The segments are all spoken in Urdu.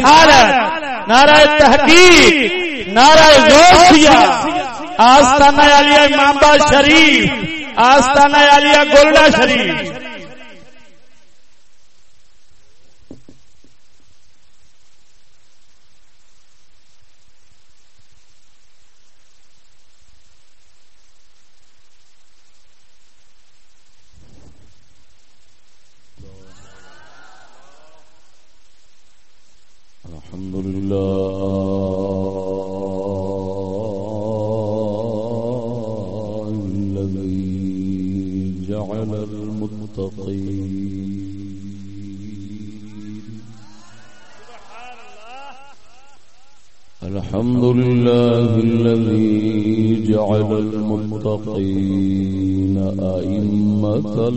رسالت نعرہ تحقیق نعرہ غوثیہ آستانہ علیہ امام شریف آستانہ علیہ گولڈا شریف۔ أئمة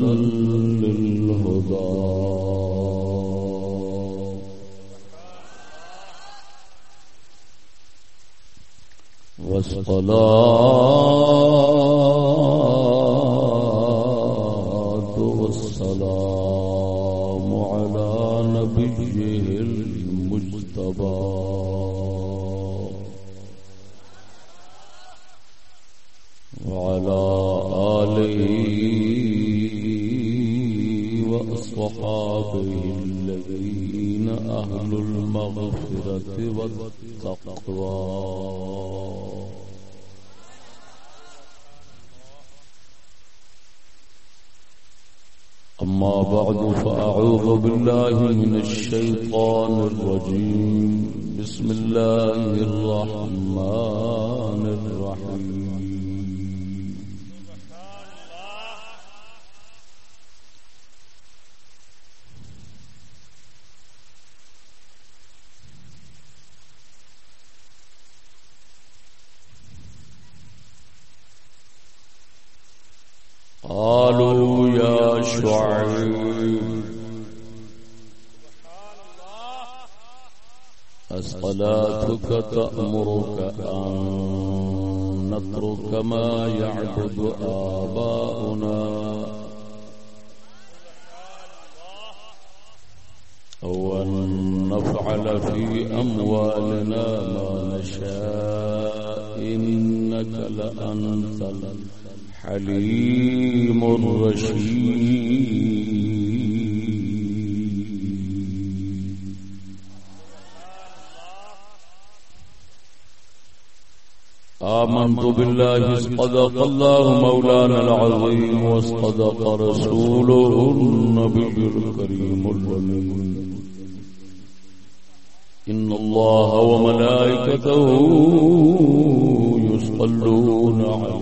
تأمرك أن نترك ما يعبد آباؤنا. أو أن نفعل في أموالنا ما نشاء. إنك لأنت حليم رشيد بالله صدق الله مولانا العظيم وصدق رسوله النبي الكريم الوليم إن الله وملائكته يصلون على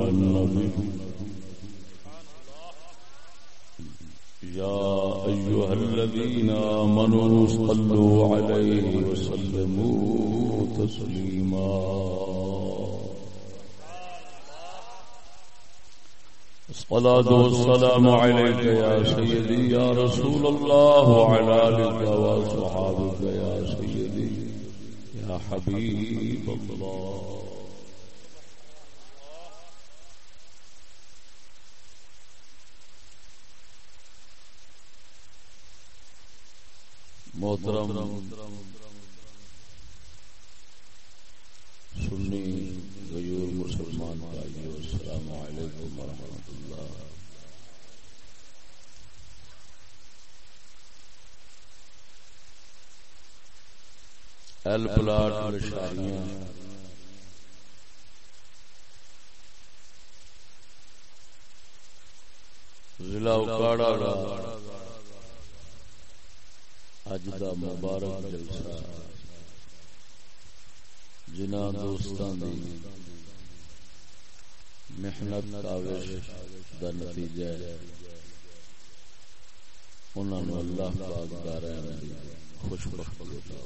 الصلاة والسلام عليك يا سيدي يا رسول الله وعلى آلك وصحابك يا سيدي يا حبيب الله. محترم سنی غیور مسلمان بھائیو السلام علیکم ورحمۃ اللہ ایل پلاٹ لشاریاں ضلع اکاڑا اج دا مبارک جلسہ۔ جنہ دوستان دی محنت کاوش دا نتیجہ ہے۔ انہوں نے اللہ پاک دارین دی خوش بختی عطا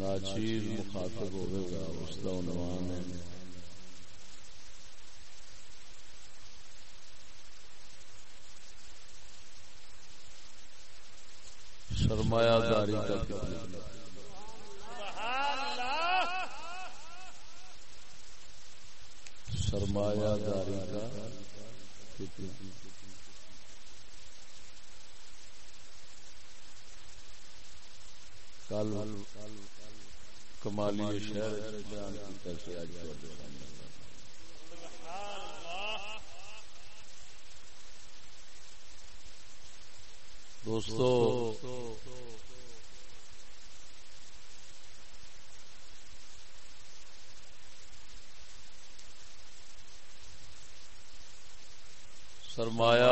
ناچیز مخاطب ہوئے گا اس کا عنوان ہے۔ سرمایہ داری کا سرمایہ داری کا کل کمالی شہر بیان آج دوستو سرمایہ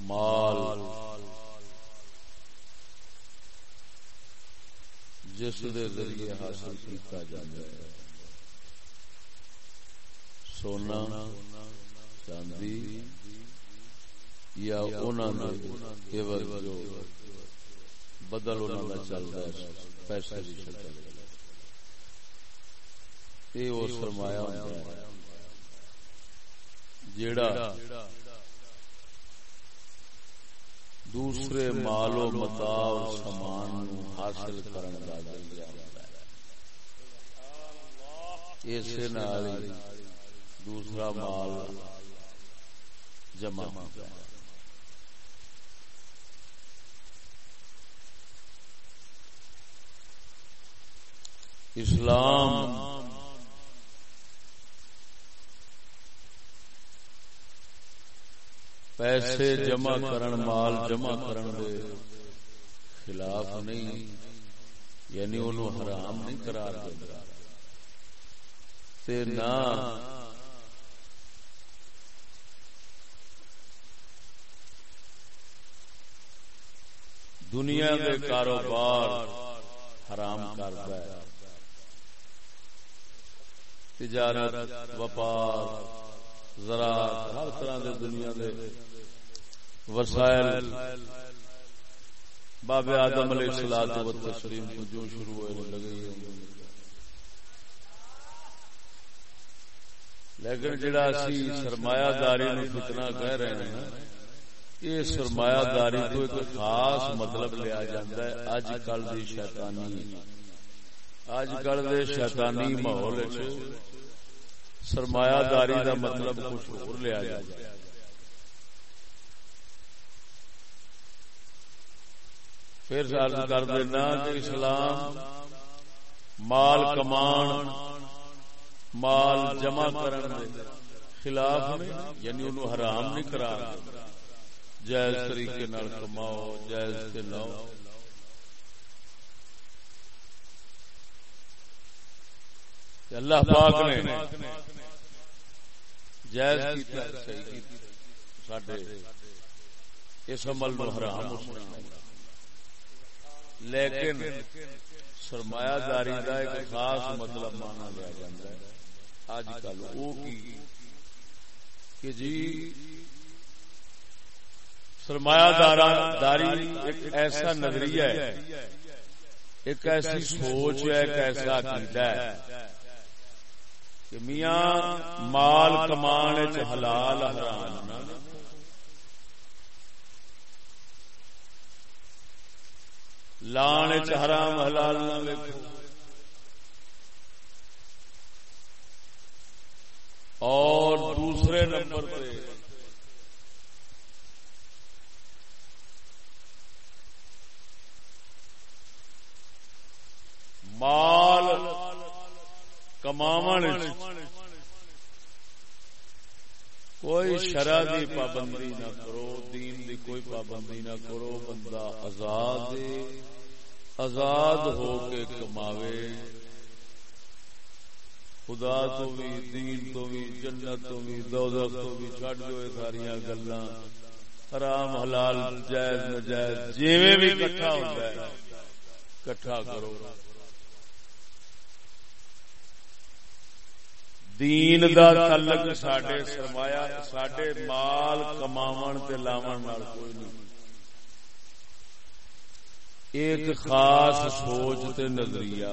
مال جس دے ذریعے حاصل کیتا جاتا ہے۔ سونا، چاندی یا انہوں جو بدل انہوں کا چلتا ہے، پیسے کی شکل یہ وہ سرمایہ جیڑا دوسرے مال و متا سامان حاصل کرنے اسے دوسرا مال جمع اسلام پیسے جمع کرن مال جمع کرن دے۔ خلاف نہیں۔ یعنی انہوں حرام نہیں قرار دے۔ تے نہ دنیا کے کاروبار حرام کرتا ہے۔ تجارت وپار زراعت ہر طرح دے دنیا دے وسائل۔ باب آدم علیہ السلام و تسلیم کو جو شروع ہوئے لگے لیکن جڑا اسی سرمایہ داری نو فتنہ کہہ رہے ہیں یہ سرمایہ داری کو ایک خاص مطلب لیا جاتا ہے اج کل دی شیطانی اج کل دے شیطانی ماحول سرمایہ داری کا مطلب کچھ اور لیا جائے۔ پھر کر دینا کہ اسلام مال کمان، مال جمع کرنے خلاف یعنی انہوں حرام نہیں کرا جائز طریقے کماؤ، جائز کے لاؤ۔ اللہ پاک نے جائز اس عمل نو حرام لیکن سرمایہ داری کا ایک خاص مطلب مانا لیا جاتا ہے۔ اج کل وہ کہ جی سرمایہ داری ایک ایسا نظریہ ہے ایک ایسی سوچ ہے ایک ایسا عقیدہ ہے۔ کہ میاں مال کمان حلال حرام لان حرام حلال نہ اور دوسرے نمبر پہ مال کوئی شرح دی پابندی نہ کرو دین دی کوئی پابندی نہ کرو بندہ آزاد آزاد ہو کے کماوے۔ خدا تو بھی دین تو بھی جنت تو بھی دوزخ تو بھی چڑھ جو ساری گلا حرام حلال جائز نجائز جیویں بھی کٹھا ہوتا ہے کٹھا کرو۔ دین دا تعلق ساڈے سرمایہ ساڈے مال کماون تے لاون نال کوئی نہیں۔ ایک خاص سوچ تے نظریہ۔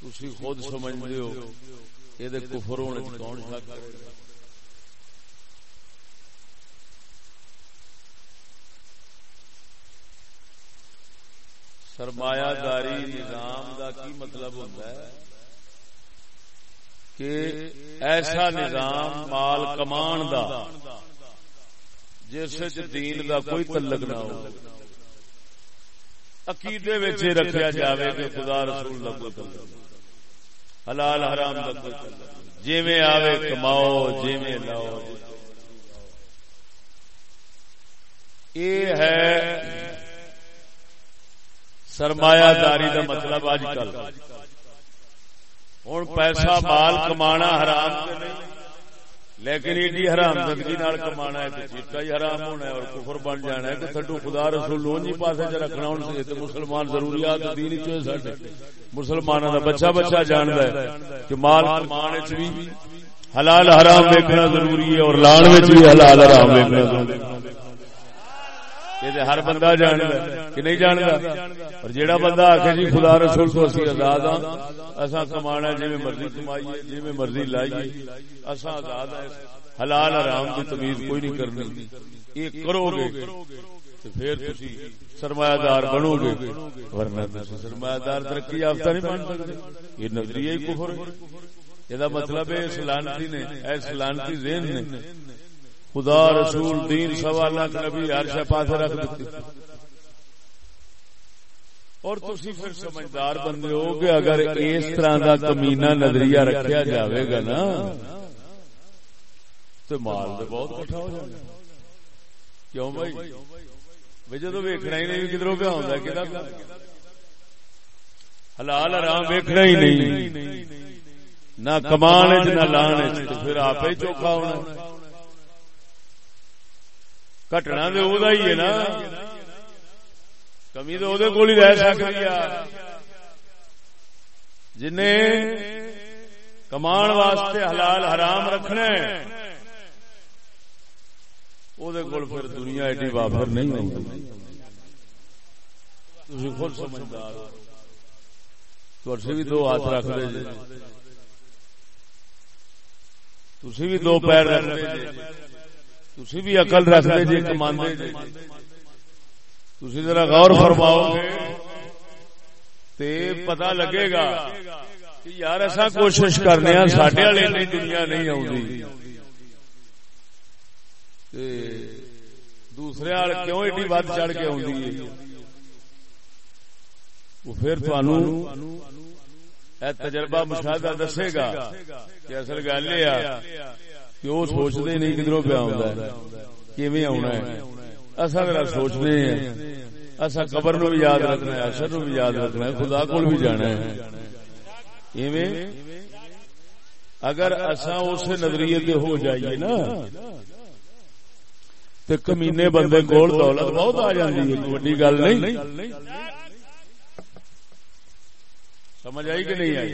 تسی خود سمجھدے ہو اے دے کفر ہونے تے کون شک کرے سرمایہ داری نظام دا کی مطلب ہوتا ہے؟ کہ ایسا نظام مال کمان دا، جس دین دا کوئی تعلق نہ ہو۔ عقیدے وچ رکھیا جاوے کہ خدا رسول دا کوئی تعلق حلال حرام دا کوئی تعلق جویں آوے کماؤ جویں لاؤ۔ یہ ہے سرمایہ داری کا مطلب اج کل۔ ہوں پیسہ مال کما حرام لیکن ایڈی حرام زندگی کما ہے چیٹا ہی حرام ہونا ہے اور کفر بن جانا ہے کہ تھڈو خدا رسول لو جی پاسے چ رکھنا ہوں مسلمان ضروریات دین چاہے مسلمانوں کا بچہ بچہ جانتا ہے کہ مال کمان بھی حلال حرام دیکھنا ضروری ہے اور لان بھی حلال حرام دیکھنا ضروری ہے۔ یہ ہر بندہ جان کہ نہیں جانتا اور جیڑا بندہ آ جی خدا رسول تو اسی آزاد ہاں اصا کما جی مرضی کمائیے جی مرضی لائیے اصا آزاد ہے حلال آرام کی تمیز کوئی نہیں کرنی۔ یہ کرو گے پھر سرمایہ دار بنو گے۔ ورنہ سرمایہ دار ترقی یافتہ نہیں بن سکتے۔ یہ نظریہ ہی کفر یہ مطلب ہے سلانتی نے، اے سلانتی ذہن نے خدا رسول دین سوا لاکھ نبی ہر شا پاس رکھ دیتی۔ اور تسی پھر سمجھدار بندے ہو کہ اگر اس طرح دا کمینہ نظریہ رکھیا جاوے گا نا تو مال تو بہت کٹھا ہو جائے کیوں بھائی؟ بھائی جدو ویکنا ہی نہیں، کدھروں پہ آؤں کہ حلال آرام ویکنا ہی نہیں۔ نہ کمان نہ لان پھر آپ ہی چوکھا ہونا۔ کٹنا تو ہی ہے نا کمی تو وہ رہ سکتی جن کمان واسطے حلال حرام رکھنا وہ پھر دنیا ایڈی وافر نہیں ہوتی خود سمجھدار بھی دو ہاتھ رکھ دے تھی بھی دو پیر رکھ دے تھی بھی اقل رکھتے جی کما جی۔ تھی ذرا غور فرماؤ گے تے پتا لگے گا کہ یار ایسا کوشش کرنے سڈے والے دنیا نہیں آتی دوسرے آل کیوں ایڈی ود چڑھ کے آئی وہ پھر تجربہ مشاہدہ دسے گا کہ اصل گل یہ کہ وہ سوچتے نہیں کدھر پہ آنا آنا ہے۔ اصا میرا سوچنے ہیں اصا قبر نو بھی یاد رکھنا ہے اثر نو بھی یاد رکھنا ہے، خدا کو بھی جانا ہے۔ اگر اصا اس نظریے سے ہو جائیے نا تو کمینے بندے کول دولت بہت آ جاتی ہے ویڈی گل نہیں۔ سمجھ آئی کہ نہیں آئی؟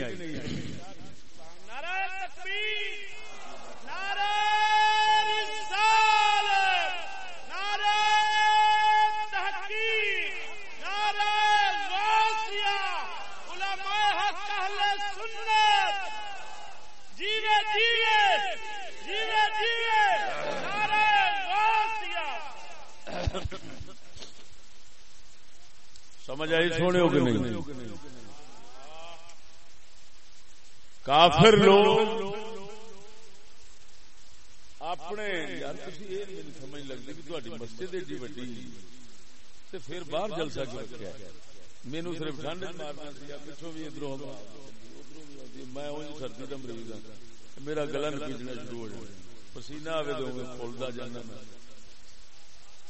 سمجھ آئی سونے ہو کہ نہیں؟ کافر لوگ۔ اپنے سمجھ لگتی کہ تاری مسجد ایڈی وڈی پھر باہر جلسہ کیوں رکھا مینو صرف ٹھنڈ مارنا پچھوں بھی ادھر میں سردی کا مریض ہوں میرا گلا نپیجنا شروع ہو جائے۔ پسینہ آئے تو کھولتا جانا میں۔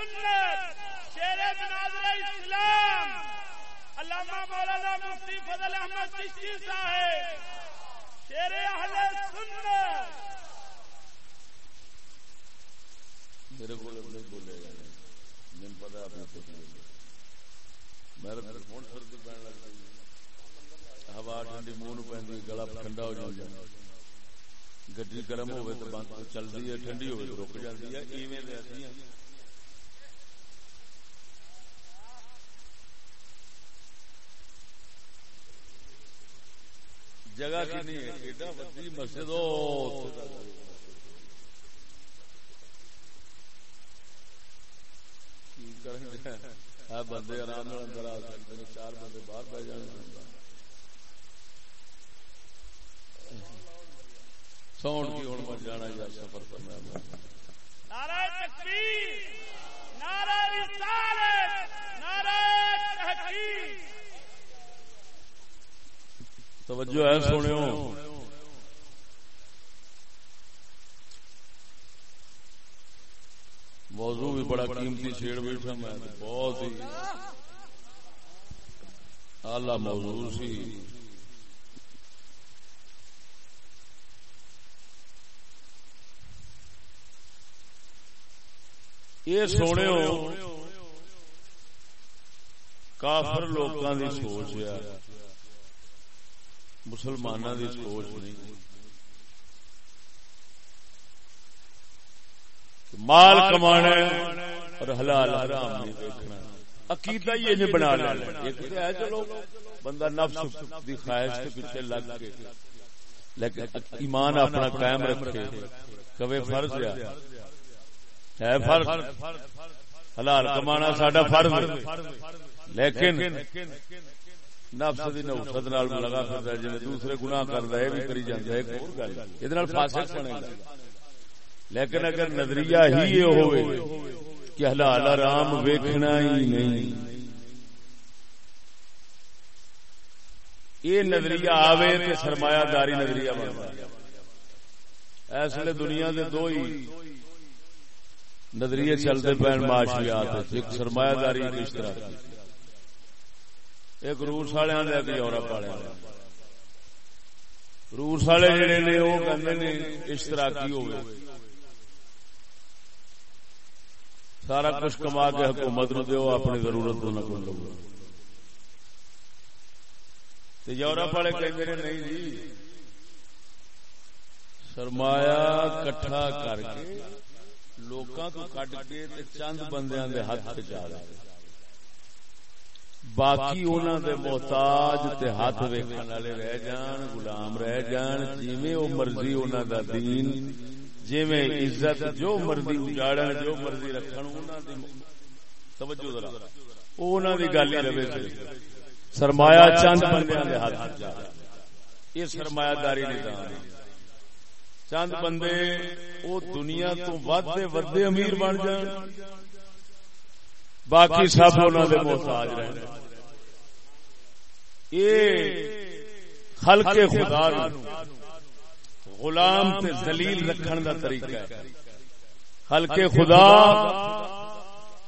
سنت شیر مناظر اسلام علامہ مولانا مفتی فضل احمد چشتی صاحب شیر اہل سنت۔ میرے کو نہیں بولے گا نہیں۔ پتا پھر سردی لگ ہوا ٹھنڈی منہ پہ گلا ٹھنڈا ہو جائے گرم ہوے تو بند چلتی ہے، ٹھنڈی ہوے رک جاتی ہے۔ ایویں جگہ کنی ہے، ایڈا وڈی مسجد بندے آرام اندر آ سکتے ہیں، چار بندے باہر بہ جانے ساؤنڈ کی ہوں میں جانا یا سفر کرنا نعرہ تکبیر، نعرہ رسالت، نعرہ تحقیق۔ توجہ ہے سونے موضوع بھی بڑا قیمتی چھیڑ بیٹھا میں، بہت ہی آلہ موضوع سی۔ یہ سونے کافر لوگوں کی سوچ ہے۔ مسلمان دی سوچ نہیں۔ مال کمانا اور حلال حرام نہیں دیکھنا عقیدہ ہی یہ بنا لینا۔ ایک تو ہے چلو بندہ نفس دی خواہش کے پیچھے لگ کے۔ لیکن ایمان اپنا قائم رکھے۔ کبھی فرض ہے۔ فرض۔ حلال کمانا ساڈا فرض۔ لیکن نفس دی نوفت نال لگا پھردا جے دوسرے گناہ کردا ہے بھی کری جاندا ہے، ایک اور گل ایں نال فاسق بنے گا۔ لیکن اگر نظریہ ہی یہ ہوئے کہ حلال حرام ویکھنا ہی نہیں، یہ نظریہ آوے تے سرمایہ داری نظریہ بنتا اس لیے دنیا دے دو ہی نظریے چلتے پین معاشیات، ایک سرمایہ داری ایک اشتراکی ایک روس والے ایک یورپ والے روس والے جڑے نے وہ کہتے نے اشتراکی ہو سارا کچھ کما کے حکومت نو دو اپنی ضرورت نہ کو لو یورپ والے کہتے ہیں نہیں جی سرمایہ کٹھا کر کے لوکاں تو کٹ کے چند بندیاں دے ہاتھ چ رہا باقی دے محتاج تے ہاتھ ویکھن والے رہ جان غلام رہ جان جویں او مرضی انہاں دا دین جویں عزت جو مرضی اجاڑن جو مرضی رکھن انہاں دی توجہ ذرا او انہاں دی گل ہی رہے سرمایہ چند بندیاں دے ہاتھ جا۔ یہ سرمایہ داری نظام ہے۔ چند بندے او دنیا تو ود ودے امیر بن جان۔ باقی سب انہوں نے محتاج رہے یہ خلق خدا غلام تے دلیل رکھن دا طریقہ ہے۔ خلق خدا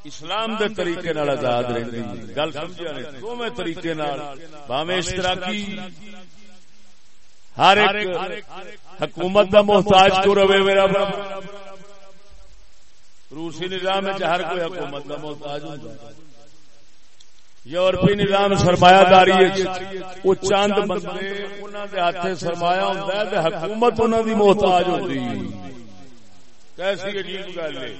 اسلام دے طریقے نال آزاد رہندی گل سمجھیا نے دوویں طریقے نال۔ بھاویں اشتراکی۔ ہر ایک حکومت دا محتاج تو رہے میرا روسی نظام ہر کوئی حکومت کا محتاج ہوتا یورپی نظام جی۔ سرمایہ داری وہ چند بندے ہاتھ سرمایہ ہوتا ہے حکومت انہوں کی محتاج ہوتی کیسی عجیب گل ہے۔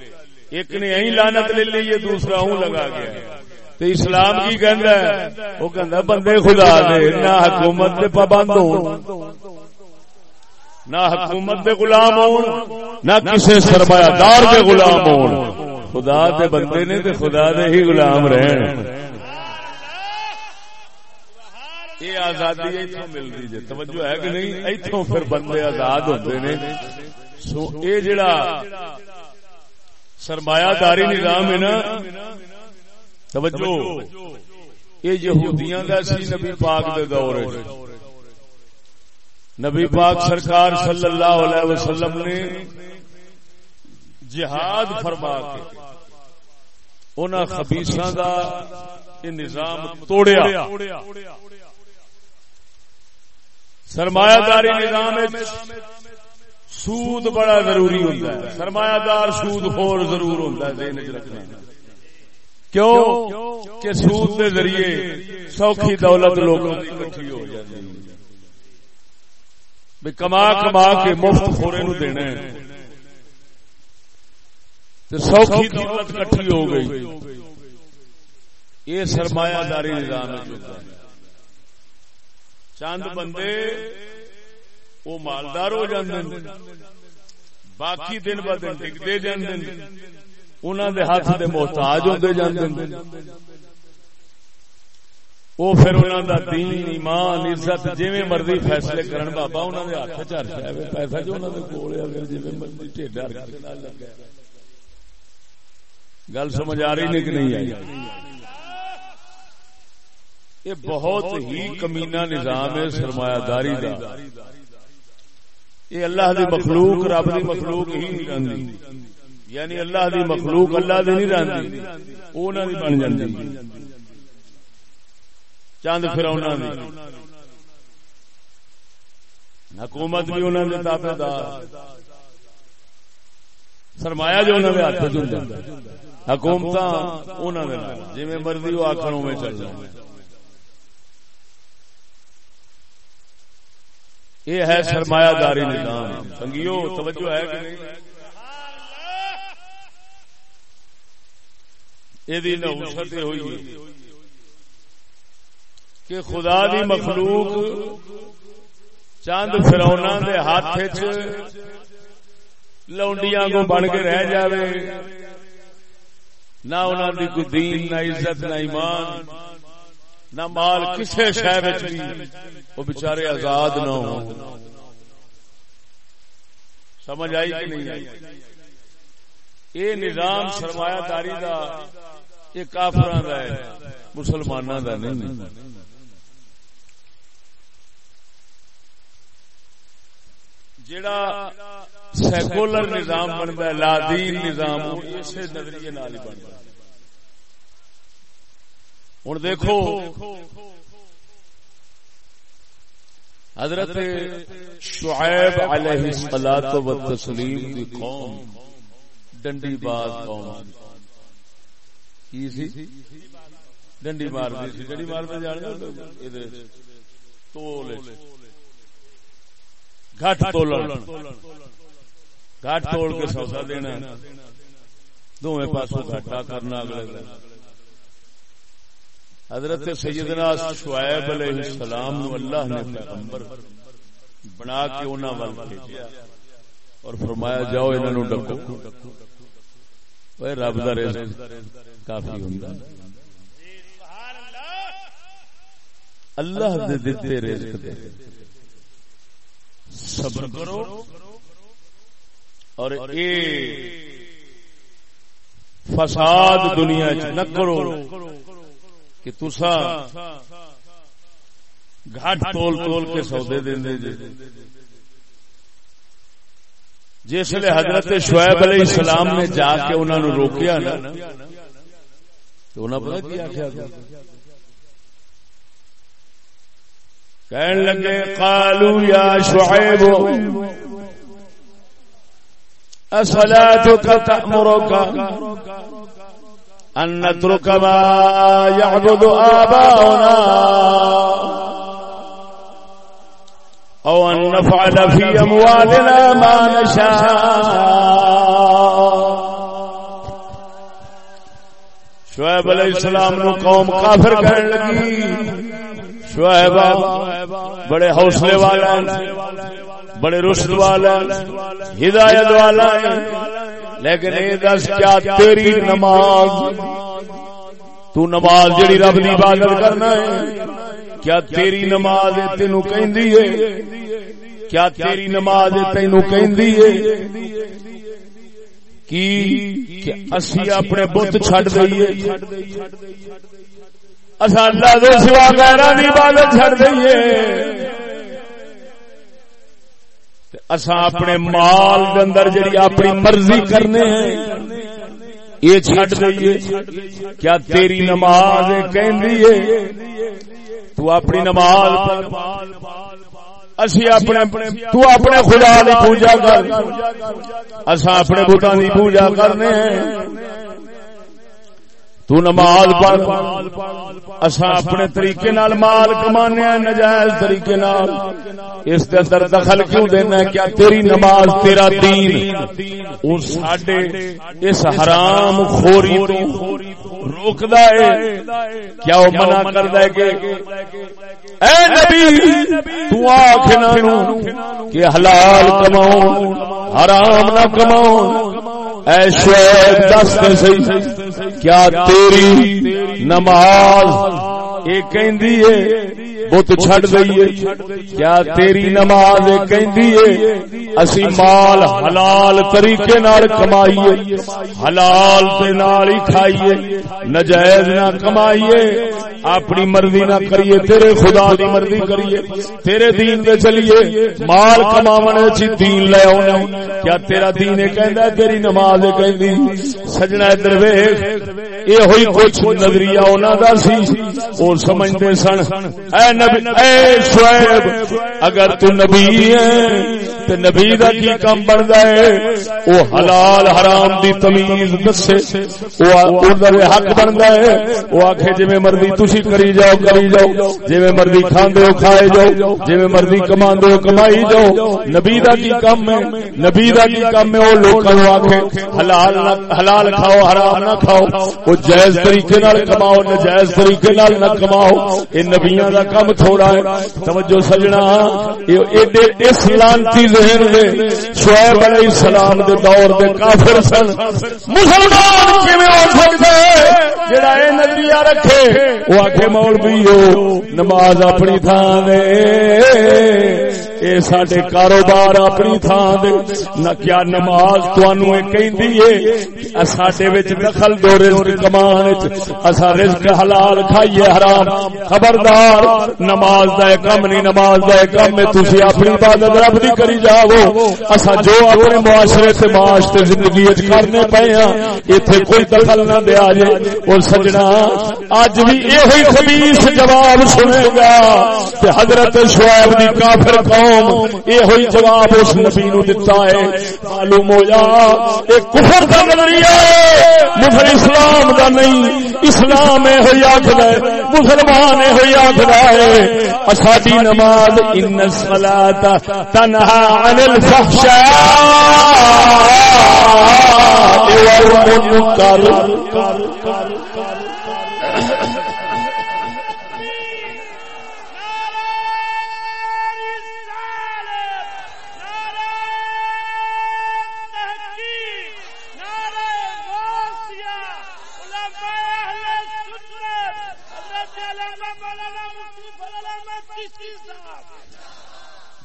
ایک نے یہی لانت لے لی ہے، دوسرا ہوں لگا گیا۔ تو اسلام کی کہندا ہے، وہ کہندا بندے خدا دے، نہ حکومت دے پابند ہو نہ حکومت دے غلام ہون، نہ کسی سرمایہ دار دے غلام ہون۔ خدا دے بندے نے تے خدا دے ہی غلام رہن۔ یہ آزادی ایتھوں ملدی جے۔ توجہ ہے کہ نہیں؟ ایتھوں پھر بندے آزاد ہوندے نے۔ سو اے جڑا سرمایہ داری نظام ہے نا، توجہ یہ یہودیاں دا سی نبی پاک دے دور نبی پاک سرکار صلی اللہ علیہ وسلم نے جہاد فرما کے ان خبیساں دا یہ نظام توڑیا۔ سرمایہ داری نظام سود بڑا ضروری ہوتا ہے۔ سرمایہ دار سود خور ضرور ہوتا ہے دین رکھنا۔ کیوں؟ کہ سود کے ذریعے سوکھی دولت لوگوں کی کٹھی ہو جاتی کما کما کے مفت خورے نو دینا سوکھی دولت کٹھی ہو گئی۔ یہ سرمایہ داری نظام چند بندے وہ مالدار ہو جاندے باقی دن ب دن ٹکتے جاندے دے ہاتھ دے محتاج ہوتے جاندے وہ پھر انہوں دا دین ایمان عزت جی مرضی فیصلے کرن بابا انہوں دے ہاتھ چار پیسہ جو انہوں دے کول ہے جی مرضی ٹھیڈا گل سمجھ آ رہی نہیں کہ نہیں آئی؟ یہ بہت ہی کمینہ نظام ہے سرمایہ داری کا۔ یہ اللہ دی مخلوق، رب دی مخلوق ہی نہیں رہی یعنی اللہ دی مخلوق اللہ دی نہیں رہندی۔ رہی وہ بن جاتی چند پھر حکومت بھی انہوں نے تابے دار۔ سرمایہ جو انہوں نے ہاتھ حکومت جی مرضی وہ آخر میں چل جائے یہ ہے سرمایہ داری نظام۔ سنگیو، توجہ ہے کہ نہیں؟ یہ نوسط ہوئی کہ خدا دی مخلوق چند فرونا دے ہاتھ لونڈیاں کو بن کے رہ جاوے۔ نہ انہوں دی کوئی دین، نہ عزت، نہ ایمان۔ نہ مال کسی شہر بھی۔ وہ بچارے آزاد نہ ہو سمجھ آئی کہ نہیں؟ آئی یہ نظام سرمایہ داری کا یہ کافر کا ہے مسلمانوں کا نہیں۔ جڑا سیکولر نظام بنتا ہے لادین نظام اسی نظریے نال ہی بنتا ہوں دیکھو۔ حضرت شعیب علیہ السلام و تسلیم کی قوم ڈنڈی باز قوم۔ کی سی؟ ڈنڈی مار دی سی۔ ڈنڈی مار دے جان ادھر تول گھٹ تولن۔ گھٹ توڑ کے سودا دینا۔ دوویں پاسوں گھاٹا کرنا اگلے حضرت سیدنا شعیب علیہ السلام نو اللہ نے پیغمبر بنا کے انہاں ول بھیجیا اور فرمایا جاؤ انہاں نو ڈکو۔ اوے رب دا رزق کافی ہوندا۔ اللہ دے دتے رزق دے۔ صبر کرو۔ اور اے فساد دنیا چ نہ کرو۔ کہ تسا گھٹ تول تول کے سودے دے جی جس لیے حضرت شعیب علیہ السلام نے جا کے انہوں نے روکیا نا، تو انہوں نے کیا کیا کہنے لگے، قالو یا شعیب اصلاتك تأمرك أن نترك ما يعبد آباؤنا أو أن نفعل في أموالنا ما نشاء. شعیب علیہ السلام نو قوم کافر کرنے لگی شعیب بڑے حوصلے والا بڑے رشد والا ہدایت والا لیکن یہ دس کیا تیری نماز؟ تو نماز جڑی رب کی عبادت کرنا ہے، کیا تیری نماز تینو کہندی ہے؟ کیا تیری نماز تینو کہندی ہے؟ کی کہ اسی اپنے بت چھڈ دئیے؟ اسا اللہ دے سوا غیراں دی عبادت چھڈ دئیے۔ اسا اپنے مال دے اندر جڑی اپنی مرضی کرنے ہیں، یہ چھڈ دئیے۔ کیا تیری نماز کہندی ہے، تو اپنی نماز اسی اپنے، تو اپنے خدا کی پوجا کر۔ اصا اپنے بتان کی پوجا کرنے ہیں۔ تو نماز پڑھ। اسا اپنے طریقے نال مال کمانے نجائز طریقے نال۔ اس دے اندر دخل کیوں دینا ہے؟ کیا تیری نماز تیرا دین؟ او ساڈے اس حرام خوری تو روکدا ہے۔ کیا وہ منع کردا ہے کہ اے نبی، تو آکھ نہ کہ حلال کماؤ حرام نہ کماؤ اے دس کیا تیری نماز؟ یہ کہندی ہے بت چھڑ گئی کیا تیری نماز کہندی ہے؟ اسی مال حلال طریقے نال کمائیے۔ حلال نال ہی کھائیے۔ نجائز نہ کمائیے۔ اپنی مرضی نہ کریے۔ تیرے خدا دی مرضی کریے۔ تیرے دین دے چلیے۔ مال کماون وچ دین لے اونا کیا تیرا دین اے کہندا تیری نماز اے کہندی۔ سجنا ادھر ویکھ۔ اے ہوئی کچھ نظریہ انہاں دا سی۔ او سمجھدے سن۔ اے نبی اے شعیب، اگر تو نبی ہے تے نبی دا کی کام بندا ہے؟ او حلال حرام دی تمیز دسے، او اودر حق بندا ہے؟ او آکھے، جویں مرضی تسی کری جاؤ کری جاؤ۔ جویں مرضی کھاندے ہو، کھائے جاؤ۔ جویں مرضی کماندے ہو، کمائی جاؤ۔ نبی دا کی کام ہے؟ نبی دا کی کام ہے؟ او لوکاں نو آکھے، حلال حلال کھاؤ، حرام نہ کھاؤ۔ او جائز طریقے نال کماؤ ناجائز طریقے نال نہ کماؤ۔ اے نبیاں دا کام تھوڑا ہے۔ توجہ سجنا۔ اے اس لانتی ذہن دے شعیب علیہ السلام دے دور دے کافر سن۔ مسلمان کیویں ہو سکدے جڑا اے نظریہ رکھے او آکھے مولوی ہو نماز اپنی تھان دے۔ اے ساڈے کاروبار اپنی تھان دے۔ نہ کیا نماز تانوں اے کہندی اے؟ ساڈے وچ دخل دو رزق کمان وچ۔ اسا رزق حلال کھائیے حرام۔ خبردار، نماز دا کم نہیں، نماز دا کم ہے تسی اپنی عبادت رب دی کری جاؤ اسا جو اپنے معاشرے تے معاش تے زندگی وچ کرنے پئے ہاں ایتھے کوئی دخل نہ دے جے اور سجنا اج بھی ایہی خبیث جواب سنے گا۔ تے حضرت شعیب دی کافر قوم قوم یہ ہوئی جواب اس نبی نو دتا ہے۔ معلوم ہو جا ایک کفر کا نظریہ مفر اسلام دا نہیں، اسلام ہے ہوئی آخر ہے، مسلمان ہے ہوئی آخر ہے۔ اساڈی نماز، ان الصلاۃ تنہا عن الفحشاء۔ والمنکر۔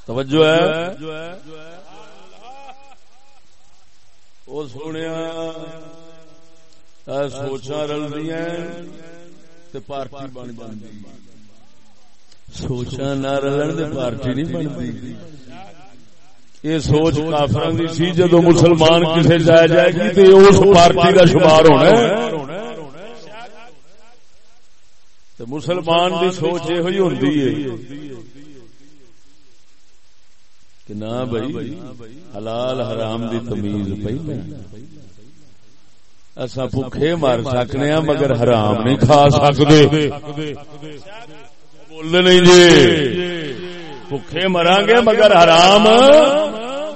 توجہ ہے۔ وہ سونے سوچا رل رلدی پارٹی بن جاتی سوچا نہ رلن پارٹی نہیں بنتی۔ یہ سوچ کافر سی جدو مسلمان کسی جائے جائے گی تو اس پارٹی کا شمار ہونا مسلمان کی سوچ یہ ہوئی کہ نہ بھائی، حلال حرام دی تمیز پہلے اصا بھوکے مر سکنے ہاں مگر حرام نہیں کھا سکتے۔ بولنے نہیں جی۔ بھوکے مرا گے مگر حرام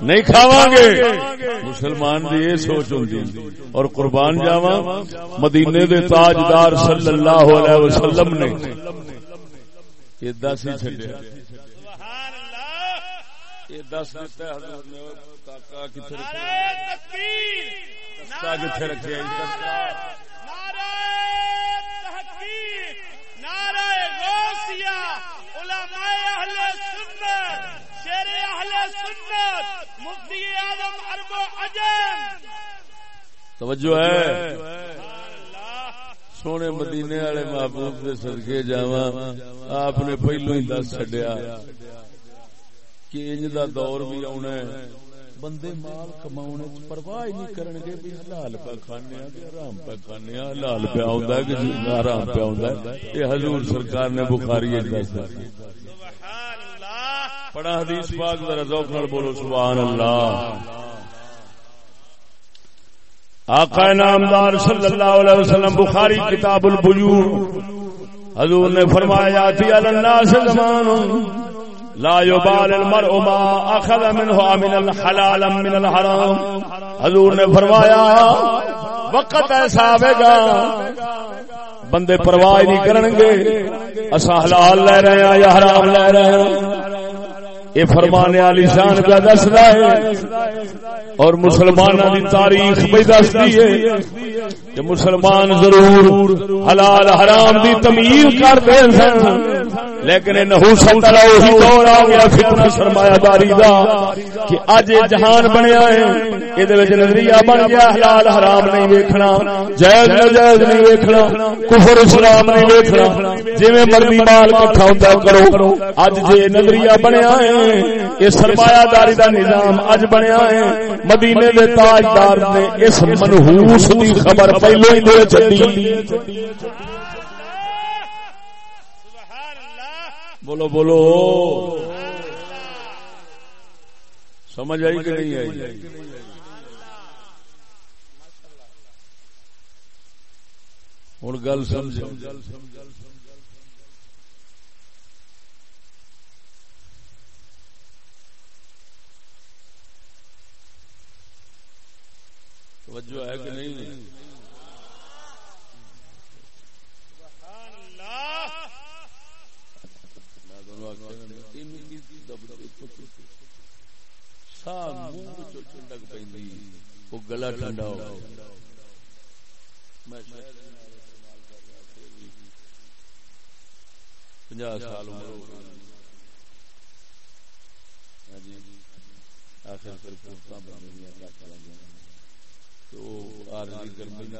نہیں کھاوا گے مسلمان دی یہ سوچ ہوں اور قربان جاوا مدینے دے تاجدار صلی اللہ علیہ وسلم نے۔ یہ دس ہی چھڈیا۔ دس نے کاکا کتنے کتنے رکھے؟ توجہ ہے۔ سونے مدینے والے محبوب کے سدکے جا آپ نے پہلو ہی دس چڈیا کہ انج دا دور بھی آنا ہے۔ بندے مال کماؤنے پرواہ نہیں کرن گے بھی حلال پہ کھانے ہیں کہ حرام پہ کھانے ہیں حلال پہ آوندا ہے کہ حرام پہ آوندا ہے۔ یہ حضور سرکار نے بخاری اجازت دی سبحان اللہ پڑا حدیث پاک، ذرا ذوق نال بولو سبحان اللہ آقا نامدار صلی اللہ علیہ وسلم، بخاری کتاب البیوع۔ حضور نے فرمایا تھی الناس زمان۔ لا يبال المرء ما اخذ منه من الحلال من الحرام. حضور نے فرمایا، وقت ایسا آئے گا، بندے پرواہ نہیں کرن گے اسا حلال لے رہے ہیں یا حرام لے رہے ہیں؟ یہ فرمانے والی شان کا دستا ہے اور مسلمانوں کی تاریخ بھی دستی ہے کہ مسلمان ضرور حلال حرام دی تمیز کرتے سن، لیکن نحوست والا وہی دور آ گیا فتنہ سرمایہ داری دا کہ اج جہان بنیا ہے یہ نظریہ بن گیا، حلال حرام نہیں ویکھنا، جائز ناجائز نہیں ویکھنا، کفر اسلام نہیں ویکھنا، جویں مرضی مال اکٹھا ہوندا کرو اج جے نظریہ بنیا ہے یہ سرمایہ داری دا نظام اج بنیا ہے۔ مدینے دے تاجدار نے اس منحوس دی خبر پہلو ہی دے چڈی بولو بولو۔ سمجھ آئی کہ نہیں آئی؟ ہوں گل سمجھ توجہ ہے کہ نہیں؟ گلا ٹھنڈا ہو پنجا سال آخر پھر پورتہ بن تو آرزی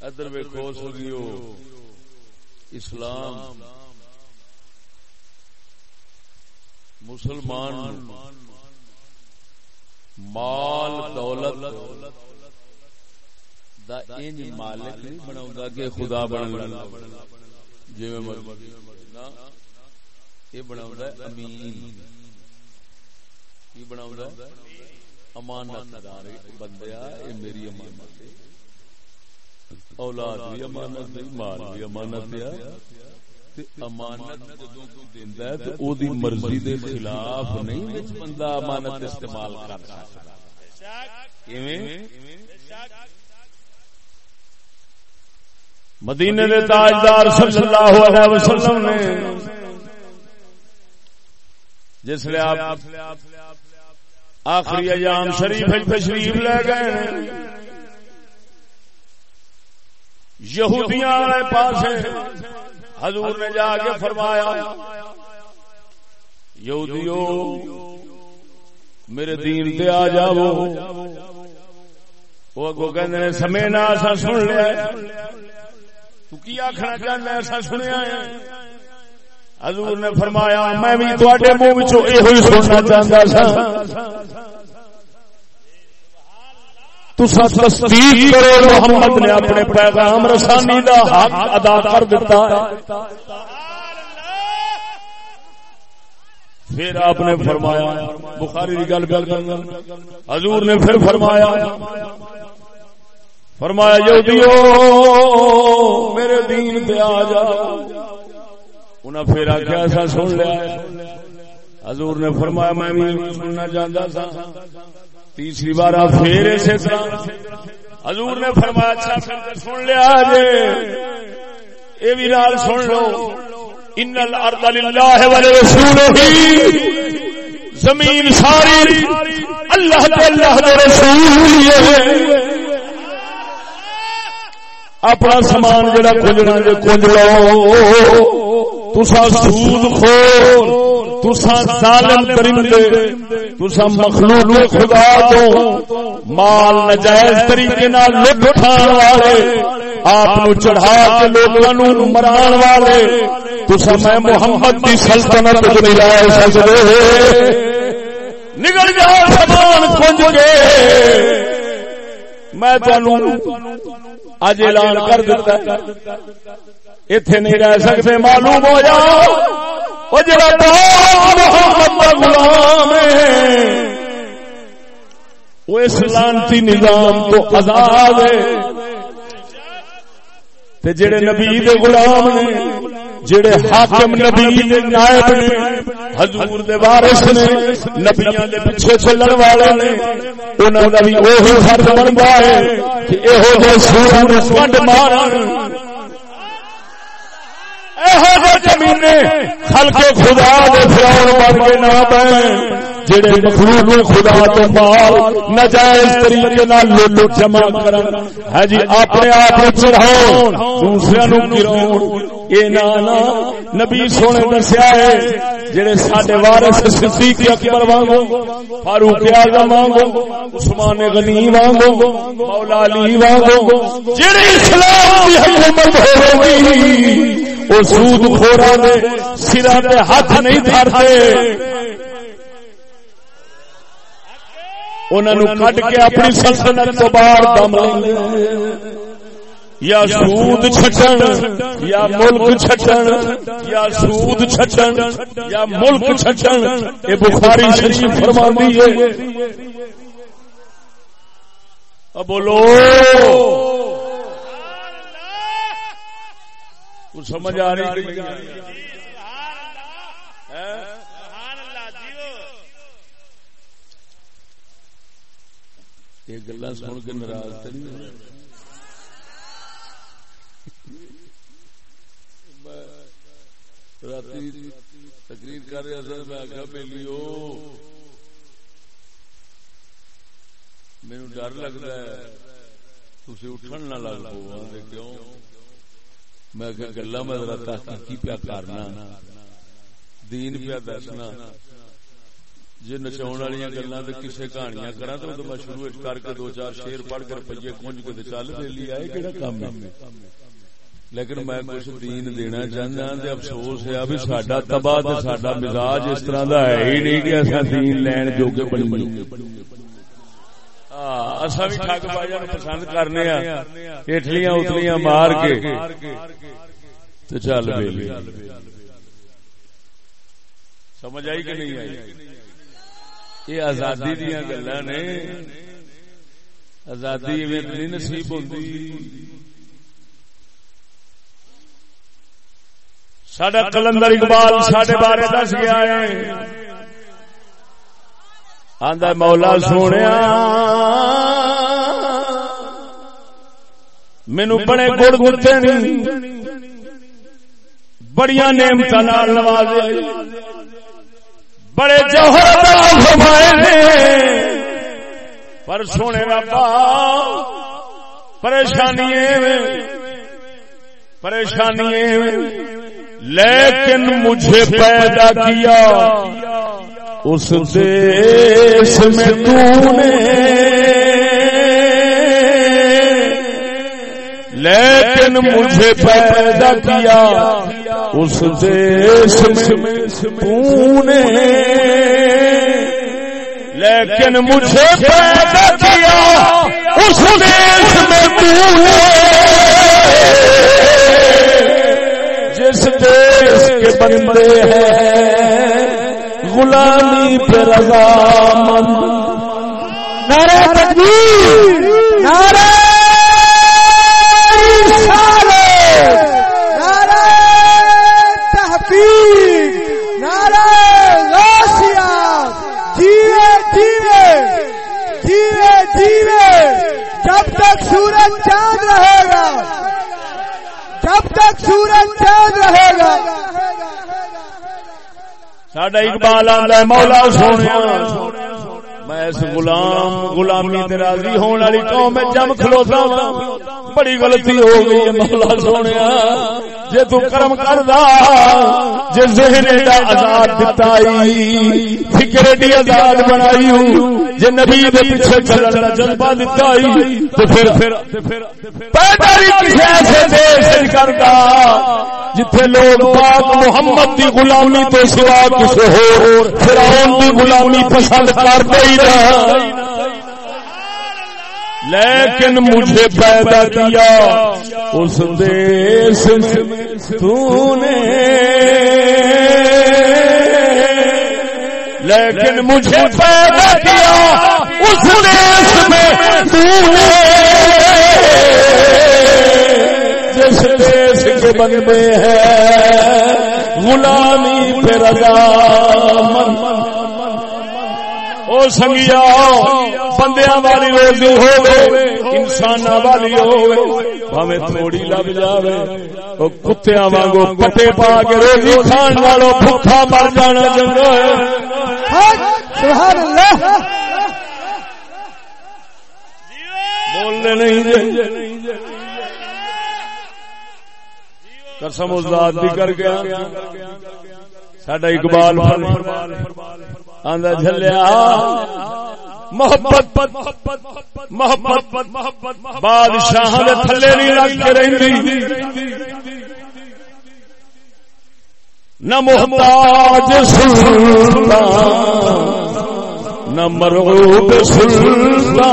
ادھر ویکو سکیو اسلام۔ مسلمان۔ مال دولت۔ دا انج مالک نہیں بناؤں کہ خدا بن جی یہ بناؤں امین۔ کی بناؤں امانت دار۔ بندیا یہ میری امانت اولاد بھی امانت مال بھی امانت ہے۔ امانت جدو کوئی دیندا ہے تے او دی مرضی دے خلاف نہیں وچ بندہ امانت استعمال کر سکتا کیویں مدینے دے تاجدار صلی اللہ علیہ وسلم نے جس لیے آپ آخری ایام شریف تشریف لے گئے یہودیاں والے پاس حضور نے جا کے فرمایا یہودیو میرے دین تے آ جاؤ۔ وہ اگو کہ سمے نہ ایسا سن لیا۔ تو کی آخنا چاہنا ایسا سنیا ہے؟ حضور نے فرمایا میں بھی تے منہ یہ سننا چاہتا سا۔ تصدیق کرو، محمد نے اپنے پیغام رسانی دا حق ادا کر دیتا ہے۔ پھر آپ نے فرمایا، بخاری کی گل گل حضور نے پھر فرمایا فرمایا، یہودیو، میرے دین پہ آ جا۔ انہیں پھر آخیا ایسا سن لیا حضور نے فرمایا، میں بھی سننا چاہتا تھا تیسری بار پھر اسی طرح حضور نے فرمایا اچھا سن لیا جی یہ بھی نال سن لو۔ ان الارض للہ ولرسولہ۔ زمین ساری اللہ تے اللہ دے رسول ہے۔ اپنا سامان جڑا کنجنا جے کنج لو تسا سود خور۔ تسا ظالم درندے تسا مخلوق خدا تو مال نجائز طریقے نال لٹ اٹھان والے، آپ چڑھا کے لوگوں مران والے تسا میں محمد کی سلطنت نہیں لے سکتے نکل جاؤ سامان کنج کے۔ میں اج اعلان کر دیتا۔ اتے نہیں رہ سکتے معلوم ہو جاؤ وہ جڑا محمد کا غلام ہے وہ اس لانتی نظام تو آزاد ہے جڑے نبی دے غلام نے جڑے حاکم نبی دے نائب نے حضور دے وارث نے نبیاں دے پیچھے چلن والے نے انہاں دا بھی اوہی فرض بندا ہے کہ ایہو جے سورہ نوں سوڈ مارن ایہو خلق خدا دے فرعون بن کے نہ بن جڑے مخلوق خدا تو مال نجائز طریقے نال لوٹ جمع کرن ہے ہاں جی اپنے آپ چڑھاؤ دوسرے نو گراؤ اے نانا نبی سونے دسیا ہے جڑے ساڈے وارث صدیق اکبر وانگو فاروق اعظم وانگو عثمان غنی وانگو مولا علی وانگو جڑے اسلام دی حکومت ہووی او سود خورا دے سرا تے ہاتھ نہیں دھرتے کٹ کے اپنی سلطنت تو باہر دم لیں یا سود چھٹن، یا ملک چھٹن، یا سود چھٹن، یا ملک چھٹن۔ یہ بخاری شریف فرما ہے۔ بولو۔ سمجھ آ رہی یہ گلا سن کے ناراض تو نہیں رات تقریر کر رہا تھا میں آگا میلیو میرے ڈر لگتا ہے۔ تھی اٹھن نہ لگ پو کیوں؟ میں گلا میں ذرا تحقیقی پیا کرنا، دین پیا دسنا۔ جی نچاؤ والی گلا کسی کہانیاں کرا تو میں شروع کر کے دو چار شیر پڑھ کر روپیے کنج کے چل ویلی آئے کہڑا کام لیکن میں کچھ دین دینا چاہتا ہوں افسوس ہے بھی سڈا تباہ سڈا مزاج اس طرح کا ہے ہی نہیں کہ اصا دین لین جو کہ بنی۔ اصا بھی ٹھگ باجا پسند کرنے ہیٹلیاں اتلیاں مار کے۔ چل ویلی سمجھ آئی کہ نہیں آئی؟ یہ آزادی دیا گلا نے۔ آزادی نہیں نصیب ہوتی سڈا کلندر اقبال سڈے بارے دس گیا ہے۔ آدھا مولا سونے مینو بڑے گڑ گڑتے نہیں بڑی نعمت نوازے بڑے جوہر پر سونے ربا پریشانی پریشانی لیکن مجھے پیدا کیا۔ اس دیش میں تو نے لیکن مجھے پیدا کیا۔ اس دیش میں نے۔ لیکن مجھے پیدا کیا۔ اس دیش میں جس دیش کے بندے ہیں غلامی پہ رضا مند نعرہ تکبیر۔ نعرہ سورج چاند رہے گا۔ جب تک سورج چاند رہے گا۔ ساڈا اقبال آ مولا سونے میں اس غلام غلامی تے راضی ہونے والی قوم میں جم کھلوتا بڑی غلطی ہو گئی ہے مولا سونے جے تو کرم کردا، جے ذہن دا آزاد دتائی فکر دی آزاد بنائی جے نبی دے پیچھے چلن دا جذبہ دتائی تے پھر پھر پیدا ہی کسی ایسے دیش وچ کردا، جتھے لوگ پاک محمد دی غلامی تو سوا کسی ہور فرعون دی غلامی پسند کرتے ہی نہ لیکن مجھے پیدا کیا۔ اس دیش میں تو نے لیکن مجھے پیدا کیا۔ اس دیش میں تو نے جس دیش کے بندے ہیں، غلامی پہ رضا من او سنگیا بندیا والی روزی ہوے انسان والی ہوے بھاویں تھوڑی لگ جاوے او کتیا وانگو پٹے پا کے روزی کھان والو بھوکا مر جانا چنگا ہے سبحان اللہ بولنے نہیں جے قسم اس ذات بھی کر گیا ساڈا اقبال آندا جھلیا۔ محبت محبت محبت بادشاہ دے تھلے نہیں لگ کے رہندی۔ نہ محتاج سلطان، نہ مرغوب سلطان،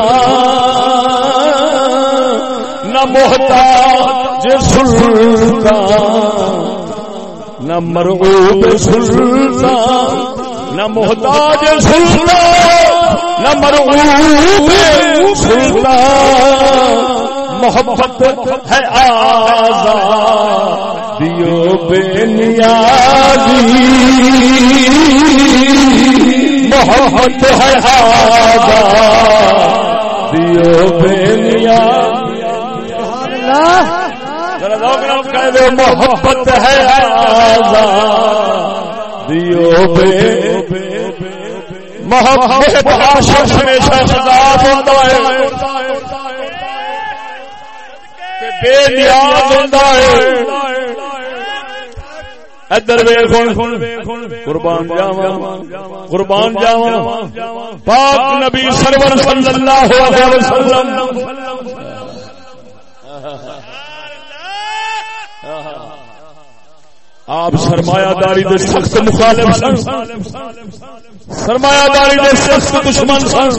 نہ محتاج سلطان، نہ مرغوب سلطان۔ نہ محتاج سلطان، نہ مرغوب سلطان۔ محبت ہے آزاد، دیو بے نیازی۔ محبت ہے آزاد، دیو بے نیازی۔ محبت ہے آزاد۔ دیو بے، محبت عاشق ہمیشہ آزاد ہوتا ہے۔ تے بے نیاز ہوتا ہے۔ ادھر قربان جاواں قربان جاواں۔ پاک نبی سرور صلی اللہ علیہ وسلم۔ آپ سرمایہ داری دے سخت مخالف سن۔ سرمایہ داری دے سخت دشمن سن۔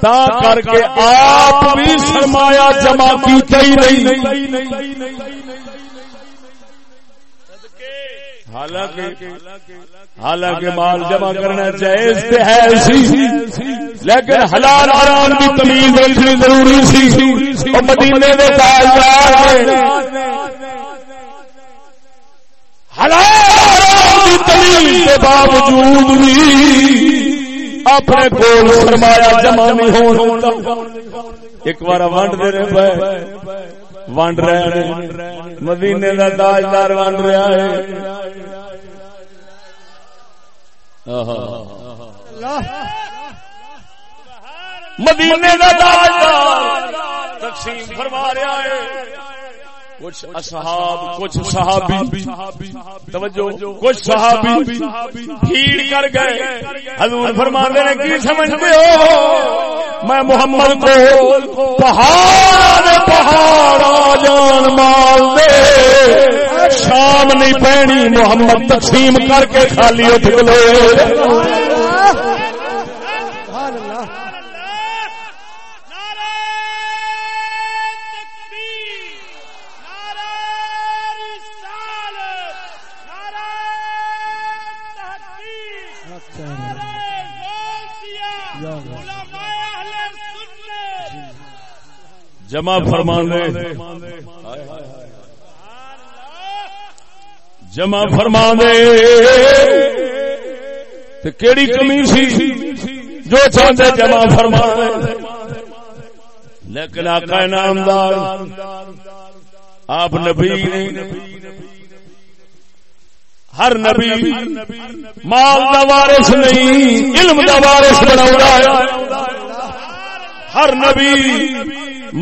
تا کر کے آپ بھی سرمایہ جمع کی ہی نہیں۔ حالانکہ حالانکہ مال جمع کرنا جائز تے ہے سی۔ لیکن حلال حرام کی تمیز رکھنی ضروری سی۔ اور مدینے دے تاجدار نے حلال باوجود بھی اپنے کول سرمایہ جمع نہیں ہو ایک بار ونڈ دے رہے پے ونڈ رہے ہیں مدینے کا تاجدار ونڈ رہا ہے۔ مدینے کا تاجدار تقسیم فرما رہا ہے۔ کچھ اصحاب، کچھ صحابی۔ توجہ، کچھ صحابی بھیڑ کر گئے۔ حضور فرماتے ہیں کی سمجھتے ہو؟ میں محمد کو پہاڑ پہاڑ جان مال دے۔ شام نہیں پہنی، محمد تقسیم کر کے خالی اٹھ گلو سبحان اللہ نعرہ تکبیر نعرہ رسالت نعرہ تحقیق نعرہ غوثیہ علماء اہل سنت جمع فرمانے۔ جمع فرما دے تے کیڑی کمی سی؟ جو چاہتے جمع فرما دے لیکن آقا نامدار، آپ نبی ہر نبی مال دا وارث نہیں، علم دا وارث بنا ہر نبی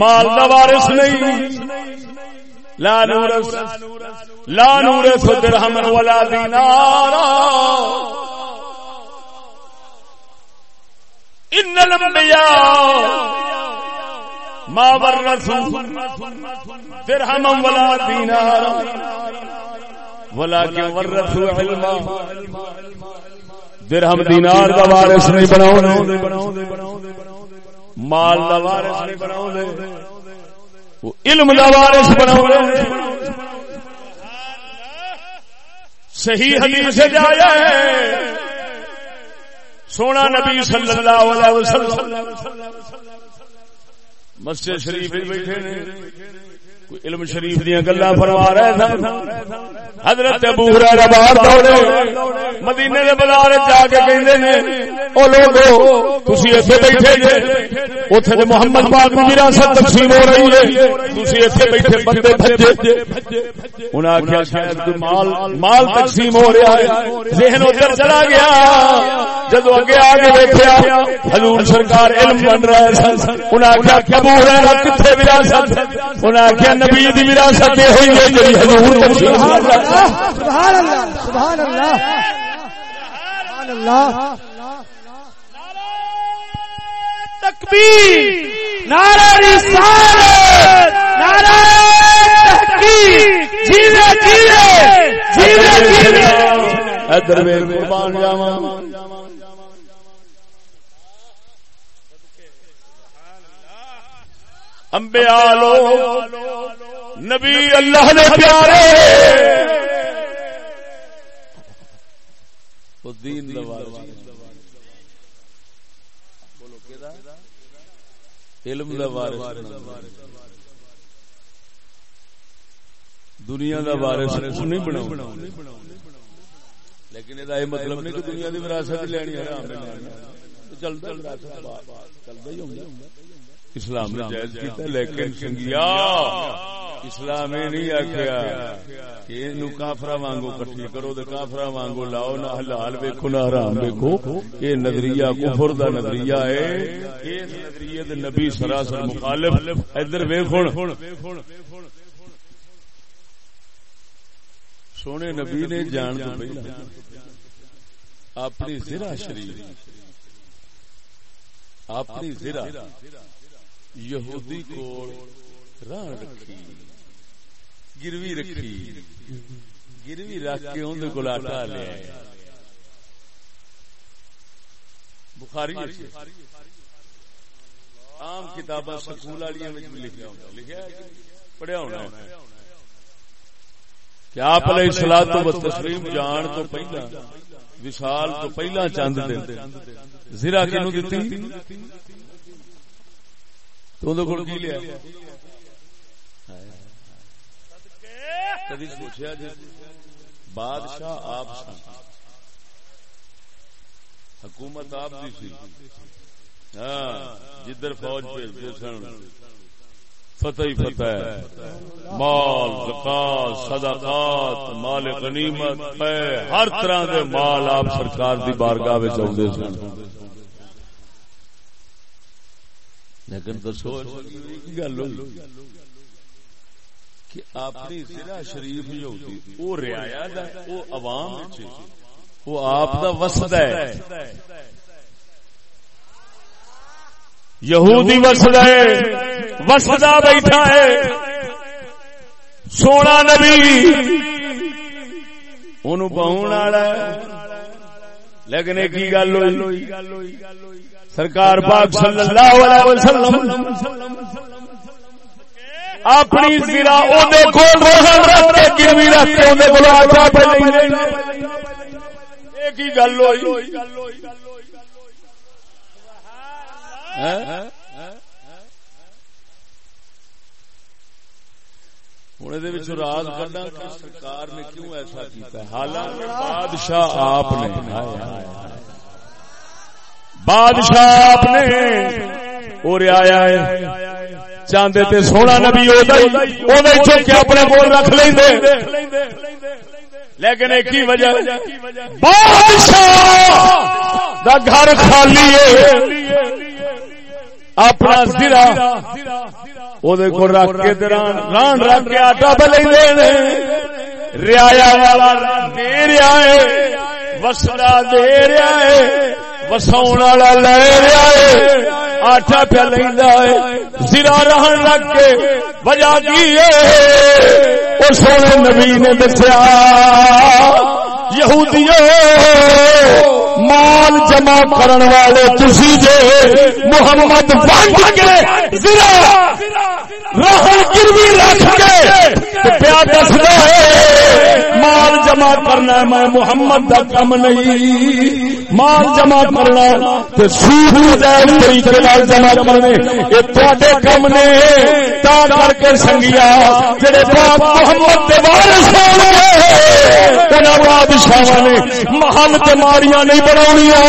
مال دا وارث نہیں۔ لا نورس لا نورس درہم ولا دینارا ان الانبیاء ما ورثوا درہم ولا دینارا ولكن ورثوا علما۔ درہم دینار دا وارث نہیں بناؤ مال دا وارث نہیں بناؤ وہ علم دا وارث بناؤ صحیح حدیث سے جایا ہے۔ سونا نبی صلی اللہ علیہ وسلم۔ مسجد شریف بیٹھے نے۔ علم شریف دیا گلا فرما رہے تھے حضرت ابو ہریرہ باہر دوڑے مدینے دے بازار جا کے کہندے نے، او لوگو، تسی ایتھے بیٹھے جے۔ اوتھے تے محمد پاک دی وراثت تقسیم ہو رہی ہے۔ تسی ایتھے بیٹھے بندے بھجے۔ انہاں آکھیا، شاید کوئی مال مال تقسیم ہو رہا ہے۔ ذہن ادھر چلا گیا۔ جدو اگے آگے دیکھا حضور سرکار علم بن رہا ہے انہاں آکھیا، ابو ہریرہ کتھے وراثت؟ انہاں آکھیا نبی دی وراثت یہ ہوئی ہے جڑی حضور تقسیم ہو رہا ہے۔ سبحان اللہ سبحان اللہ سبحان اللہ۔ تکبیر نعرہ رسالت نعرہ تحقیق جیوے جیوے جیوے جیوے۔ ادھر ویل قربان جاواں۔ انبیاء لو نبی اللہ نے پیارے دین علم دا وارث دنیا دا وارث نہیں بناؤ لیکن یہ مطلب نہیں کہ دنیا کی وراثت لینی حرام ہے چلتا چلتا ہی ہوگا اسلام نے جائز کیتا لیکن سنگیا اسلام یہ نہیں آخیا کہ یہ کافرا وانگو کٹھی کرو تو کافرا وانگو لاؤ نہ حلال ویکو نہ حرام ویکو یہ نظریہ کفر دا نظریہ ہے۔ اس نظریے دے نبی سراسر مخالف۔ ادھر ویکھن سونے نبی نے جان تو پہلا اپنی زرا شریف اپنی زرا یہودی کو راہ رکھی، گروی رکھی، گروی رکھ کے اندر کو آٹا لیا بخاری عام کتاباں سکول والی لکھا ہوتا لکھا پڑھیا ہونا کہ آپ علیہ السلام تو تسلیم جان تو پہلا، وصال تو پہلا چند دن۔ زرا کنو دیتی تو اندر کول کی لیا۔ کدی سوچیا جی بادشاہ آپ سن۔ حکومت آپ دی سی۔ ہاں جدھر فوج بھیجتے سن، فتح ہی فتح ہے۔ مال، زکات، صدقات، مال غنیمت ہر طرح دے مال آپ سرکار دی بارگاہ وچ اوندے سن۔ لیکن دسو گل ہوئی کہ اپنی ضلع شریف جو ہوتی، وہ رعایا دا، وہ عوام وہ آپ دا وسد ہے۔ یہودی وسد ہے وسدا بیٹھا ہے۔ سونا نبی ان بہن والا لیکن ایک ہی گل ہوئی سرکار پاک صلی اللہ علیہ وسلم اپنی زرا کول رکھ کے گروی رکھ کے آچا پہ ایک ہی گل ہوئی ہوں یہ راز کڈا کہ سرکار نے کیوں ایسا کیتا ہے حالانکہ بادشاہ آپ نے بادشاہ آپ نے اور آیا ہے۔ چاندے تے سونا نبی چوکے اپنے کول رکھ لیں لیکن ایک ہی وجہ، بادشاہ دا گھر خالی ہے۔ اپنا سرا کو رکھ کے ران رکھ کے آٹا پہ لے ریا والا دے رہا ہے وسلا دے رہا ہے۔ وساؤ والا لے رہا ہے آٹا پہ لینا ہے سرا رہن رکھ کے وجہ کی ہے سونے نبی نے دسیا یہودیوں مال جمع کرن والے تسی جے محمد بن کے زرا رہن گروی رکھ کے پیا دس ہے، مال جمع کرنا میں محمد دا کم نہیں۔ مال جمع کرنا تے سود طریقے نال جمع کرنے۔ اے تواڈے کم نے۔ تا کر کے سنگیا، جڑے پاک محمد دے وارث ہون گے انہاں بادشاہاں نے محل تے ماریاں نہیں بناونیاں۔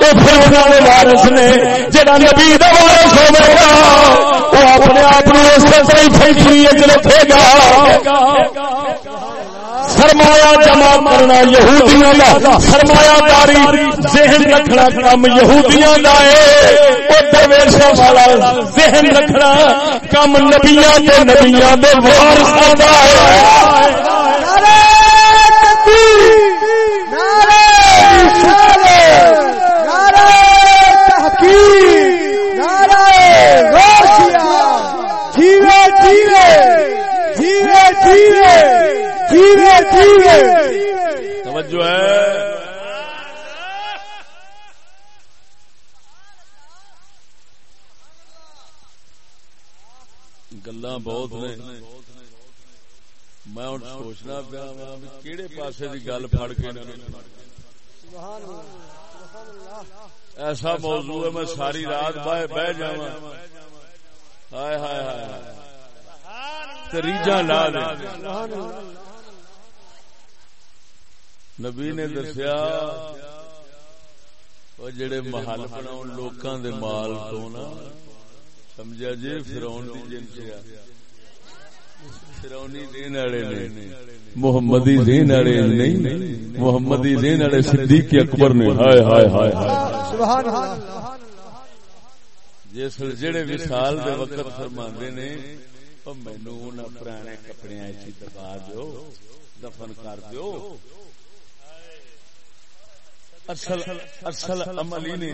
اے پھر انہاں دے وارث نے، جڑا نبی دا وارث ہوے گا وہ اپنے آپ نو طرح فیکٹری رکھے گا سرمایہ جمع کرنا یہودیاں دا، سرمایہ داری ذہن رکھنا کم یہودیاں دا ہے۔ او درویشاں والا ذہن رکھنا کم نبیاں دے نبیاں دے وارثاں دا ہے نعرہ تکبیر نعرہ رسالت نعرہ تحقیق نعرہ غوثیہ جیوے جیوے جیوے جیوے جیوے جیوے۔ توجہ ہے۔ گلا بہت نے۔ میں ہوں سوچنا پیا کہڑے پاسے کی گل پھڑ کے ایسا موضوع ہے، میں ساری رات بہ بہ جا ہائے ہائے ہائے تریجا لا دے نبی نے دسیا وہ جڑے محل بناؤ لوکاں دے مال تو نا سمجھا جی فرعون دی جنس فرعونی دین والے نے محمدی دین والے نہیں محمدی دین والے صدیق اکبر نے۔ ہائے ہائے ہائے ہائے۔ سبحان اللہ جس جڑے وصال دے وقت فرماندے نے او مینوں انہاں پرانے کپڑیاں وچ دبا دیو دفن کر دیو۔ اصل اصل عمل ہی نے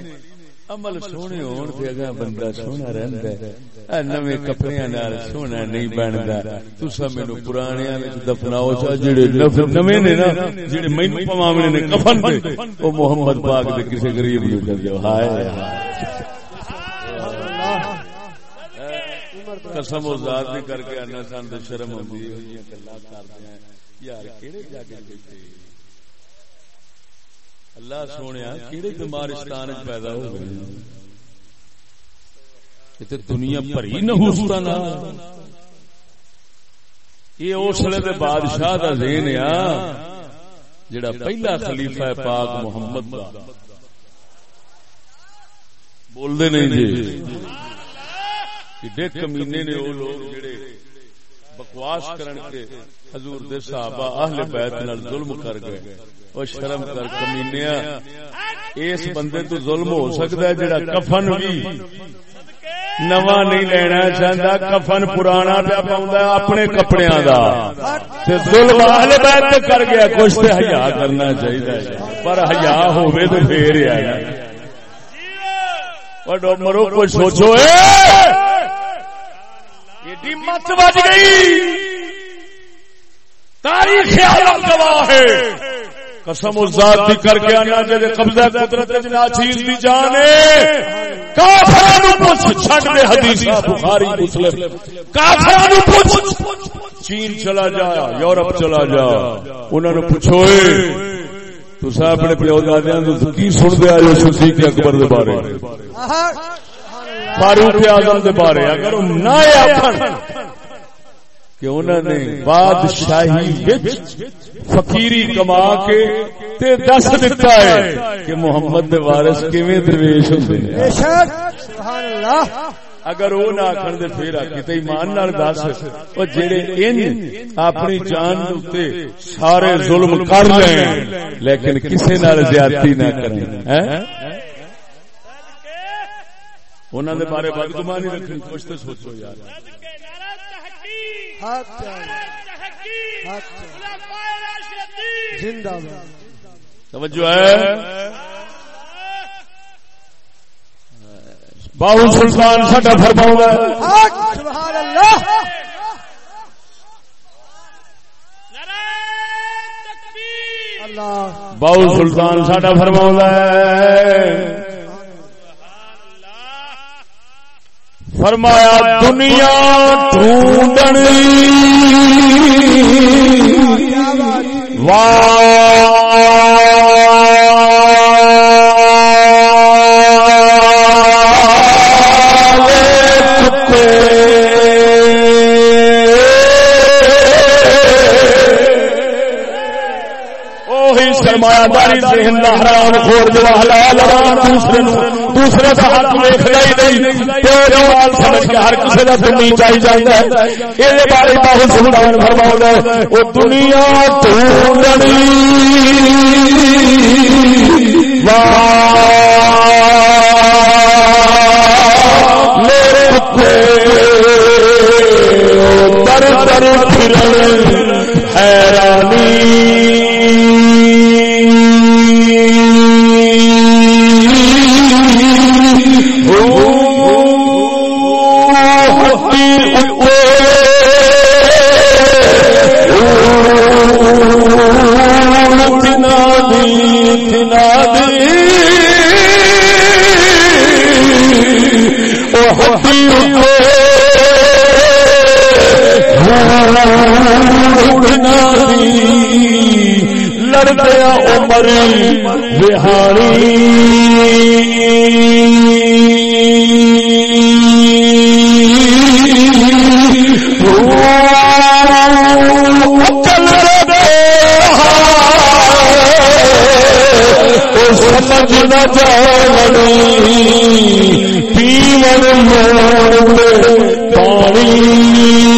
عمل سونے ہون تے اگا بندہ سونا رہندا ہے۔ اے نویں کپڑیاں نال سونا نہیں بندا۔ تساں مینوں پرانیاں وچ دفناؤ چا، جڑے نویں نے نا، جڑے مینوں پواونے نے کفن تے او محمد پاک دے کسے غریب نوں کر دیو ہائے۔ قسم و ذات بھی کر کے آنا سان تو شرم ہوتی ہے۔ گلا کرتے ہیں یار کہڑے جا کے بیٹھے اللہ سونے کہڑے بیمارستان پیدا ہو گئے. تے دنیا بھری نحوستا نا یہ اسلے دے بادشاہ دا ذہن آ، جڑا پہلا خلیفہ پاک محمد دا. بول دے نہیں جی. ایڈے کمینے نے وہ لوگ جڑے بکواس کرن کے حضور دے صحابہ اہل بیت نال ظلم کر گئے. او شرم کر کمینیا اس بندے تو ظلم ہو سکتا ہے جڑا کفن بھی نواں نہیں لینا چاہتا، کفن پرانا پیا پاؤں اپنے کپڑیاں دا۔ تے ظلم اہل بیت کر گیا، کچھ تے حیا کرنا چاہیے پر حیا ہوے تے پھر ہے۔ مرو کوئی سوچو۔ ایڈی مت بج گئی۔ تاریخ عالم گواہ ہے۔ قسم ذات بھی کر کے آنا جے قبضہ قدرت چیز دی جان ہے کافراں نو پوچھ چھڈ دے حدیث۔ بخاری مسلم۔ کافراں نو پوچھ۔ چین چلا جا یورپ چلا جا۔ انہاں نو پوچھو اے تسا اپنے پیو دادیاں تو کی سن دے آئے ہو صدیق اکبر دے بارے؟ فاروق اعظم دے بارے۔ اگر نہ آکھن کہ انہوں نے بادشاہی وچ فقیری کما کے تے دس دیتا ہے کہ محمد دے وارث کیویں درویش ہوندے نے بے شک! سبحان اللہ اگر وہ نہ آخر دے پھر آکی تے ایمان نال دس او جڑے ان اپنی جان تے سارے ظلم کر لیں لیکن کسے نال زیادتی نہ کریں۔ ہیں؟ انہوں نے بارے بدگمانی رکھنی کچھ تو سوچو یار۔ چاہیے زندہ باد۔ توجہ ہے۔ باہو سلطان ساڈا فرماؤں گا۔ سبحان اللہ۔ باہو سلطان ساڈا فرماؤں فرمایا دنیا ٹونڈنی کیا بات سرمایہ داری ذہن دا حرام خور جو حلال دوسرے نو دوسرے دا حق ویکھ لئی نہیں تیرے وال سمجھ کے ہر کسی دا سننی چاہی جاندا ہے اے بارے بہت سبحان فرماؤندا ہے او دنیا ٹونڈنی واہ۔ میرے کتے در در پھرن لڑدیا عمر بہاری سمجھ نہ جانی پانی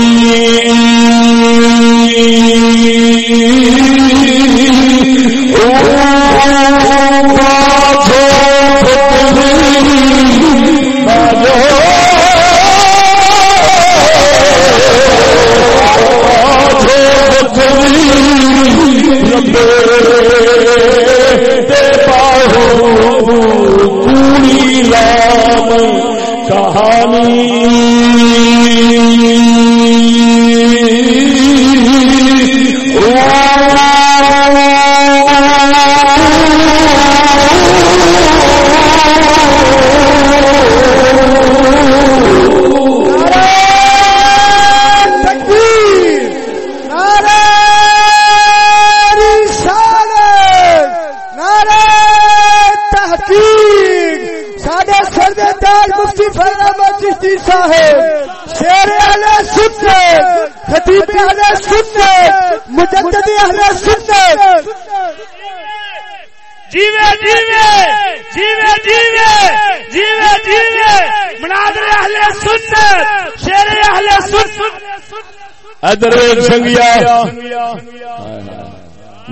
ادر سنگیا۔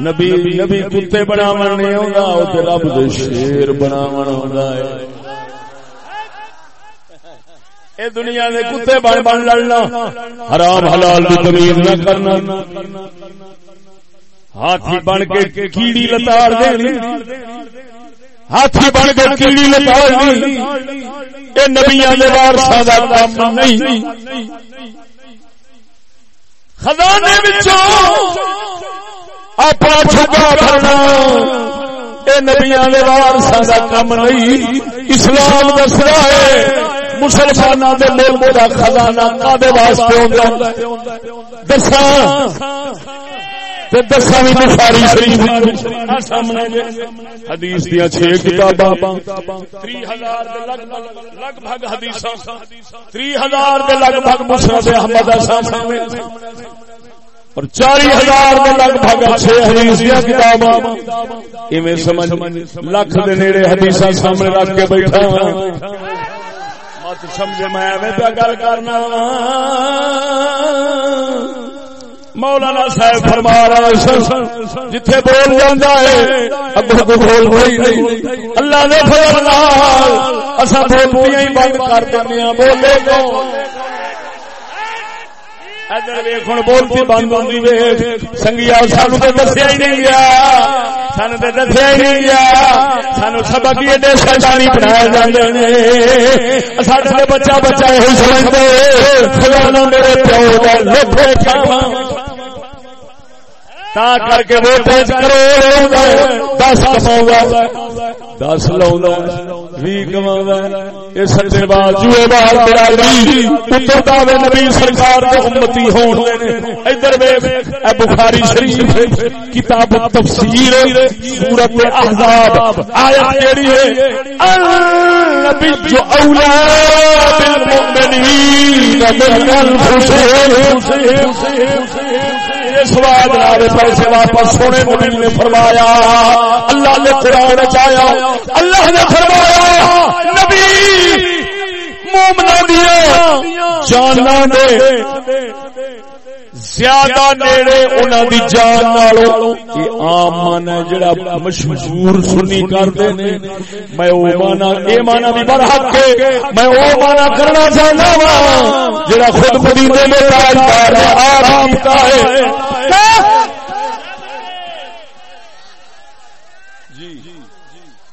نبی نبی کتے بناون نہیں ہوندا او تے رب دے شیر بناون ہوندا ہے۔ اے دنیا دے کتے بن بن لڑنا۔ حرام حلال دی تمیز نہ کرنا۔ ہاتھی بن کے کیڑی لتاڑ دینی۔ ہاتھی بن کے کیڑی لتاڑ دینی۔ اے نبیاں دے وارثاں دا کام نہیں۔ خزانے اپنا چھپا بھرنا اے نبیاں دے وارثاں دا کم نہیں۔ اسلام دسدا ہے، مسلماناں دے ملک دا خزانہ کادے واسطے ہوندا ہے؟ دساں۔ تے دساں بھی بخاری شریف آ سامنے جے۔ حدیث دیاں چھ کتاباں۔ 3000 دے لگ بھگ لگ بھگ حدیثاں۔ 3000 دے لگ بھگ مسند احمد سامنے۔ اور چاری ہزار کے لگ بھگ حدیث دیا کتاب ایویں سمجھ لکھ دے نیڑے حدیث سامنے رکھ کے بیٹھا مت سمجھے میں ایویں گل کرنا۔ مولانا صاحب فرما رہا سن جتھے بول جانا ہے، اگوں کو بول کوئی نہیں۔ اللہ نے فرما اصا بولتیاں ہی بند کر دیا بولے کو ادھر ویخ بولتی بند ہوتی ویخ سنگیا سانو تو دسیا ہی نہیں گیا۔ سان تو دسیا ہی نہیں گیا۔ سانو سبق ہی ایڈے شیطانی بنایا جاتے سارے بچہ بچہ یہ سمجھتے فلانا میرے پیو کا لوٹے تا کر کے ووٹ کرو۔ دس کما دس لا بھی بال نبی سرکار امتی ہون ادھر بخاری شریف کتاب تفسیر سورت احزاب۔ آیت کیڑی ہے؟ النبی جو اولاد المؤمنین من انفسهم سواد والے پیسے واپس سونے نبی نے فرمایا، اللہ نے قرآن چایا اللہ نے فرمایا، نبی مومنا دیا جانا دے، زیادہ نیڑے انہاں دی جان نالو یہ عام معنی جڑا مشہور سنی کردے نے۔ میں او معنی، اے معنی بھی بڑا حق ہے۔ میں او معنی کرنا چاہنا وا جڑا خود مدینے میں تاجدار ہے آرام کا ہے۔ جی۔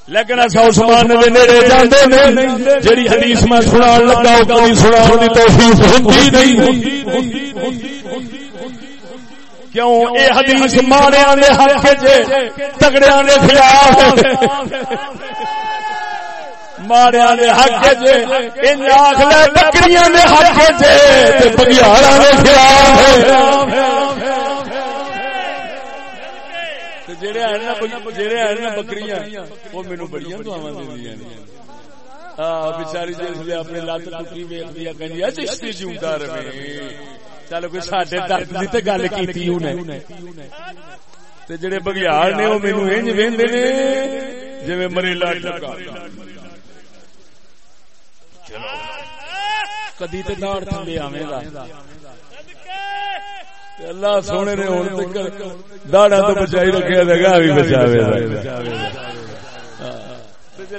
لیکن اصا عثمان دے نیڑے جاندے نہیں جڑی حدیث میں سنان لگا او کبھی سنان دی توفیق ہوندی نہیں۔ کیوں؟ اے حدیث ماڑیاں دے حق وچ، تگڑیاں دے خلاف۔ ماڑیاں دے حق وچ انج آکھ لے بکریاں دے حق وچ، تے بگیاڑاں دے خلاف۔ بکریاں وہ مینو بڑی دعوا دیا بچاری جس اپنے لت ٹوٹی ویک دیا کہ چشتی جیوتا رہے چل کوئی سڈے درد کی تو گل کی جڑے بگیار نے وہ مینو انج وہدے نے جی مریلا لگا کدی تو داڑ تھلے آئے گا اللہ سونے نے ہوں داڑا تو بچائی رکھے گا بھی بچا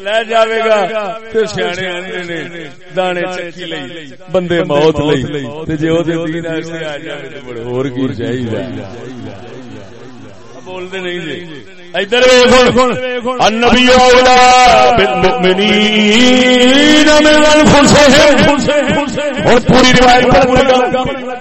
لے جاوے گا تے سیانے آندے نے دانے چکی لئی، بندے موت لئی۔ تے جے او دے دین ایسے آ جاوے تے بڑے ہور کی چاہیے بول دے نہیں جی ادھر النبی اولا بالمؤمنین من انفسهم اور پوری روایت پر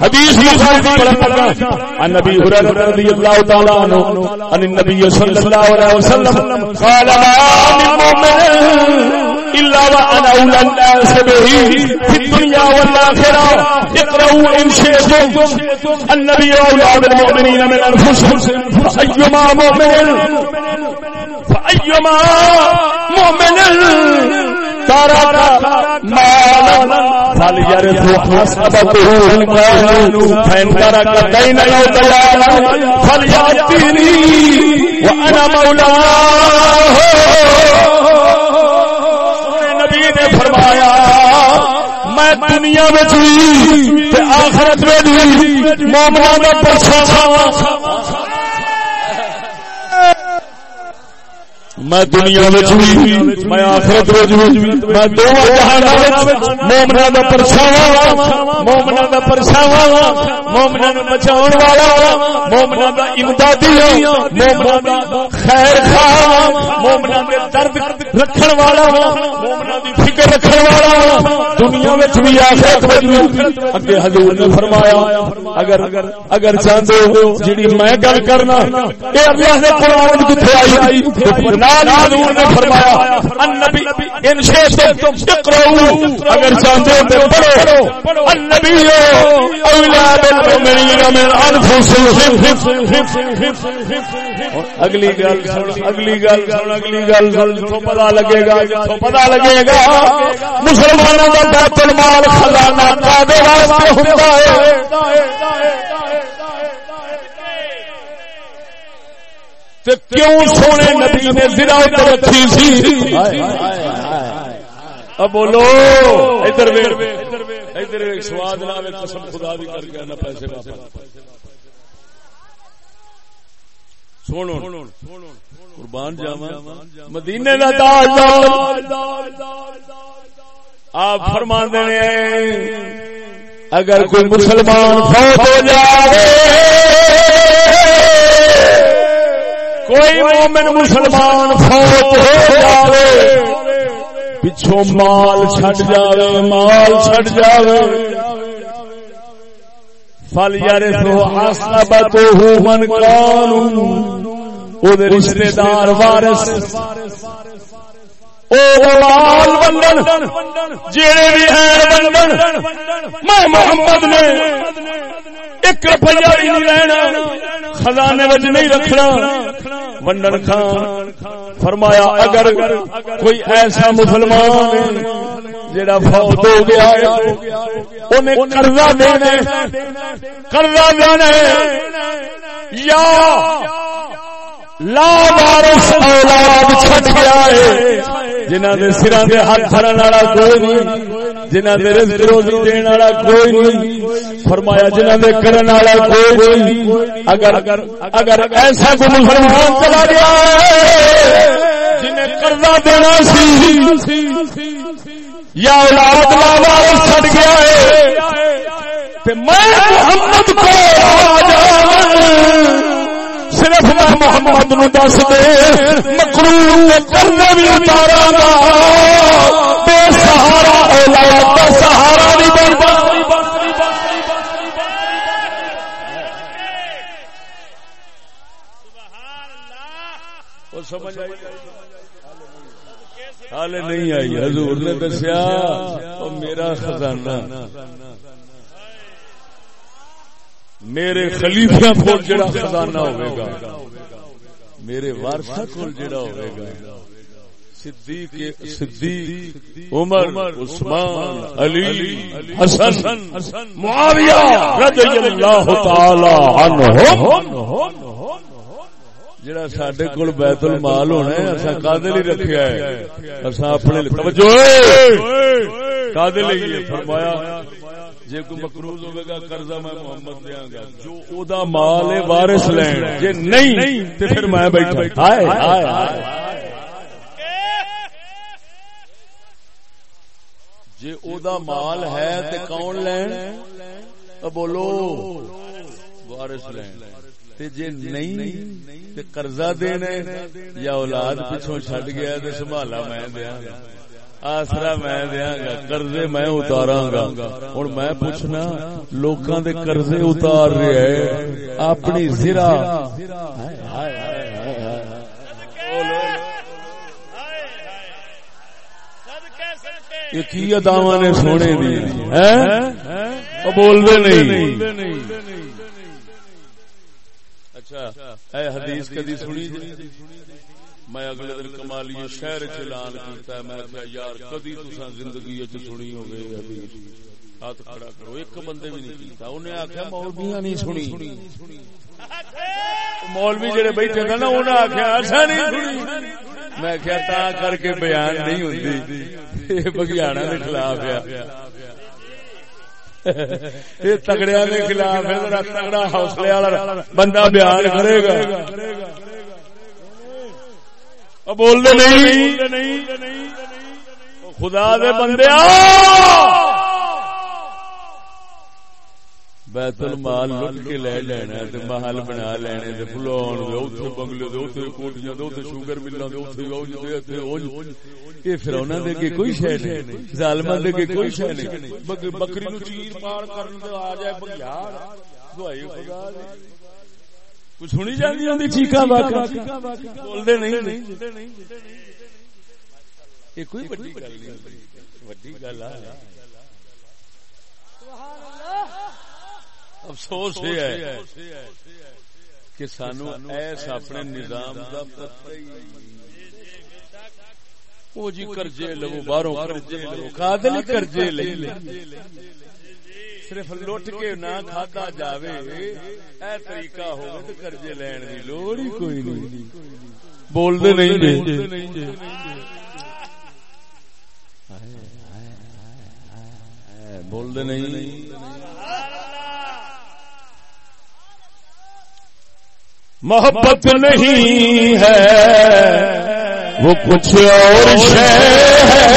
حدیث مخالف پڑھن لگا۔ النبی ہریرہ رضی اللہ تعالی عنہ ان النبی صلی اللہ علیہ وسلم قال ما من مؤمن إلا وأنا أولى الناس به في الدنيا شئتم. النبي بالمؤمنين من مؤمن مؤمن. مالا فليرث حسبته المال. فإن ترك دينا أو فليأتيني وأنا مولاه. نے فرمایا میں دنیا میں آخرت میں بھی مومنا کا پرچھا میں دنیا میں میں آخرت میں دو مومنا کا پرچھاوا مومنا کا پرچھاوا مومنا بچاؤ والا مومنا کا امدادی مومنا کا خیر خواہ مومنا کے درد رکھن والا مومنا کی فکر رکھن والا۔ دنیا میں بھی، آخرت اگے حضور نے فرمایا، اگر اگر چاہتے ہو جی میں گل کرنا یہ اللہ نے قرآن کتنے آئی؟ حضور نے فرمایا، النبی، ان شئتم اقرؤوا اگر چاہتے ہو تو پڑھو۔ النبی اولاد المؤمنین من انفسهم اگلی گل سن، اگلی گل سن، اگلی گل سن تو پتہ لگے گا تو پتہ لگے گا، مسلمانوں کا بیت المال خزانہ کعبے واسطے ہوتا ہے۔ کیوں سونے نبی نے زرا رکھی سی؟ اب بولو، ادھر ادھر سواد قسم خدا بھی کر کے پیسے سنو، قربان جاوا مدینے دا تاج آپ فرما دے اگر کوئی مسلمان فوت ہو جائے کوئی مومن مسلمان فوت ہو جائے پچھو مال چھٹ جاوے مال چھٹ جاوے فل یار سو من کانو او رشتے دار وارث مال بنڈن بھی ہیں بنڈن میں محمد نے ایک روپیہ بھی نہیں لینا، خزانے وچ نہیں رکھنا۔ ونڈن خان فرمایا، اگر کوئی ایسا مسلمان جڑا فوت ہو گیا انہیں قرضہ دینا قرضہ دینا یا لا وارث اولاد چھٹ گیا ہے۔ جنہاں دے سراں دے ہاتھ دھرن والا کوئی نہیں، جنہاں دے رزق روزی دین والا کوئی نہیں۔ فرمایا، جنہاں دے کرن والا کوئی نہیں۔ اگر اگر ایسا کوئی مسلمان چلا گیا جنہیں قرضہ دینا سی، یا اولاد لا وارث چھٹ گیا ہے، تے میں محمد کو آ جاواں صرف میں محمد نو دس دے مکرو کرنے بھی اتارا گا۔ بے سہارا اولاد کا سہارا نہیں بنتا۔ نہیں آئی، حضور نے دسیا میرا خزانہ۔ میرے خلیفیا کو جڑا خزانہ ہوئے گا میرے وارسا کو جڑا ہوئے گا۔ صدیق صدیق عمر عثمان علی حسن معاویہ رضی اللہ تعالی عنہ جڑا سڈے کول بیت المال ہونا ہے اصا کادے لی رکھیا ہے؟ اصا اپنے توجہ! کادے لی فرمایا جی کوئی مقروض ہوئے گا قرضہ میں محمد دیا گا جو او دا مال ہے، وارث لین۔ جی نہیں، تے پھر میں بیٹھا۔ ہائے ہائے جی او دا مال ہے، تے کون لین؟ بولو، وارث لین۔ تے جے نہیں، تے قرضہ دینا یا اولاد پیچھوں چھڈ گیا، تے سنبھالا میں دیاں گا آسرا میں دیا گا قرضے میں اتارا گا ہوں میں پوچھنا، لوکاں دے قرضے اتار رہے ہے اپنی زرا۔ کی اداوا نے سونے دی۔ بول دے نہیں۔ اچھا اے حدیث کدی سنی جی؟ میں اگلے دن کمالی شہر چلان کیتا ہے، میں کہا یار، کدی تساں زندگی وچ سنی ہوے حدیث ہاتھ کھڑا کرو، ایک بندے بھی نہیں کیتا انہیں آکھیا مولویاں نہیں سنی۔ مولوی جڑے بیٹھے تھے نا، انہاں آکھیا اساں نہیں سنی۔ میں کہیا تا کر کے بیان نہیں ہوندی۔ اے بگیاڑا دے خلاف ہے۔ یہ تگڑیا کے خلاف ہے، ذرا تگڑا حوصلے والا بندہ بیان کرے گا۔ بول دے نہیں. خدا دے بندے بیت المال لٹ کے لے لینا تے محل بنا لینے تے فلون دے اوتھے بنگلے دے اوتھے کوٹیاں دے اوتھے شوگر ملاں دے اوتھے او دے تے او اے فرعوناں دے کے کوئی شے نہیں ظالماں دے کے کوئی شے نہیں۔ بکری نو چیر پار کرن تے آ جائے بگیاڑ دعائی خدا دی۔ سنی جاندی ہوندی نہیں یہ کوئی بڑی گل نہیں بڑی گل ہے افسوس یہ ہے کہ سانو ایس اپنے نظام دا پتہ ہی وہ جی کرجے لو باہروں کرجے لو قادل کرجے لے صرف لٹ کے نہ کھادا جاوے اے طریقہ ہوے تے کرجے لین دی لوڑ ہی کوئی نہیں۔ بول دے نہیں بول دے نہیں۔ محبت نہیں ہے وہ کچھ اور شے ہے۔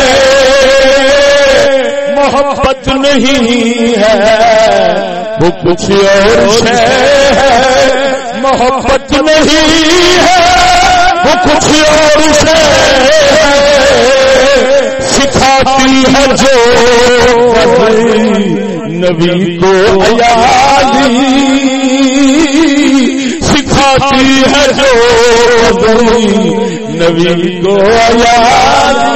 محبت نہیں ہے۔ وہ کچھ اور ہے۔ محبت نہیں ہے۔ وہ کچھ اور شے سکھاتی ہے جو نبی کو عیادی سکھاتی ہے جو نبی کو عیادی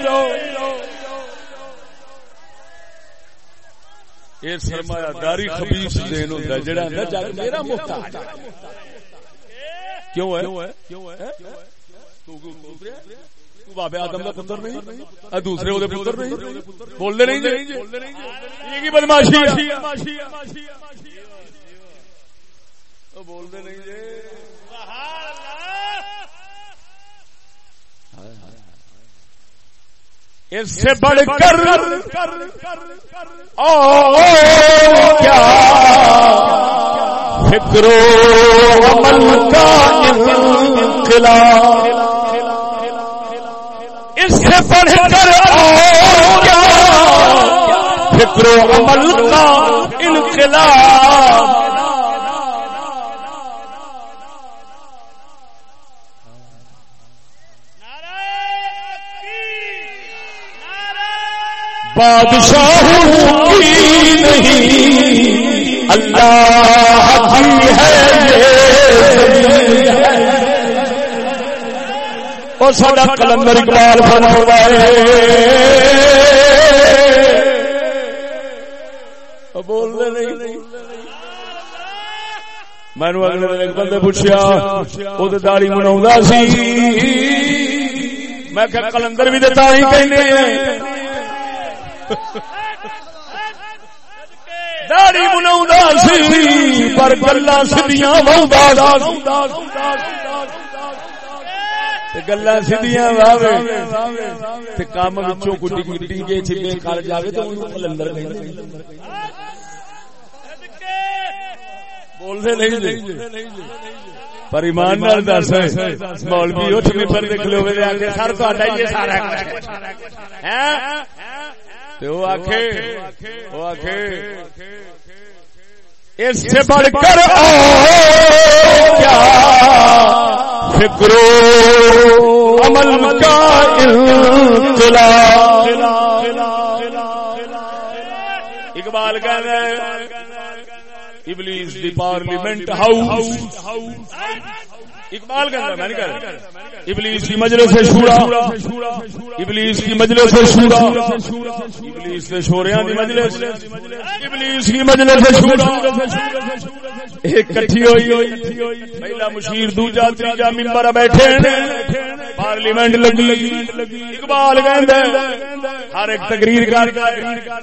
یہ سرمایہ داری خبیص دین ہوتا جڑا اندر جا میرا محتاج کیوں ہے؟ کیوں تو بابے آدم کا پتر نہیں دوسرے وہ پتر نہیں بولتے نہیں یہ کی بدماشی بولتے نہیں جی اس سے بڑھ کر کیا فکر عمل کا انقلاب۔ اس سے بڑھ کر کیا فکر و عمل کا انقلاب۔ بادشاہ نہیں۔ اللہ کی ہے اور سارا کلندر اقبال بنا ہوا بول رہے نہیں۔ میں اگلے دن ایک بندے پوچھا وہ داڑی منا سی۔ میں کلندر بھی داری کہنے داڑی بنا سی، پر گلا سدیاں گلا سدیاں کام ٹیگے چیگے کر جائے تو کلندر نہیں جی۔ پر ایمان دس، مولوی اٹھ ممبر لو سر تا سارا اس سے بڑھ کر کیا فکر عمل کا اقبال کہہ رہے ابلیس دی پارلیمنٹ ہاؤس اقبال کا میں نہیں کہہ ابلیس کی مجلس شورا. ابلیس کی مجلس شورا. ابلیس سے شوریاں دی مجلس. ابلیس کی مجلس شورا. ایک کٹھی ہوئی. پہلا مشیر دوجا تیجا ممبر بیٹھے پارلیمنٹ لگی. اقبال کہندا ہر ایک تقریر کر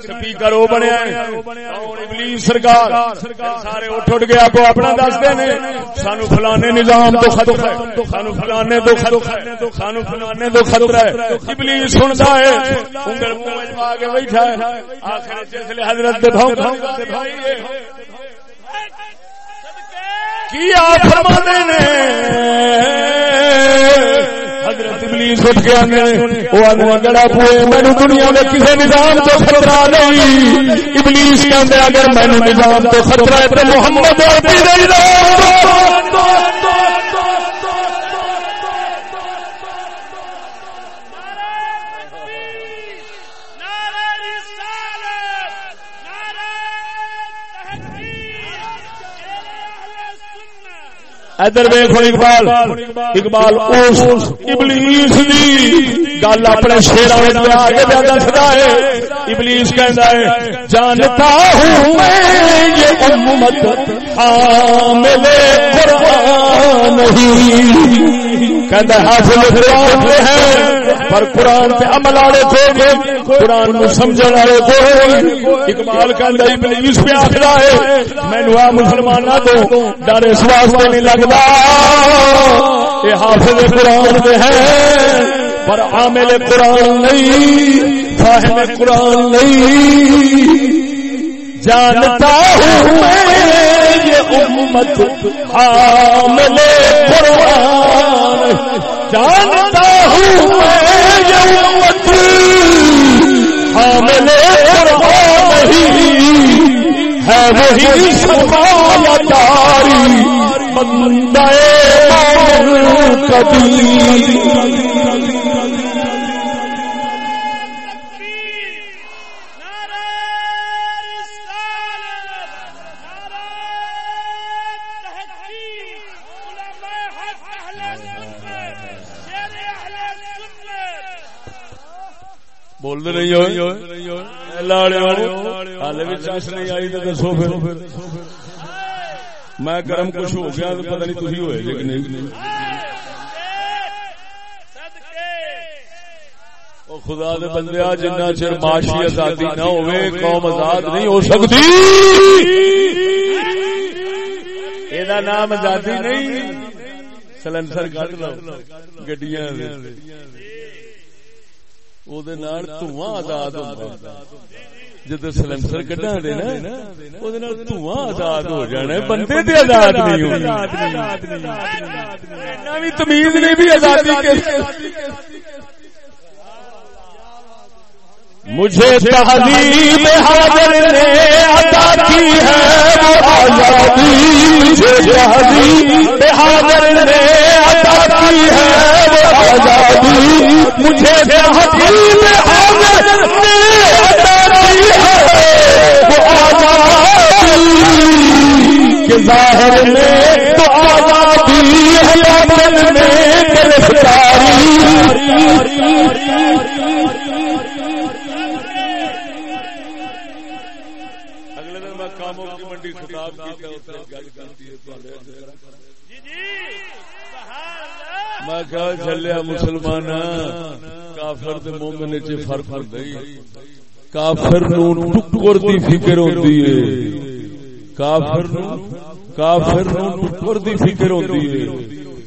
سپیکر او بنیا اور ابلیس سرکار سارے اٹھ اٹھ کے آپ اپنا دستے نے. سانو فلانے نظام تو خطرہ ہے. سانو فلانے تو خطرہ ہے سانو تو خطرہ ہے۔ ابلیس سندا ہے۔ انگل منہ وچ پا کے بیٹھا ہے۔ آخر جس لے حضرت دے بھاؤ بھائی فرمانے نے؟ حضرت ابلیس اٹھ کے آنے وہ آدمی گڑا پوئے مینو دنیا میں کسی نظام تو خطرہ نہیں۔ ابلیس کہتے اگر مینو نظام تو خطرہ ہے تو محمد ادھر ویخ اقبال اقبال، اس ابلیس دی گل اپنے شیرا آگے پہ دستا ہے۔ ابلیس کہندا ہے، جانتا ہوں میں یہ امت حامل قرآن نہیں کہندا حافظ ہاں قرآن دے ہیں پر قرآن تے عمل والے کوئی قرآن نو سمجھن والے کوئی اقبال کہندا ابلیس پہ آکھدا ہے، مینوں آ مسلماناں تو ڈر اس واسطے نہیں لگدا۔ اے حافظ قرآن دے ہیں پر عامل قرآن نہیں، فاہم قرآن نہیں۔ جانتا ہوں میں، یہ امت حامل قرآن جانتا ہوں میں یہ امت۔ حامل قرآن ہے وہی بندے کبھی۔ بول دے نہیں ہوئے لاڑے ہال بھی چس نہیں آئی تو دسو پھر میں گرم کچھ ہو گیا تو پتہ نہیں تھی ہوئے جی نہیں خدا دے بندے جنہ چر معاشی آزادی نہ ہوئے قوم آزاد نہیں ہو سکتی یہ نام آزادی نہیں سلنسر کٹ لو گڈیاں آزاد جد سلنسر کڈا دے نا آزاد ہو جانا بندے تے آزاد نہیں بھی تمیز نے بھی آزادی مجھے تہذیب حاضر نے عطا کی ہے، وہ آزادی مجھے تہذیب حاضر نے عطا کی ہے، وہ آزادی مجھے تہذیب حاضر نے عطا کی ہے، وہ آزادی کے ظاہر میں تو آزادی ہے، باطن میں گرفتاری۔ میں کہا چلیا مسلمان کافر مومن چ فرق کافر ٹکر دی فکر ہوتی ہے۔ کافر کافر ٹکر دی فکر ہوتی ہے۔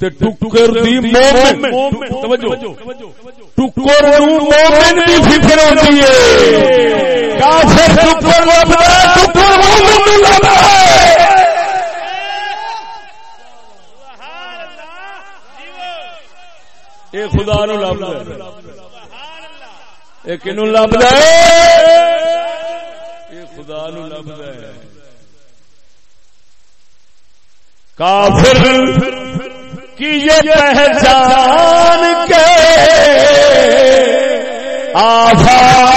ٹکر دی مومن ٹکر مومن دی فکر ہوتی ہے۔ کافر ٹکر ٹکر مومن اے خدا نو لب اے کنو لب اے خدا نو لب کافر کی یہ پہچان کے آفاق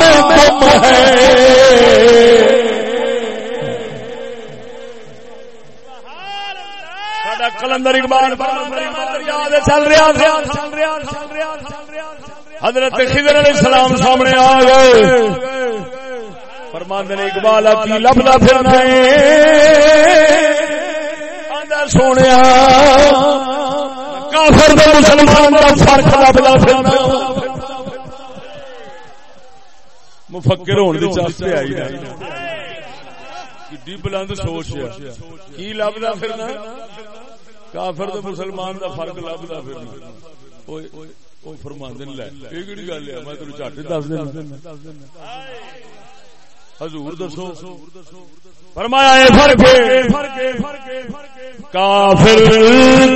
میں گم ہے۔ کلندر اقبال چل رہا حضرت خضر علیہ السلام سامنے آ گئے۔ فرماند نے، اقبال کی لبدا پھرنا سونے کافر مسلمان کا فرق لبدا پھرنا مفکر ہونے کی چاستے آئی کی بلند سوچ کی لبدا پھرنا کافر تو مسلمان دا فرق لبدا پھر فرمان لے، یہ کہڑی گل ہے؟ میں تینوں چٹ دس دینا۔ حضور دسو۔ فرمایا یہ فرق کافر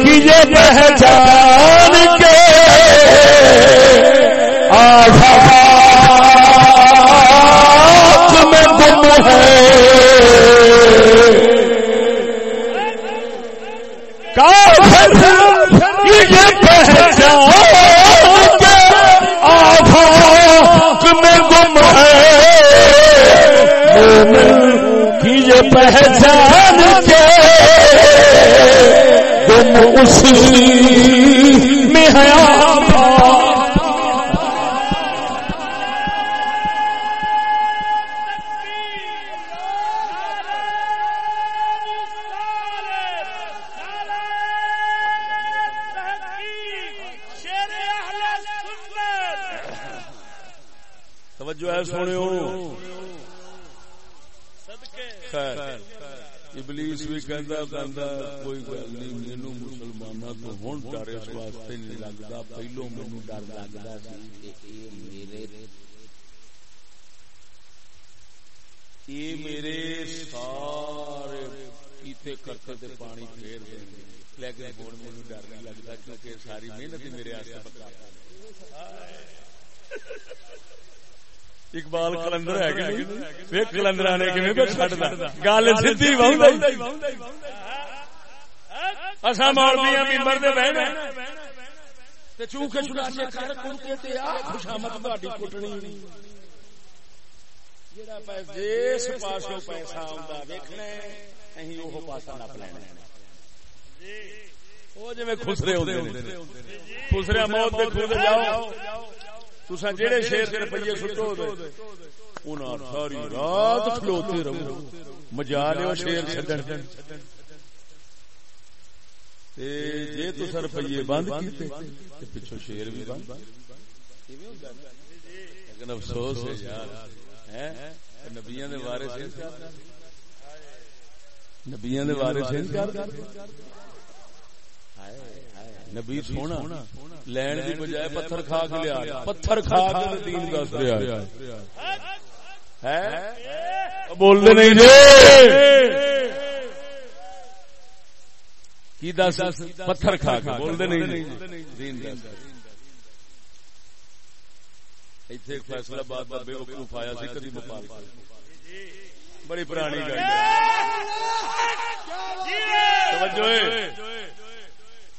کی یہ پہچان کے آزاد میں گم ہے۔ کی یہ پہچان کے گم اسی میں ہے توجہ ہے سونے خیر ابلیس بھی کہندا کہندا کوئی گل نہیں مینوں مسلماناں تو ہن ڈر اس واسطے نہیں لگدا پہلو مینوں ڈر لگدا سی کہ اے میرے یہ میرے سارے کیتے کرتے تے پانی پھیر دیں گے لیکن ہوں مجھے ڈر نہیں لگتا کیونکہ ساری محنت ہی میرے پکا اقبال کلندر ہے کہ کلندر نے گل سی اصا مولوی ممبر دے بہن چوکے چلا کر کڑکے خوشامت تاری کٹنی جس پاسوں پیسہ آتا ویکنا اہی وہ پاسا نپ لینا جی۔ خسرے ہوتے خسرے موت کے خود جاؤ۔ تسا جہے شیر کے روپیے سٹو ساری رات کھلوتے رہو، مجا لو شیر جی تصا روپیے بند کیتے پچھو شیر بھی بند۔ لیکن افسوس ہے یار نبیا نبیا نبی سونا. لین کی بجائے پتھر کھا کے لیا پتھر کھا کے دین دس دیا بولتے نہیں کی دس؟ پتھر کھا کے۔ بولتے نہیں دین دس۔ ایتھے فیصلہ باد بے وقوف آیا سی کدی مپال بڑی پرانی گل۔ توجہ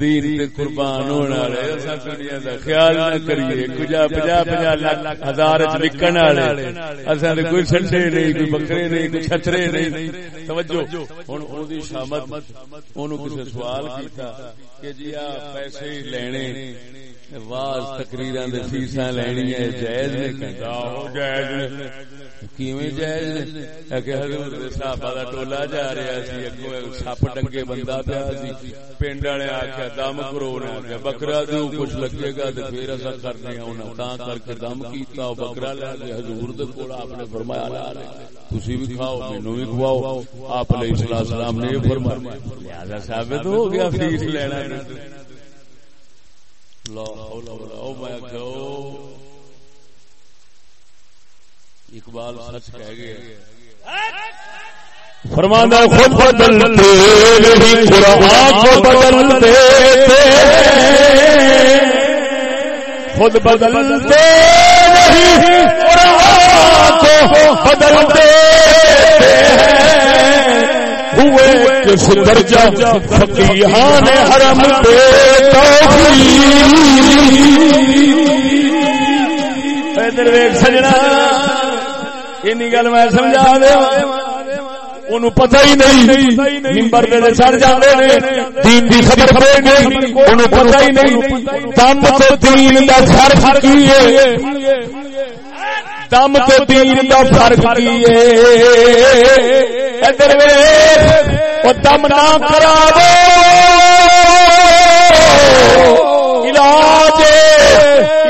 دین تے قربان ہونے والے دنیا دا خیال نہ کریے کجا 50 50 لاکھ ہزار وچ وکن والے اصل کوئی سنڈے نہیں، کوئی بکرے نہیں، کوئی چھترے نہیں۔ توجہ، ہن او دی شامت اونوں کسے سوال کیتا کہ جی آ پیسے لینے واز تقریراں دے فیساں لینیاں جائز نہیں کہندا او جائز کیویں جائز کہ حضور دے صحابہ دا ٹولا جا رہا سی، اگوں سپ ڈنگے بندہ پیا سی۔ پنڈ والے آکھیا، دم کرو نے۔ آکھیا، بکرا دیو، کچھ لگے گا تے پھر اسا کرنے ہن تاں کر کے دم کیتا، او بکرا لے کے حضور دے کول آپ نے فرمایا لا تسی بھی کھاؤ، مینوں بھی کھواؤ۔ آپ علیہ السلام نے فرمایا۔ لہذا ثابت ہو گیا، فیس لینا۔ لا حول ولا قوت الا بالله اقبال سچ کہہ گیا فرمانا خود بدلتے نہیں قرآن کو بدلتے خود بدلتے نہیں قرآن کو بدلتے درجہ فقیہان حرم دے توفیق ادھر ویک سجنا گل میں سمجھا دیا۔ پتہ ہی نہیں ممبر دے چڑھ جاتے دین دی خبر کوئی نہیں انہوں پتہ ہی نہیں۔ دم تو دین دا فرق کی ہے؟ دم تو دین دا فرق کی ہے؟ ادھر وہ دم نہ کراو علاج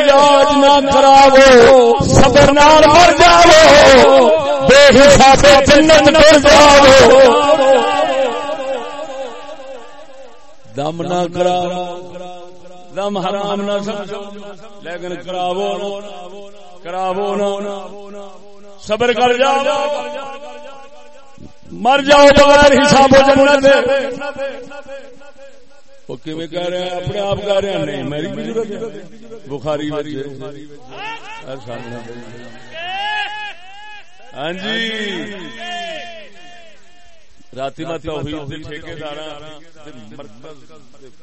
علاج نہ کراو صبر نال مر جاو بے حساب جنت مر جاو دم نہ کراو دم حرام نہ سمجھو۔ لیکن کراو کراو نہ۔ صبر کر جاؤ مر جاؤ بغیر حساب ہو جنت وہ کیویں کہہ رہے ہیں؟ اپنے آپ کہہ رہے ہیں۔ نہیں، میری بھی ضرورت بخاری جی۔ ہاں جی۔ رات میں توحید ٹھیکیدار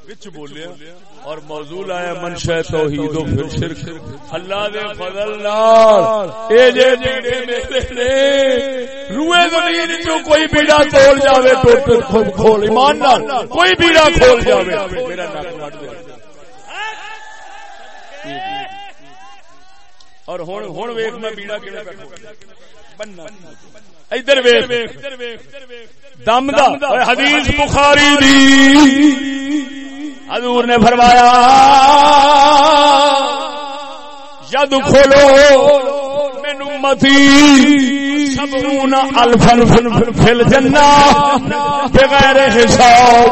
وچ بولیا اور موضوع آیا منشا توحید و پھر شرک اللہ دے فضل نال اے جے بیڑے میرے نے روئے زمین جو کوئی بیڑا کھول جاوے تو کھول ایمان نال کوئی بیڑا کھول جاوے میرا ناک کاٹ دے اور میں بیڑا کیڑا بننا ادھر ویخ دم دا۔ حدیث بخاری دی۔ حضور نے فرمایا جد کھولو مینو متی سبعون الفن في الجنة بغير حساب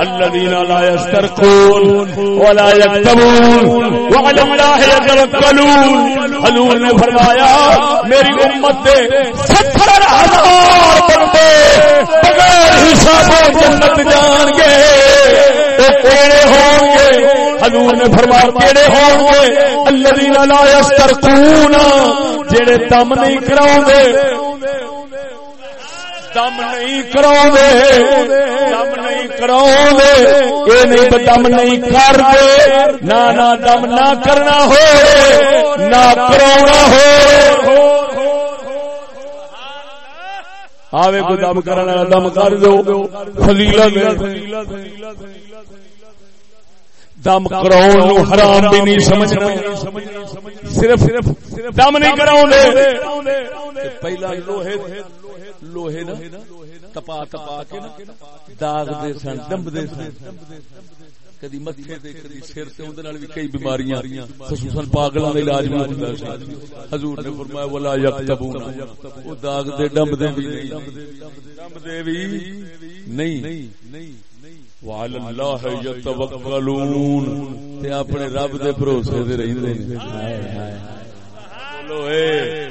الذين لا يسترقون ولا يكتبون وعلى الله يتوكلون حضور نے فرمایا، میری امت دے ستر ہزار بندے بغیر حساب جنت جان گے، تو کیڑے ہوں گے؟ حضور نے فرمایا، کیڑے ہوں گے الذين لا يسترقون جڑے دم نہیں کراون کراؤ دم نہیں کراون کرا دم نہیں کراون کرا یہ نہیں دم نہیں کر دے نہ دم نہ کرنا ہو نہ کرا ہو آوے کو دم کرنا دم کر دو فضیلت دم کراؤ حرام بھی نہیں سمجھنا۔ صرف دم نہیں کراؤ پہلا لوہے لوہے نا تپا تپا کے داغ دے سن دم دے سن۔ کدی متھے تے کدی سر تے اون نال بھی کئی بیماریاں۔ خصوصا پاگلاں دا علاج بھی ہوندا سی۔ حضور نے فرمایا ولا یکتبون. او داغ دے ڈم دے بھی نہیں۔ ڈم دے بھی نہیں۔ وعلى الله يتوكلون تے اپنے رب دے بھروسے تے رہندے نے۔ بولو اے۔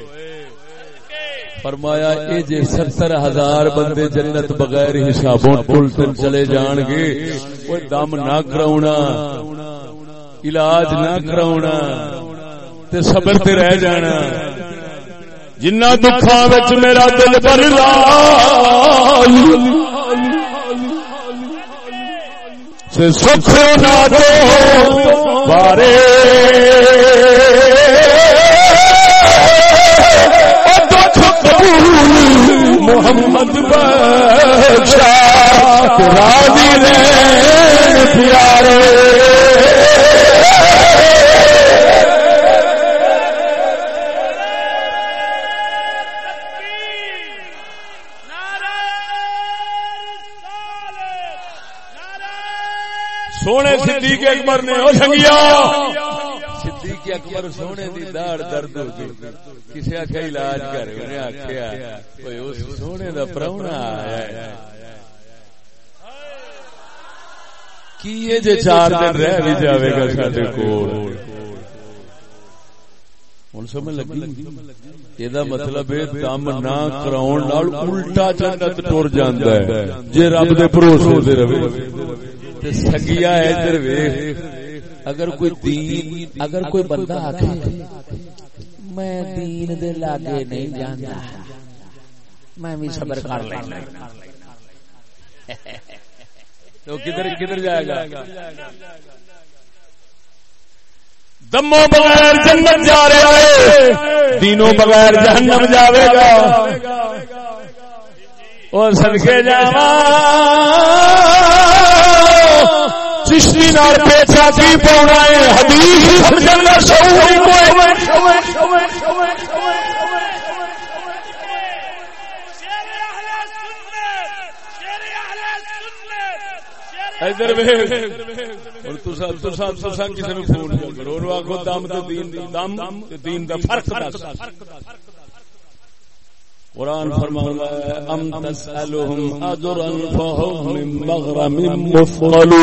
فرمایا، اے جے ستر ہزار بندے جنت بغیر حسابوں ٹلٹن چلے جان گے وہ دم نہ کراؤنا، علاج نہ کراؤنا، تے صبر تے رہ جانا۔ جنہ دکھاں وچ میرا دل بھر لا۔ سے سکھ نہ دو بارے۔ محمد بادشاہ نے صدیق اکبر سونے دی داڑ درد ہو گئی۔ کسی آخیا علاج کر انہیں آخیا اس سونے دا پرونا آیا ہے۔ کی یہ جے چار دن رہ بھی جاوے گا ساڈے کول؟ ہن سمجھ لگی؟ یہ مطلب ہے، دم نہ کراؤن نال الٹا جنت ٹر جاندا ہے۔ جے رب دے بھروسے تے رہے۔ سگیا ادھر اگر کوئی دین اگر کوئی بندہ آخ میں دین دے لاگے نہیں جانا میں بھی صبر کر لینا تو کدھر کدھر جائے گا؟ دموں بغیر جنت جا رہا ہے دینوں بغیر جہنم جاوے گا۔ اور سڑکے جا چشتی نال پیچھا کی پاؤنا ہے؟ حدیث شعور ادھر کسی نے فون کرو۔ آخو دم دم دین دا فرق قرآن فرمانا أم تسألهم أجرا فهم من مغرم مثقلون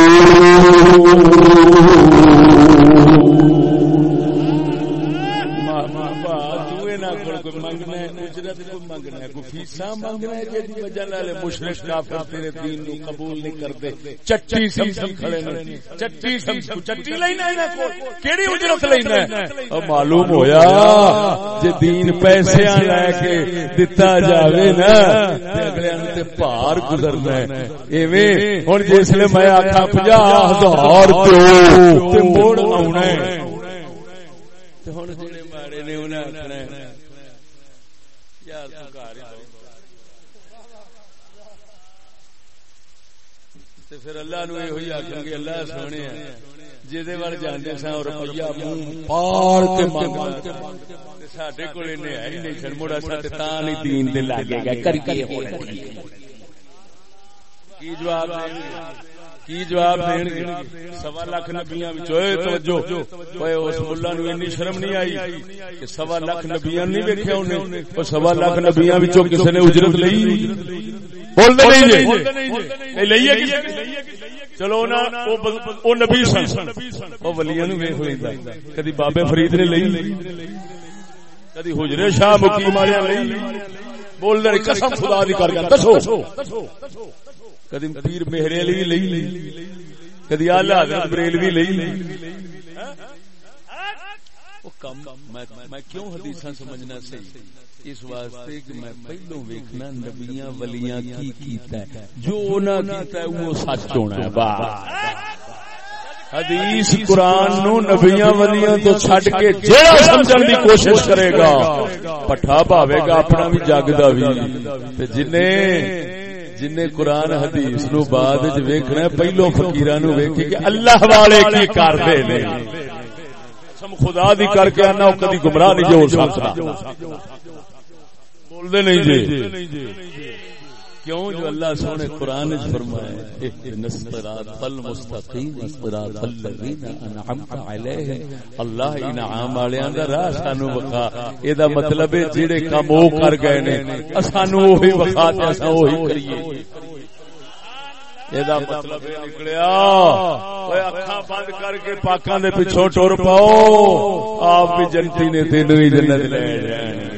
منگنا ہے، اجرت کو منگنا ہے کوئی فیسا منگنا ہے جی وجہ نال مشرک کافر تیرے دین نو قبول نہیں کرتے۔ چٹی سمجھی کھڑے نے۔ چٹی سمجھ چٹی لینا ہے کو کیڑی اجرت لینا ہے؟ او معلوم ہویا جے دین پیسے لے کے دتا جاوے نا، تے اگلے ان تے پار گزرنا ہے۔ ایویں ہن جس لے میں آکھا 50000 تو تے موڑ آونا ہے۔ تے ہن جڑے ماڑے نے انہاں آکھنا ہے پھر اللہ نو یہ آخر گے اللہ سونے جہدے وال جاندے سا اور روپیہ منہ پاڑ کے منگ ساڈے کول اینے ہے ہی نہیں سن مڑا ساڈے تاں نہیں دین دے لاگے گا کر کے ہون کی جواب دیں گے؟ کی جواب دین گے؟ سوا لاکھ نبیاں توجہ اس نو اتنی شرم نہیں آئی کہ سوا لاکھ نبیاں نہیں ویکھیا اونے او سوا لاکھ نبیاں وچوں کسے نے اجرت لئی۔ بول دے نہیں جی۔ لئیے چلو نا او نبی سن۔ او ولیاں نو ویکھ لیندا۔ کدی بابے فرید نے لئی کدی حجرے شاہ مقیم والے لئی۔ بول دے قسم خدا دی کر کے دسو۔ کدی پیر میرے علی لئی کدی آلہ حضرت بریلوی لئی۔ میں کیوں حدیث سمجھنا صحیح؟ اس واسطے کہ میں پہلو ویکھنا نبیاں ولیاں کی کیتا ہے۔ جو انہاں کیتا ہے، وہ سچ ہونا ہے۔ بس حدیث قرآن نو نبیاں ولیاں تو چھڈ کے جیڑا سمجھن دی کوشش کرے گا، پٹھا پاوے گا، اپنا بھی جاگدا بھی۔ تے جنے جن قرآن حدیث نو بعد ویکھنا پہلو فقیر نو ویکھے کہ اللہ والے کی کرتے نے۔ قسم خدا دی کر کے آنا، وہ کدی گمراہ نہیں جی جو سکتا۔ بولتے نہیں جی۔ کیوں جو اللہ سونے قرآن فرمائے اللہ انعام والوں کا راہ سانو وکھا یہ مطلب جہے کام وہ کر گئے نے سانو وہی وکھا وہی کریے۔ مطلب نکلیا اکھا بند کر کے پاکاں دے پیچھوں ٹر پاؤ آپ بھی جنتی نے تینوں ہی جنت لے جائیں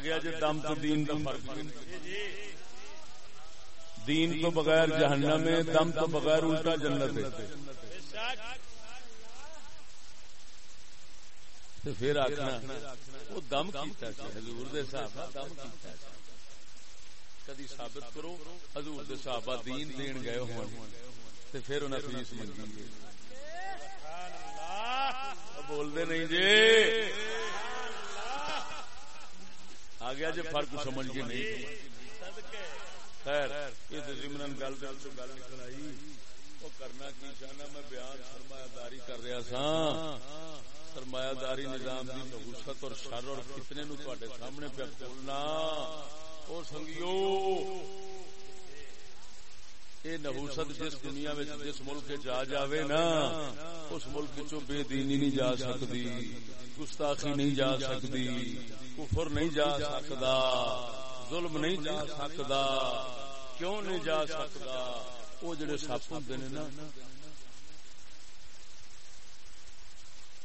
گیا جی دم تو دین تو بغیر جہنم میں دم تو بغیر الٹا جنت ہے پھر آخنا وہ دم کیتا حضور دے دم کیتا کدی ثابت کرو؟ حضور دے صحابہ دین دین گئے ہون تے پھر انہاں فیس منگی سبحان اللہ۔ بول دے نہیں جی۔ آ گیا جی فرق سمجھ کے نہیں۔ خیر، یہ تے ضمن گل گل نکل آئی۔ وہ کرنا کی چاہنا، میں بیان سرمایہ داری کر رہا سا سرمایہ داری نظام کی نوسط اور شر اور کتنے نو تے سامنے پہ کھولنا۔ اور سنگیو یہ نحوست جس دنیا میں جس ملک جا جاوے نا، اس ملک چو بے دینی نہیں جا سکتی گستاخی نہیں جا سکتی کفر نہیں جا سکتا ظلم نہیں جا سکتا کیوں نہیں جا سکتا وہ جڑے سپ ہوں نا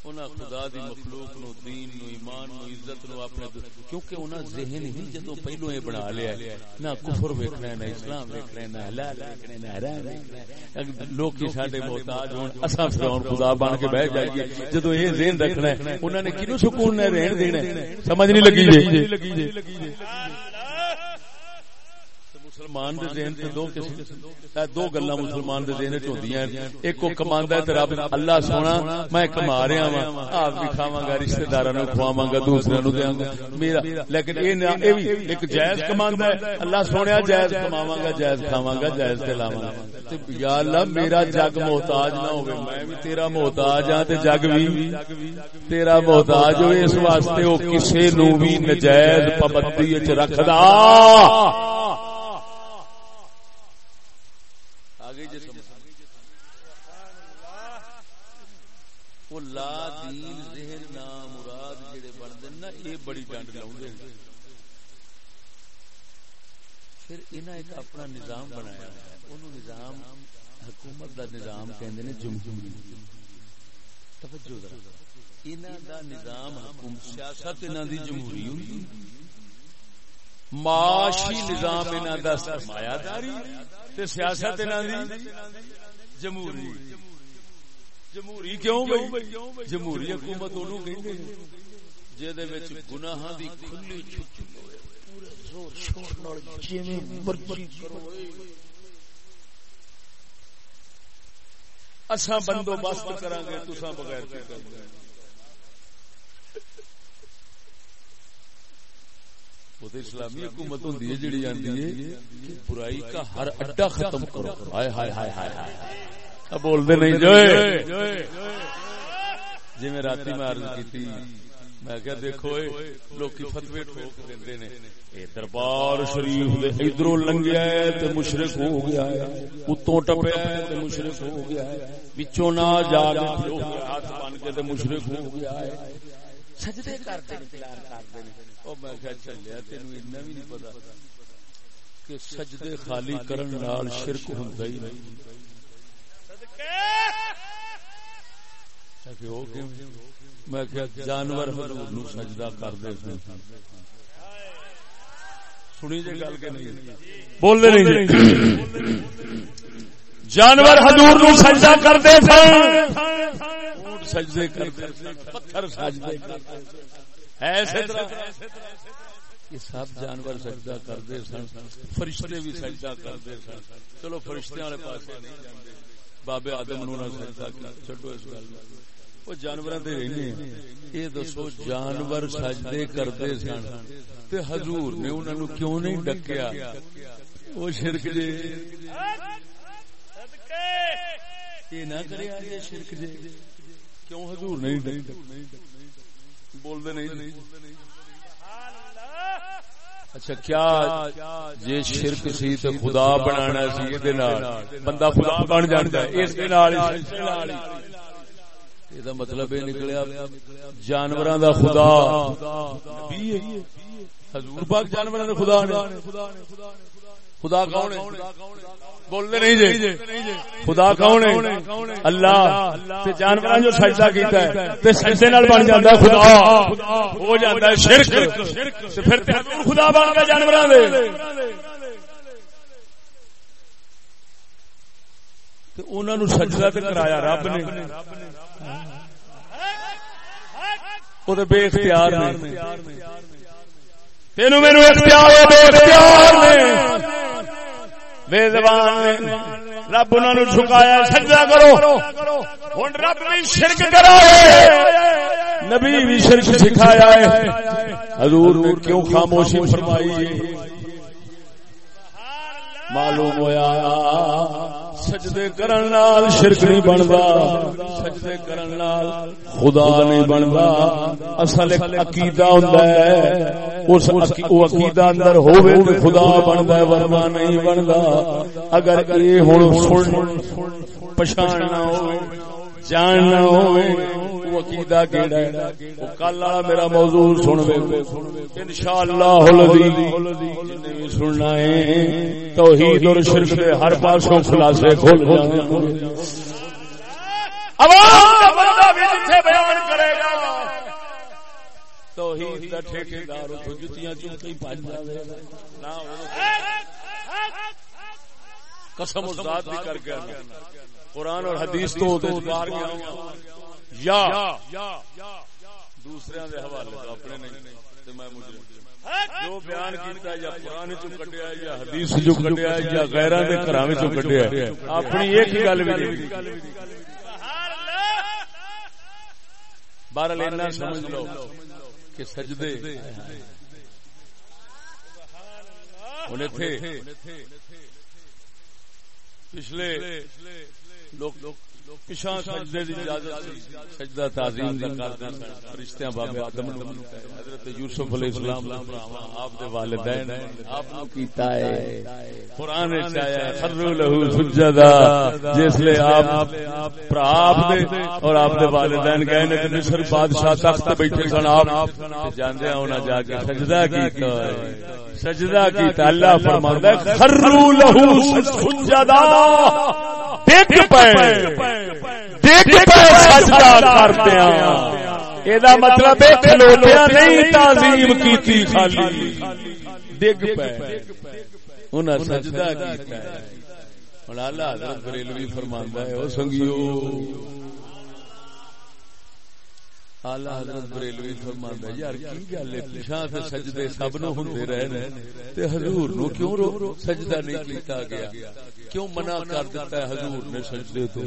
انہاں خدا دی مخلوق نو، دین نو، ایمان نو، عزت نو اپنے کیونکہ انہاں ذہن ہی جدوں پہلو یہ بنا لیا ہے، نہ کفر ویکھنا ہے، نہ اسلام ویکھنا ہے، نہ حلال ویکھنا ہے، نہ حرام ویکھنا لوگ کی ساڈے محتاج ہون، اساں فرعون خدا بن کے بیٹھ جائیے۔ جدوں یہ ذہن رکھنا ہے، انہاں نے کینو سکون نہ رہن دینا سمجھ نہیں لگی جی؟ مسلمان دے ذہن تے دو قسم دو گلاں مسلمان دے ذہن وچ ہوندیاں ایک کو کماندا ہے تے رب اللہ سونا میں کما رہا ہاں آپ بھی کھاواں گا رشتہ داراں نوں کھواواں گا دوسرے نوں دیاں گا۔ میرا لیکن اے نہ اے وی ایک جائز کماندا ہے۔ اللہ سونیا جائز کماواں گا جائز کھاواں گا جائز کھلاواں گا۔ تے یا اللہ میرا جگ محتاج نہ ہوے میں بھی تیرا محتاج ہاں تے جگ بھی۔ تیرا محتاج ہوے اس واسطے او کسے نوں بھی نجائز پابندی وچ رکھدا۔ لا دین ذہن نام مراد جڑے بن نا، یہ بڑی ڈنڈ لاؤں پھر انہیں ایک اپنا نظام بنایا انہوں نظام حکومت دا نظام کہندے نے جمہوری۔ توجہ ذرا۔ انہاں دا نظام حکومت، سیاست انہاں دی جمہوری معاشی نظام انہاں دا سرمایہ داری تے سیاست انہاں دی جمہوری۔ جمہوری کیوں بھائی؟ جمہوری حکومت انہوں کہیں وچ گناہاں دی کھلی چھٹی ہوئے پورے زور شور نال جویں مرضی کرو اساں بندوبست کران گے تساں بغیر کے کر وہ اسلامی حکومت ہوں جڑی آتی ہے کہ برائی کا ہر اڈا ختم کرو۔ ہائے ہائے ہائے ہائے ہائے۔ بولتے نہیں جو جی۔ میں رات میں عرض کی میں کیا دیکھو لوگ فتوی ٹھوک دے نے۔ دربار شریف ادھر لنگیا ہے ہو گیا ہے۔ اتوں ٹپیا ہے ہو گیا ہے۔ نہ جا ہاتھ بن کے مشرق ہو گیا ہے۔ سجدے کرتے میں کیا چلیا تین اتنا بھی نہیں پتا کہ سجدے خالی کرن نال شرک ہوں ہی نہیں۔ میں کیا جانور حضور نو سجدہ کر دے سنی جی گل کے نہیں؟ بول دے نہیں جی۔ جانور حضور نو سجدہ کر دے سجدے کر دے پتھر سجدے ایسے یہ سب جانور سجدہ کرتے سن۔ فرشتے بھی سجدہ کرتے سن۔ چلو فرشتے والے پاس نہیں جاتے بابے آدم نو سجدہ کیا چڈو اس گل وہ جانور یہ دسو جانور سجدے کرتے سن۔ تے حضور نے انہوں نے کیوں نہیں ڈکیا؟ وہ شرک جی یہ نہ کرے شرک جی کیوں حضور نہیں بولتے نہیں۔ اچھا کیا جی شرک سی تو خدا بنا سی بندہ خدا بن جانا اس یہ مطلب یہ نکلیا جانور دا خدا۔ حضور پاک جانور دا خدا خدا کون بولتے نہیں جی۔ خدا کون ہے؟ اللہ۔ جانور جو سجدہ کیتا ہے، تے سجدے نال بن جاتا ہے خدا۔ ہو جاتا ہے شرک۔ تے پھر خدا بن گیا جانور سجدہ تے کرایا رب نے۔ او تے بے اختیار تین میرے اختیار ہے، بے اختیار نے۔ بے زبان رب انہوں جھکایا، سجدہ کرو۔ ہوں رب نے شرک کرا نبی بھی شرک سکھایا ہے۔ حضور نے کیوں خاموشی فرمائی معلوم ہوا سجدے کرن نال شرک نہیں بندا. سجدے کرن نال خدا نہیں بندا. اصل ایک عقیدہ ہوندا ہے. اس او عقیدہ اندر ہوے تے خدا بندا ہے، ورنہ نہیں بندا. اگر یہ ہن سن پہچان ہوے جان نہ ہوے وہ عقیدہ کیڑا ہے؟ وہ کل والا میرا موضوع سن وے انشاءاللہ بھی سننا ہے۔ توحید اور شرک دے ہر پاسوں خلاصے کھول جانے۔ عوام کا بندہ بھی جتھے بیان کرے گا۔ توحید دا ٹھیکیدار اٹھو جتیاں چونکی پاج جاوے۔ نہ قسم ذات بھی کر گیا قرآن اور حدیث تو بار گیا یا دوسرے حوالے اپنے نہیں میں جو بیان کیتا یا قرآن چ کٹیا یا حدیث جو کٹیا یا غیران دے گھراں چ کٹیا اپنی ایک ہی گل بھی بہرحال اتنا سمجھ لو کہ سجدے ہونے تھے پچھلے لوگ سجدے دی اجازت سجدہ تعظیم کردے فرشتیاں بابے آدم نو، حضرت یوسف علیہ السلام آپ دے والدین آپ نو کیتا ہے۔ قران وچ آیا سجدا جس لے آپ آپ دے اور آپ دے والدین گئے نے کہ مصر بادشاہ تخت بیٹھے سن آپ۔ جاندے جا کے سجدہ کیتا ہے۔ سجدہ کیتا اللہ فرماندا ہے خروا له سجدا دیکھ پے یہ مطلب نہیں تعظیم کی خالی۔ ڈگ پہ سجدہ حضرت بریلوی فرماندا ہے او سنگیو آلہ حضرت بریلوی فرماندا یار، کی گل ہے? پیشاں تے سجدے سب نو ہوندے رہے نے تے حضور نو کیوں رو? سجدہ نہیں کیتا گیا۔ کیوں منع کر دیتا ہے حضور نے سجدے تو؟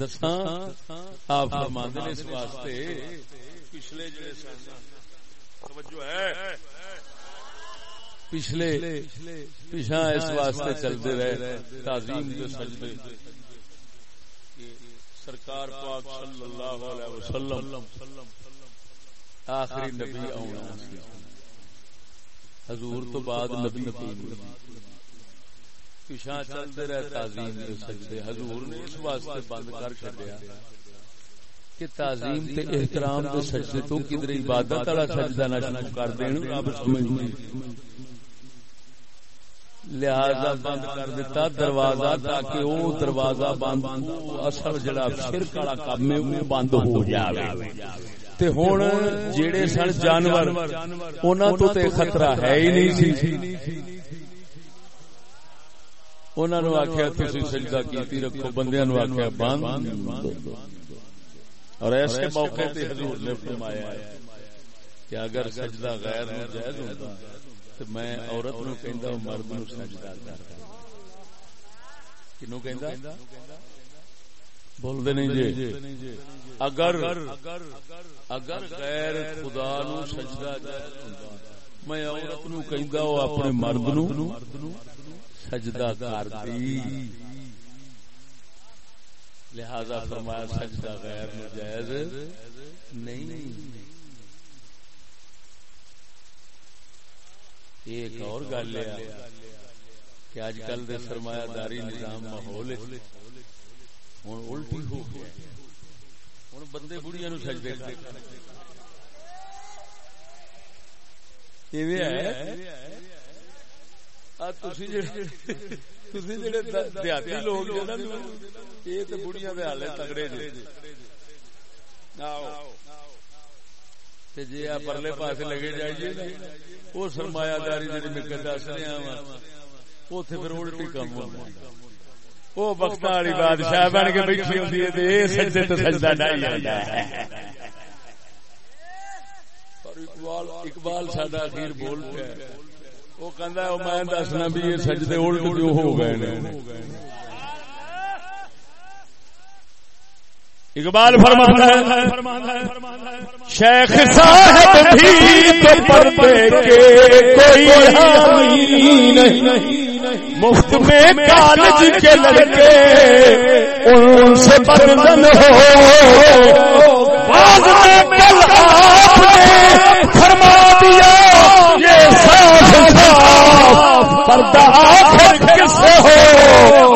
دساں، آپ فرماندے نے اس واسطے، پچھلے جڑے توجہ ہے۔ پچھلے پیچھا اس واسطے چلتے رہے، تعظیم کے سجدے۔ سرکار پاک صلی اللہ علیہ وسلم آخری نبی آنا حضور تو بعد نبی پیچھا چلتے رہے تعظیم کے سجدے۔ حضور نے اس واسطے بند کر چڑیا کہ تعظیم تے احترام کے سجدے تو کدھر عبادت والا سجدہ نہ کر دین۔ اب سمجھ لہذا بند کر دیتا، دروازہ تاکہ وہ دروازہ بند اصل جڑا شرک والا کام ہے وہ بند ہو جائے تے ہن جڑے سن جانور انہاں تو تے خطرہ ہے ہی نہیں سی۔ انہاں نو آکھیا، تسی سجدہ کیتی رکھو، بندیاں نو آکھیا، بند اور ایسے موقع تے حضور نے فرمایا ہے کہ اگر سجدہ غیر ناجائز ہوتا تو میں عورت نو کہندا ہوں، مرد نو سجدہ کر کنو کہندا؟ بول دے نہیں جی۔ اگر اگر غیر خدا نو سجدہ جائز میں عورت نو کہندا ہوں، اپنے مرد نو سجدہ کر دی۔ لہذا فرمایا، سجدہ غیر ناجائز نہیں۔ ایک اور گل ہے کہ اج کل دے سرمایہ داری نظام ماحول ہوں الٹی ہو گیا۔ ہوں بندے بڑھیا نو سجدے دیہاتی لوگ یہ تو بڑھیا دے حال تگڑے جی جی آپ پرلے پاس لگے جائیے وہ سرمایہ داری جی میں دس رہا وا پھر الٹی کام ہوتا وہ وقت والی بادشاہ بن کے بیٹھی ہوتی ہے سجدے تو سجدہ ڈائی نہیں اقبال اقبال ساڈا اخیر بول پیا وہ کہندا ہے میں دسنا بھی یہ سجدے الٹ کیوں ہو گئے اقبال فرماتا ہے، شیخ صاحب بھی تو پردے کے کوئی حامی نہیں۔ مفت میں کالج کے لڑکے ان سے بردن ہو۔ بعض میں کل آپ نے فرما دیا، یہ صاف صاف پردہ آخر کس سے ہو۔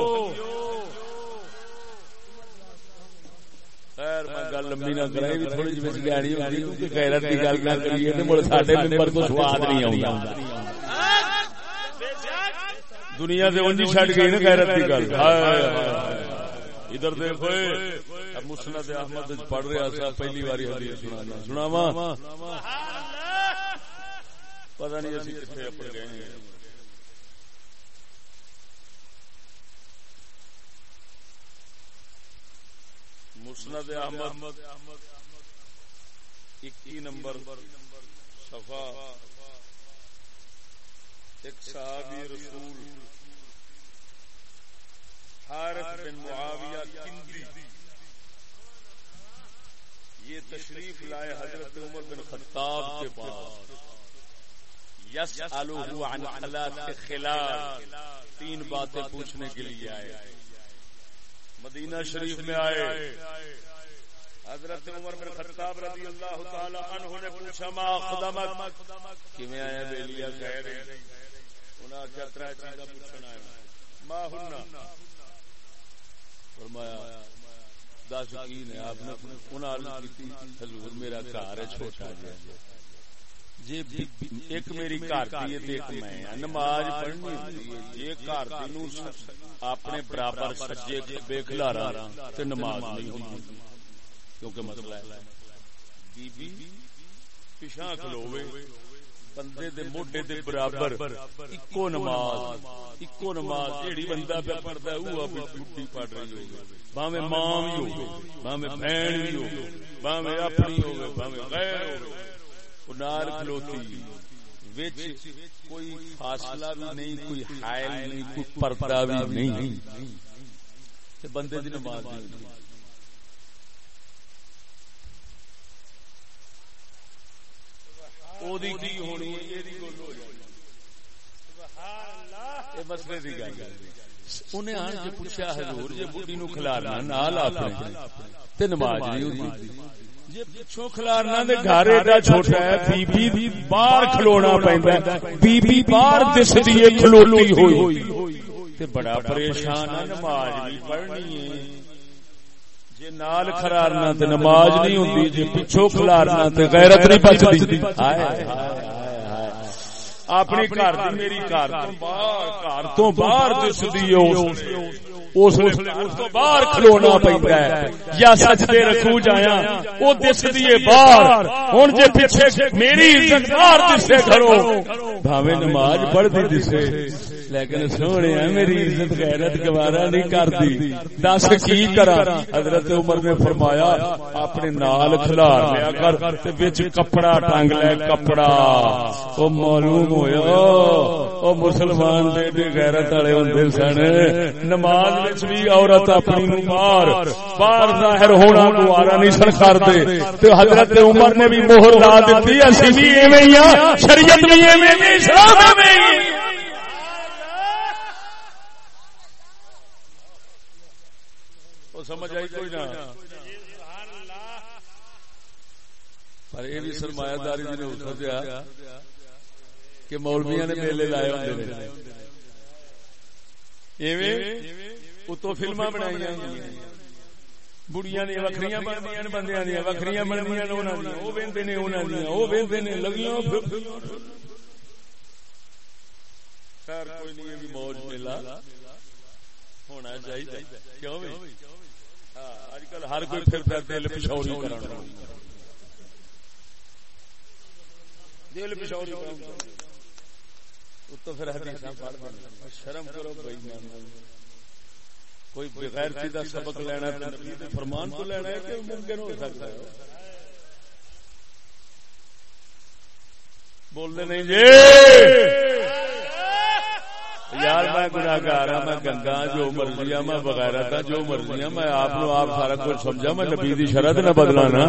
لمبی نہ کرائی بھی تھوڑی جی گہری ہوگی کیونکہ غیرت کی گل نہ کریے تو مڑ ساڈے ممبر کو سواد نہیں آؤں دنیا سے اونجی چھڈ گئی نا غیرت کی گل ادھر دیکھو مسند احمد پڑھ رہا سا پہلی باری حدیث سنا سناوا پتہ نہیں اسی کتنے اپڑ گئے ہیں مسند احمد اکی نمبر صفا ایک صحابی رسول، حارث بن معاویہ کندی۔ یہ تشریف لائے حضرت عمر بن خطاب کے پاس۔ یس عن حالات خلاف تین باتیں پوچھنے کے لیے آئے۔ مدینہ شریف میں آئے۔ حضرت عمر بن خطاب رضی اللہ تعالی عنہ نے پوچھا ما خدمت؟ کیویں آیا بیلیا خیر انہاں کیا ترا چیزاں پوچھنا ہے ما ہننا۔ فرمایا دس کی نے آپ نے انہاں عرض کی حضور میرا گھر ہے چھوٹا جہا جی ایک میری گھر دی میں نماز پڑھنی ہے جے گھر دی نو اپنے برابر سجے کھبے کھلارا تے نماز نہیں ہوندی کیونکہ مسئلہ ہے۔ بی بی پیچھے کھلوے بندے دے موڈے دے برابر اکو نماز اکو نماز جیڑی بندہ پہ پڑھتا ہے وہ ابھی چھٹی پڑھ رہی ہوگی باوے ماں بھی ہو باوے بہن بھی ہو باوے اپنی ہو باوے غیر ہو نار کھلوتی، وچ کوئی فاصلہ بھی نہیں، کوئی حائل نہیں، کوئی پردہ بھی نہیں۔ تے بندے دی نماز نہیں او دی کی ہونی اے دی گل ہو جائے۔ اے مسئلے دی گل۔ انہیں آن کے پوچھا، حضور جے بڈی نو کھلارنا نال تے نماز نہیں پچھو کھلارنا دے گھر ایڈا چھوٹا ہے بی بی باہر کھلونا پیندا ہے بی بی باہر دس دی کھلوتی ہوئی تے بڑا پریشان ہے نماز بھی پڑھنی ہے جے نال کھلارنا تے نماز نہیں ہوندی جے پچھو کھلارنا تے غیرت نہیں بچدی ہائے ہائے اپنی گھر دی میری گھر تو باہر گھر تو باہر دسدی اس تو باہر کھلونا پیندا ہے۔ یا سجدے رکھو جایا او دسدی ہے باہر۔ ہن جے پیچھے میری عزت باہر دسے کرو بھاوے نماز پڑھدی دسے۔ لیکن سونے میری عزت غیرت گوارا نہیں کرتی دس کی کرا حضرت عمر نے فرمایا، اپنے نال کھلار لیا کر بچ کپڑا ٹنگ لے، کپڑا۔ وہ معلوم ہویا۔ وہ مسلمان دے غیرت والے ہوں سن۔ نماز بھی عورت اپنی نمار باہر ظاہر ہونا گوارا نہیں سن کرتے تو حضرت عمر نے بھی مہر لا دیتی اسی بھی ایویں ہی شریعت بھی ایویں اسلام ایویں سمجھ آئی کوئی نہ۔ پر یہ بھی سرمایہ داری جی نے ہو سکیا کہ مولویا نے میلے لائے ہوتے اتو فلما بنائی بڑیاں نے وہ وہدے نے لگیاں خیر کوئی نہیں موج میلا ہونا چاہیے کیوں اج کل ہر کوئی پھر پھر دل کرنا دل پچھوڑی تو پھر شرم کرو بھائی کوئی بغیر سیدھا سبق لینا فرمان تو لینا ہے کہ ممکن ہو سکتا ہے۔ بولتے نہیں جی۔ یار میں گناگار ہوں میں گنگا جو مرضی ہاں میں وغیرہ تھا جو مرضی ہاں میں آپ آپ سارا کچھ سمجھا میں نبی دی شرط نہ بدلانا۔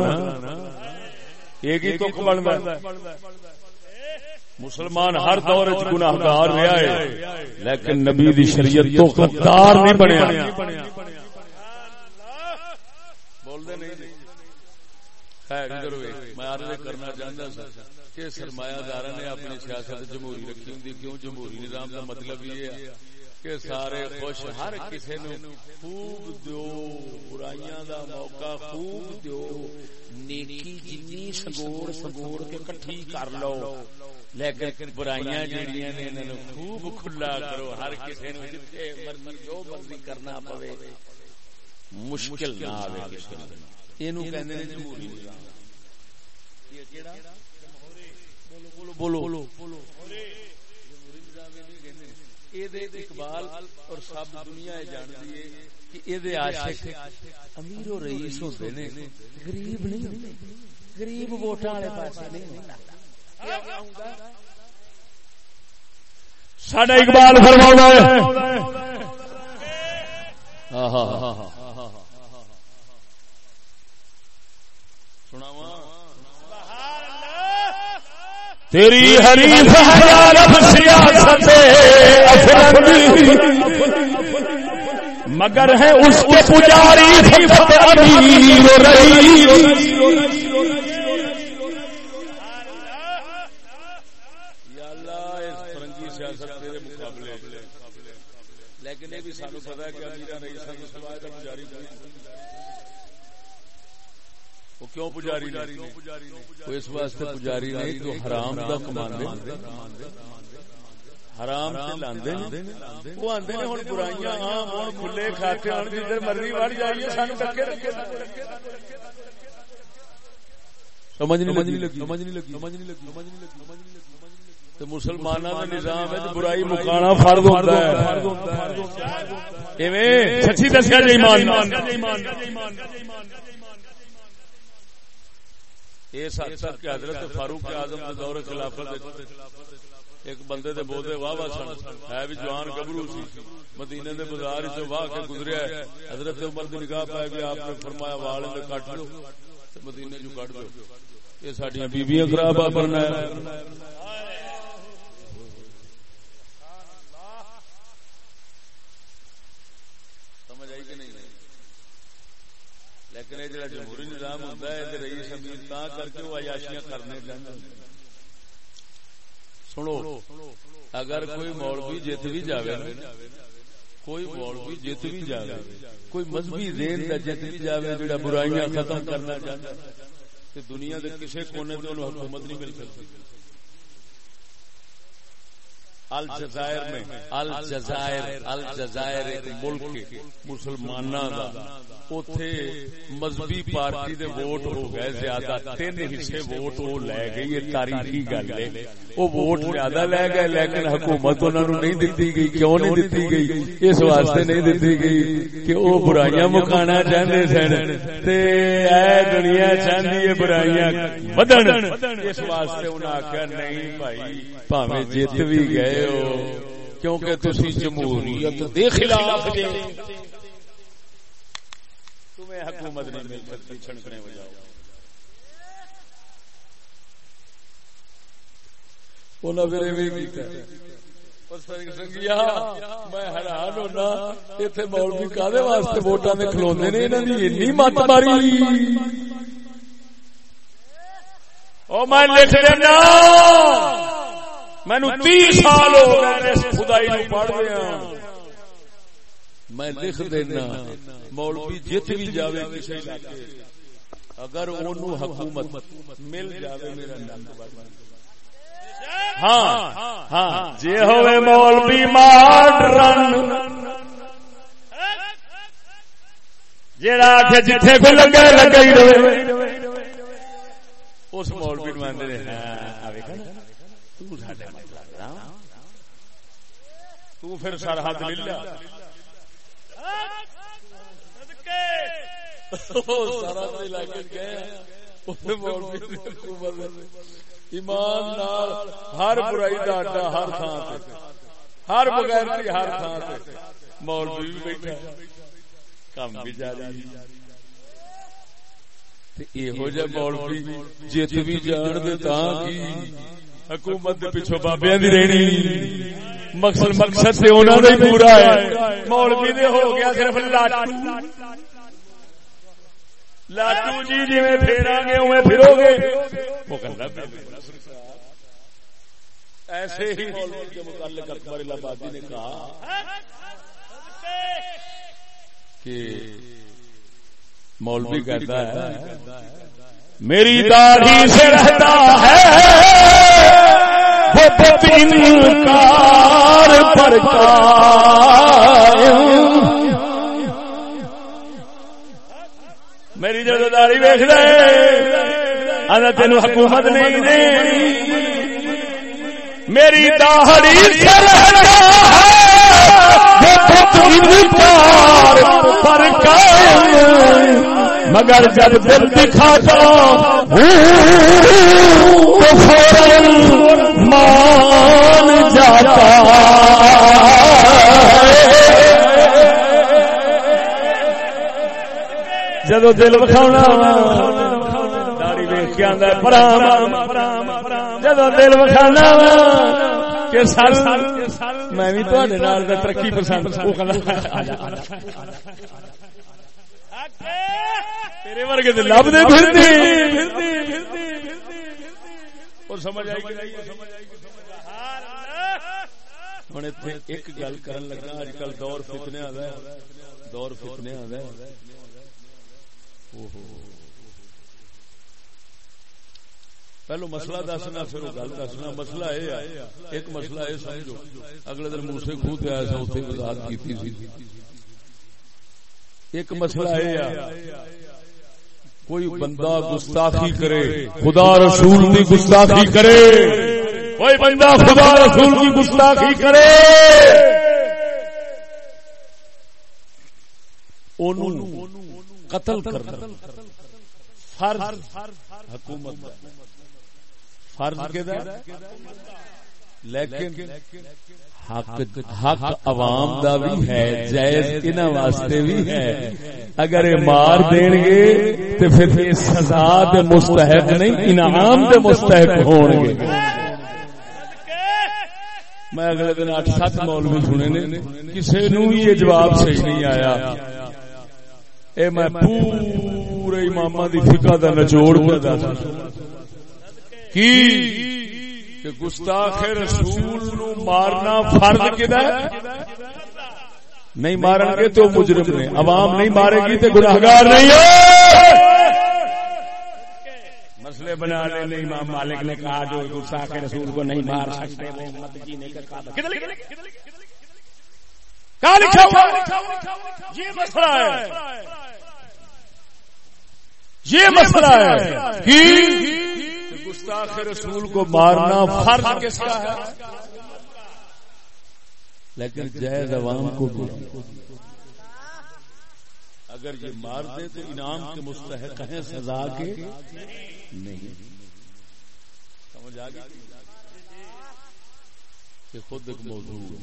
ایک ہی تو بنتا مسلمان ہر دور چ گناہگار رہا ہے لیکن نبی دی شریعت تو غدار نہیں بنیا۔ بول دے نہیں خیر ادھر میں عرض کرنا کہ سرمایہ دار نے اپنی سیاست جمہوری رکھی ہوں کیوں؟ جمہوری نظام کا مطلب یہ ہے کہ سارے خوش ہر کسی نو خوب دو برائیاں دا موقع خوب دو نیکی جنی سگوڑ سگوڑ کے کٹھی کر لو۔ لیکن برائیاں جڑیاں نے انہاں نو خوب کھلا کرو ہر کسی نو جتھے مرضی جو مرضی کرنا پوے مشکل نہ آوے کسی نو اینو کہندے نے جمہوری نظام۔ یہ کیڑا؟ بولو اقبال اور سب دنیا جانتی ہے کہ یہ عاشق امیر و رئیس ہوتے نے۔ غریب نہیں غریب ووٹاں والے پاسے نہیں ساڈا اقبال ہاں ہاں ہاں ہاں سناواں تیری حریف سیاست مگر ہے اس کے پجاری امیر رہی لیکن یہ بھی سانو پتا ہے کہ امیر رہی سانو پجاری وہ کیوں پجاری وہ اس واسطے پجاری نہیں تو حرام دا کماندے حرام تے لاندے وہ آندے نے ہن برائیاں عام ہن کھلے کھاتے ہن جدھر مرضی وڑ جائیے سانو ٹکے رکھے سمجھ نہیں لگی سمجھ نہیں لگی سمجھ نہیں لگی سمجھ نہیں لگی کا نظام ہے برائی مکانا ہے سچی دسیا ایمان اس حد تک کہ حضرت فاروق اعظم دور خلافت ایک بندے دے بودے واہ واہ سن۔ ہے بھی جوان گبرو سی۔ مدینے دے بازار چ واہ کے گزریا ہے۔ حضرت عمر دی نگاہ پائے گی آپ نے فرمایا وال میں کٹ لو مدینے جو کٹ یہ ساڈیاں بیبییاں خراب بننا ہے۔ لیکن یہ جڑا جمہوری نظام ہوتا ہے رئیس امیر تا کر کے وہ عیاشیاں کرنے چاہتے سنو، اگر کوئی مولوی جیت بھی جاوے کوئی مولوی جیت بھی جاوے، کوئی مذہبی ذہن کا جیت بھی جاوے جڑا برائیاں ختم کرنا چاہتا ہے دنیا کے کسی کونے سے حکومت نہیں مل سکتی۔ الجزائر میں. الجزائر الجزائر ایک ملک مسلمانوں کا اتے مذہبی پارٹی دے ووٹ ہو گئے زیادہ. تین حصے ووٹ وہ لے گئی یہ تاریخی گل ہے. وہ ووٹ زیادہ لے گئے، لیکن حکومت انہوں نے نہیں دیتی گئی. کیوں نہیں دیتی گئی؟ اس واسطے نہیں دیتی گئی کہ وہ برائیاں مکانا چاہتے سن. تے اے دنیا چاہتی ہے برائیاں بدن اس واسطے انہیں آخیا نہیں بھائی جیت بھی گئے ہو کیونکہ تسی جمہوریت دے خلاف جے تمہیں حکومت نہیں مل سکتی چھڑکنے ہو جاؤ میں حیران ہونا مولوی واسطے ووٹاں کھلونے نے مت ماری او میں لکھ دینا مینو تیس سال ہو گئے خدائی نو پڑھ دیا میں لکھ دینا مولوی جت بھی جاوے کسی علاقے۔ اگر اونوں حکومت مل جاوے میرا ہاں ہاں جی ہوئے مولوی ماڈرن جیڑا جتھے کو لگے لگے ہی رہے۔ اس مولوی نو آندے تو پھر سرحد لے لیا ایمان نال ہر برائی کا اڈا ہر تھان ہر بغیر ہر تھان مولوی بھی بیٹھا۔ کم بھی جاری۔ جہ مولوی جیت بھی جان دے کی؟ حکومت پیچھو بابیا دی رہنی. مقصد مقصد سے انہوں نے پورا ہے۔ مولوی دے ہو گیا صرف لاٹو۔ لاٹو جی جی میں پھیرا گے اوے پھرو گے۔ وہ کہنا ایسے ہی مولوی کے متعلق اکبر الہبادی نے کہا کہ مولوی کہتا ہے۔ میری داڑھی سے رہتا ہے۔ انکار پر میری جدو داری ویخ رہے تین حکومت نہیں دے۔ میری داڑی سے رہتا انکار پر مگر جب دل دکھاتا تو فوراً مان جاتا جدو دل بکھاؤنا داری ویخ کے آدھا پرام۔ جدو دل کہ میں بھی ترقی پسند۔ تیرے ورگے لب دے سمجھ آئی ہوں ایک گل کرن لگا اج کل دور فتنے آ دور فتنے آ پہلو مسئلہ دسنا پھر گل دسنا۔ مسئلہ یہ ایک مسئلہ یہ سمجھو۔ اگلے دن موسے خوہ پہ آیا سا وضاحت کی ایک مسئلہ یہ کوئی بندہ گستاخی کرے خدا رسول کی گستاخی کرے۔ کوئی بندہ خدا رسول کی گستاخی کرے۔ قتل فرض حکومت فرض لیکن حق عوام دا بھی ہے، جائز انہاں واسطے بھی ہے۔ اگر یہ مار دین گے تو پھر یہ سزا دے مستحق نہیں، انعام دے مستحق ہون گے۔ میں اگلے دن اٹھ سات مولوی سنے نے کسی نو یہ جواب صحیح نہیں آیا۔ اے میں پورے امام دی فقہ دا نچوڑ پہ دس کی؟ کہ گستاخ رسول نو مارنا فرض کدا نہیں مارن گے تو مجرم نے۔ عوام نہیں مارے گی تو گناہگار نہیں مسئلے بنا لے، نہیں، امام مالک نے کہا جو گستاخ رسول کو نہیں مار سکتے، وہ مت جینے کا کہا لکھا ہوا یہ مسئلہ ہے۔ یہ مسئلہ ہے۔ کہ گستاخ رسول کو مارنا فرض کس کا ہے؟ لیکن جائز عوام کو بھی۔ اگر یہ مار دے تو انعام کے مستحق ہیں سزا کے۔ نہیں۔ سمجھ آ گئی؟ کہ خود ایک موضوع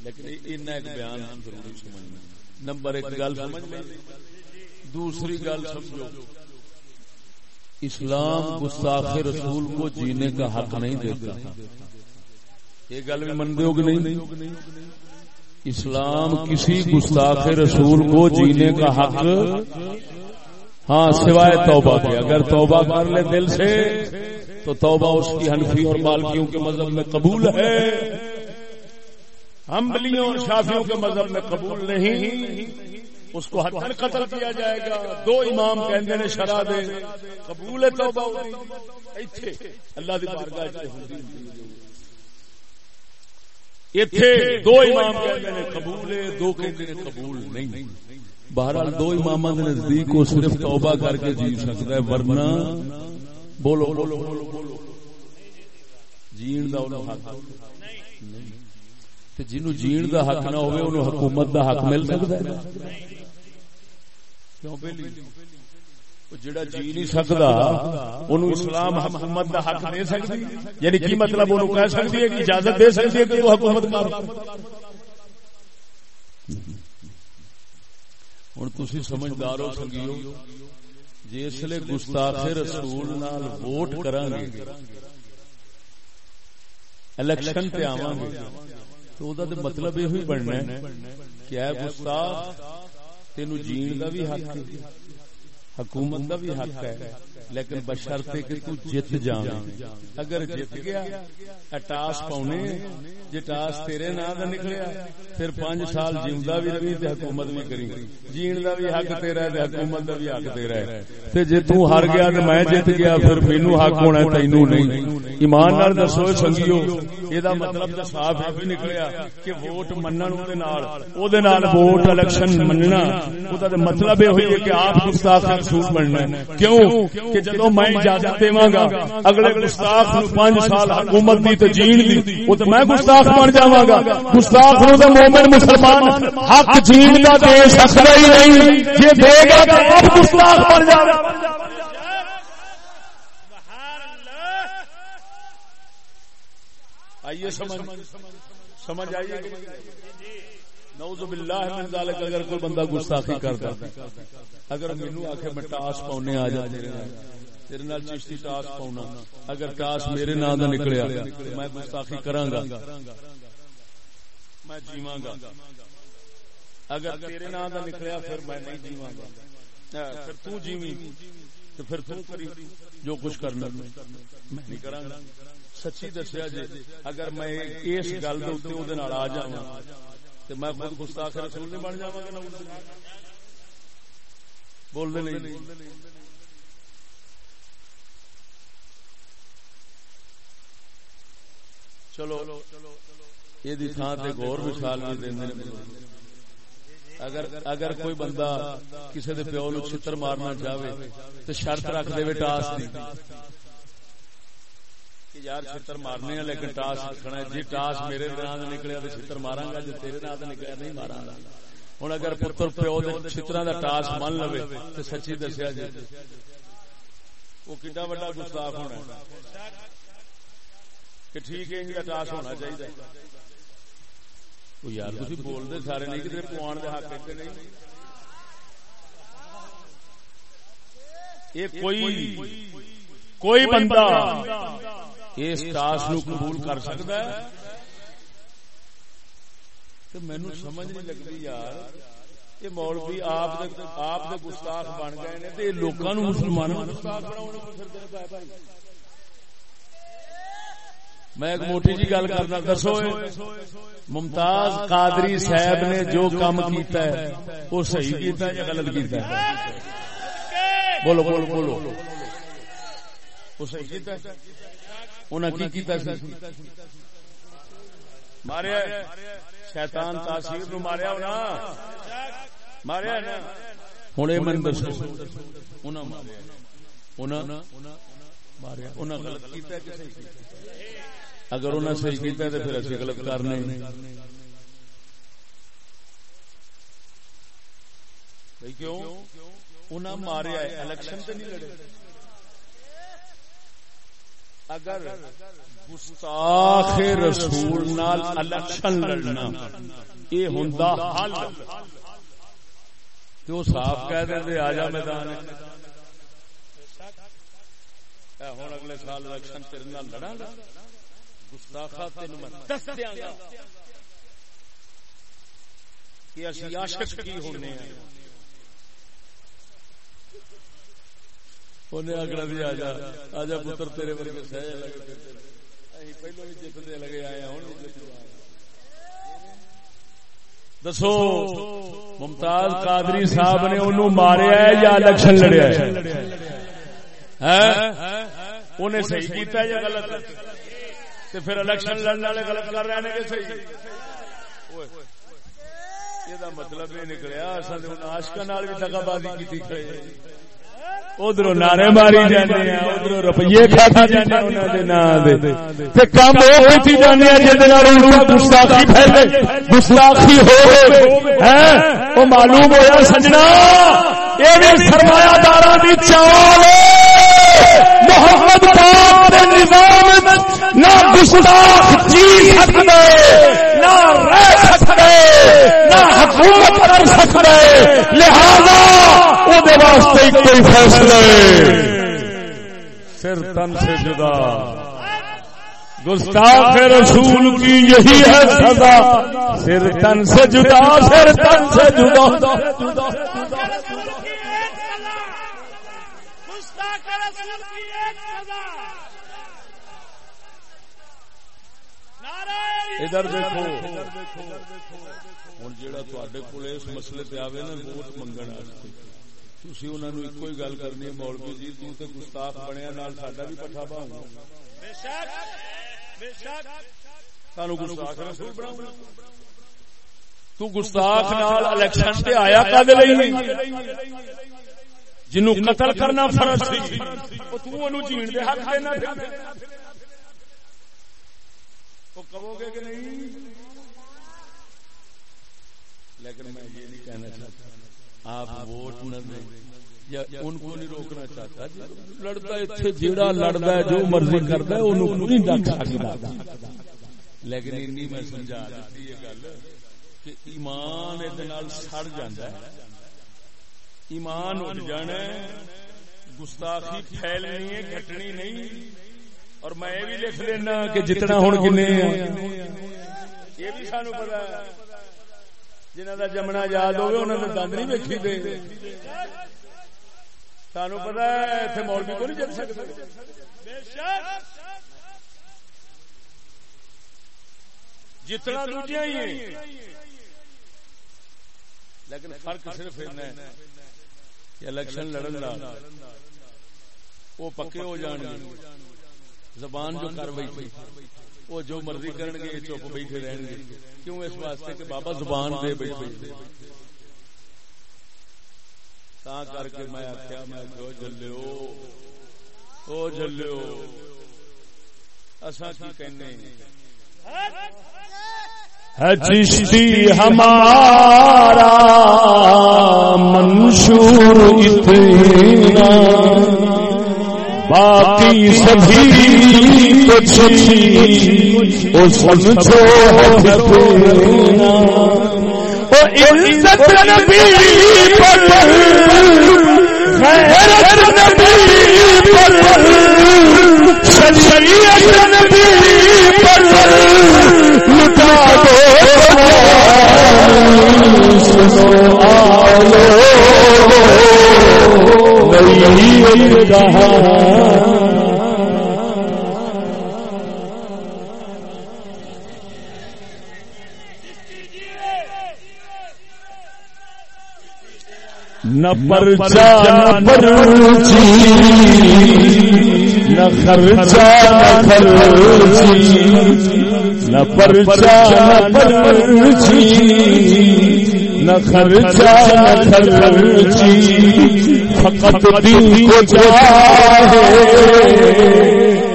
لیکن ان ایک بیان ضروری سمجھنا۔ نمبر ایک گل سمجھ لیں۔ دوسری گل سمجھو۔ اسلام گستاخ رسول کو جینے کا حق نہیں دیتا۔ یہ گل بھی منتے ہو کہ نہیں؟ اسلام کسی گستاخ رسول کو جینے کا حق ہاں سوائے توبہ کے۔ اگر توبہ کر لے دل سے، تو توبہ اس کی حنفی اور مالکیوں کے مذہب میں قبول ہے۔ ہم بلیوں اور شافیوں کے مذہب میں قبول نہیں۔ اس کو حتن قتل کیا جائے گا۔ دو امام کہندے نے شرع دے۔ قبول توبہ ایتھے اللہ دی بارگاہ وچ ایتھے دو امام کہندے نے قبول ہے، دو کہندے نے قبول نہیں۔ بہرحال دو اماماں دے نزدیک کو صرف توبہ کر کے جی سکتا ہے، ورنہ بولو بولو بولو بولو۔ جین دا انہوں حق جنو جین دا حق نہ ہوئے انہوں حکومت دا حق مل سکتا ہے؟ جڑا جی نہیں سکتا اسلام حکومت دا حق دے سکتی۔ یعنی کی مطلب انہوں کہہ سکتی ہے کہ اجازت دے سکتی ہے کہ وہ حکومت کر؟ ہوں تھی سمجھدار ہو سکیو جسے گستاخ رسول نال ووٹ کران گے الیکشن پہ آواں گے تو مطلب یہ بننا ہے کہ اے گستاخ، تینو جین کا بھی حق ہے، حکومت کا بھی حق ہے۔ لیکن بشرتے کہ تو جت جان اگر جت گیا ٹاس پاؤنے جی ٹاس تیرے نا دا نکلیا، پھر پانچ سال جیوندا بھی رہی تے حکومت بھی کری۔ جین دا بھی حق تیرا ہے تے حکومت دا بھی حق تیرا ہے۔ تے جے تو ہار گیا تے میں جت گیا، پھر مینوں حق ہونا ہے، تینوں نہیں۔ ایمان نال دسو سنگیو اے دا مطلب تے صاف ہے بھی نکلیا کہ ووٹ منن دے نال او دے نال ووٹ الیکشن مننا۔ او دا مطلب اے ہوئی کہ آپ گستاخ رسول بننا ہے۔ کیوں؟ کہ کہ جدو میں اجازت دے گا، اگلے گستاخ نو پانچ سال حکومت دی تو جین دی وہ تو میں گستاخ بن جاواں گا۔ گستاخ نو تو مومن مسلمان حق جین دا دے سکتا ہی نہیں۔ جے دے گا تو اب گستاخ بن جائے آئیے سمجھ سمجھ آئیے۔ نعوذ باللہ من ذالک، اگر کوئی بندہ گستاخی کرتا ہے۔ اگر مینو آخ میں ٹاس پاؤنے آ جا تیرے نال چشتی ٹاس پاؤنا اگر ٹاس میرے نام کا نکلیا میں گستاخی کرا گا میں جیواں گا اگر تیرے نام کا نکلیا پھر میں نہیں جیواں گا پھر تو جیوی تو پھر تو کری جو کچھ کرنا۔ میں نہیں کرا گا سچی دسیا جی اگر میں اس گل آ جا تو میں خود گستاخ رسول نہیں بن جا گا بول دے نہیں۔ چلو، یہ تھان سے غور مثال بھی دیں اگر اگر کوئی بندہ کسی دے پیو نو چھتر مارنا چاہے تو شرط رکھ دے ٹاس دی۔ کہ یار چھتر مارنے ہیں لیکن ٹاس رکھنا ہے۔ جی ٹاس میرے نام نکلیا تو چھتر مارا گا جی تیرے نام نکلیا نہیں مارا گا۔ ہوں اگر پتر پیو چھتر کا ٹاس من لو تو سچی دسیا جی۔ وہ کڈا وا گستاخ ہونا کہ ٹھیک ہے ان کا ٹاس ہونا چاہیے۔ یار تھی بولتے سارے نہیں کتنے پوان کے حق نہیں؟ یہ کوئی کوئی بندہ اس ٹاس نو قبول کر سکتا ہے؟ مینو سمجھ نہیں لگتی یار یہ مولوی آپ آپ دے گستاخ بن گئے نے تے لوکاں نو مسلماناں نو گستاخ بناون کو پھردے نے میں ایک موٹی جی گل کرنا دسو ممتاز قادری صاحب نے جو کام کیتا ہے وہ صحیح کیتا ہے یا غلط کیتا ہے؟ بولو بولو بولو۔ وہ صحیح کیتا ہے؟ انہاں کی کیتا سی ماریا شیطان تاثیر نو ماریا ہونا۔ ماریا۔ نا ہوں یہ من دسو انہاں ماریا۔ انہاں ماریا۔ انہاں غلط کیتا ہے کہ صحیح کیتا اگر انہیں صحیح کیتا ہے تو پھر اسی غلط کرنے کیوں؟ انہیں ماریا الیکشن تو نہیں لڑے۔ اگر گستاخ رسول نال الیکشن لڑنا۔ یہ ہوں حل۔ تو صاف کہہ دیں آ جا میدان۔ ہوں اگلے سال الیکشن تیرے لڑا گا۔ گستاخا تین میں دس دیا گا۔ کہ اسی عاشق کی ہونے ہیں۔ انہیں اگلا بھی آ جا۔ آ جا پتر، تیرے ورگے سہ لگے۔ پہلو بھی جتنے لگے آئے ہوں دسو ممتاز قادری صاحب نے انہوں ماریا ہے یا الیکشن لڑیا ہے؟ انہیں صحیح کیتا ہے یا غلط؟ تو پھر الیکشن لڑنے والے غلط کر رہے ہیں کہ صحیح؟ یہ مطلب یہ نکلیا آشکا نال بھی دگا بازی کی ادھر نعرے ماری جانے ادھر روپیے کھا کام گستاخی پھیلے، گستاخی ہو معلوم ہوا سجنا، یہ سرمایہ دار چال محمد پاک دے نظام نہ گستاخ جی سکتے نہ رہ سکتے نہ حکومت کر سکتے لہذا واسطے کوئی فیصلہ سر تن سے جدا۔ گستاخ رسول کی یہی ہے سزا۔ سر تن سے جدا، سر تن سے جدا۔ ادھر دیکھو۔ ہوں جا کول اس مسئلے پہ آئے نا ووٹ منگن تھی انہوں نے ایک گل کرنی ہے مولوی جی تو گستاخ بنیا نال ساڈا بھی پٹھا باؤ سانو گستاخ رسول بناؤ تو گستاخ نال الیکشن تے آیا کدے لئی؟ جنوں قتل کرنا فرض سی۔ تو جین دے حق کہو گے کہ نہیں؟ لیکن میں یہ نہیں کہنا چاہتا۔ آپ ووٹ نہ دیں یا ان کو نہیں روکنا چاہتا۔ جی، لڑتا اتنے جیڑا لڑتا ہے، جو مرضی کرتا ہے، انہوں نہیں ڈک سکتا۔ لیکن انی میں سمجھا دیتی یہ گل کہ ایمان یہ سڑ جاتا ہے۔ ایمان اٹھ جانا گستاخی پھیلنی ہے، گھٹنی نہیں۔ اور میں یہ بھی لکھ لینا کہ جتنا ہوں کنے یہ بھی سانو پتا جنہ کا جمنا یاد ہوگا انہوں نے دند نہیں ویکھی دے سانو پتا اتنے مولوی کو نہیں جل سکتے۔ جتنا دوجیاں ہی ہیں۔ لیکن فرق صرف الیکشن لڑن وہ پکے ہو جان زبان جو کر بیٹھی وہ جو مرضی کرن گے چپ بیٹھے رہن گے کیوں اس واسطے کہ بابا زبان دے بیٹھے تا کر کے میں آخیا میں جو جلو او جلو اساں کی کہنے ہے چشتی ہمارا منشور اتنا۔ باقی سبھی کچھ وہ سمجھو اتنا وہ عزت نبی پر غیرت نبی پر شریعت نبی پر لٹا دو۔ سنو آلو۔ نئی کہاں نہ پرچا نہ پرچی نہ خرچا نہ خرچی نہ پرچا نہ پرچی نہ خرچا نہ خرچی فقط دل کو چاہے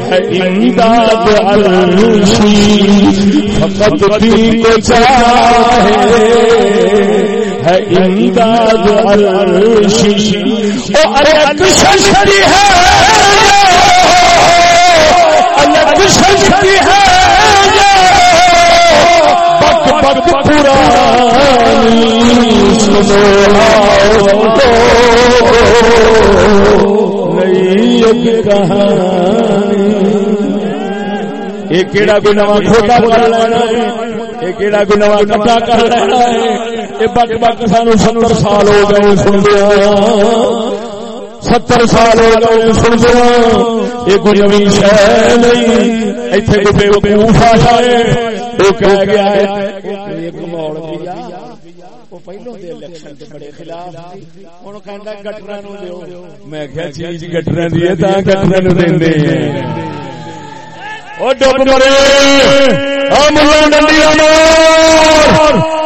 ہے امداد عرشی فقط دل کو چاہے ہے امداد العرشی او الگ ششتی ہے الگ ششتی ہے بک بک پرانی سنو۔ آؤ نئی ایک کہانی۔ ایک کیڑا کوئی نواں کھوٹا کر لینا ہے؟ ایک کیڑا کوئی نواں کٹا کر لینا ہے؟ یہ بک بک سانو ستر سال ہو گئے سن دیا ستر سال ہو گئے سن دیا یہ کوئی نوی شہ نہیں اتنے کوئی بے وقوف ہے وہ کہہ گیا ہے میں کیا چیز دی ہاں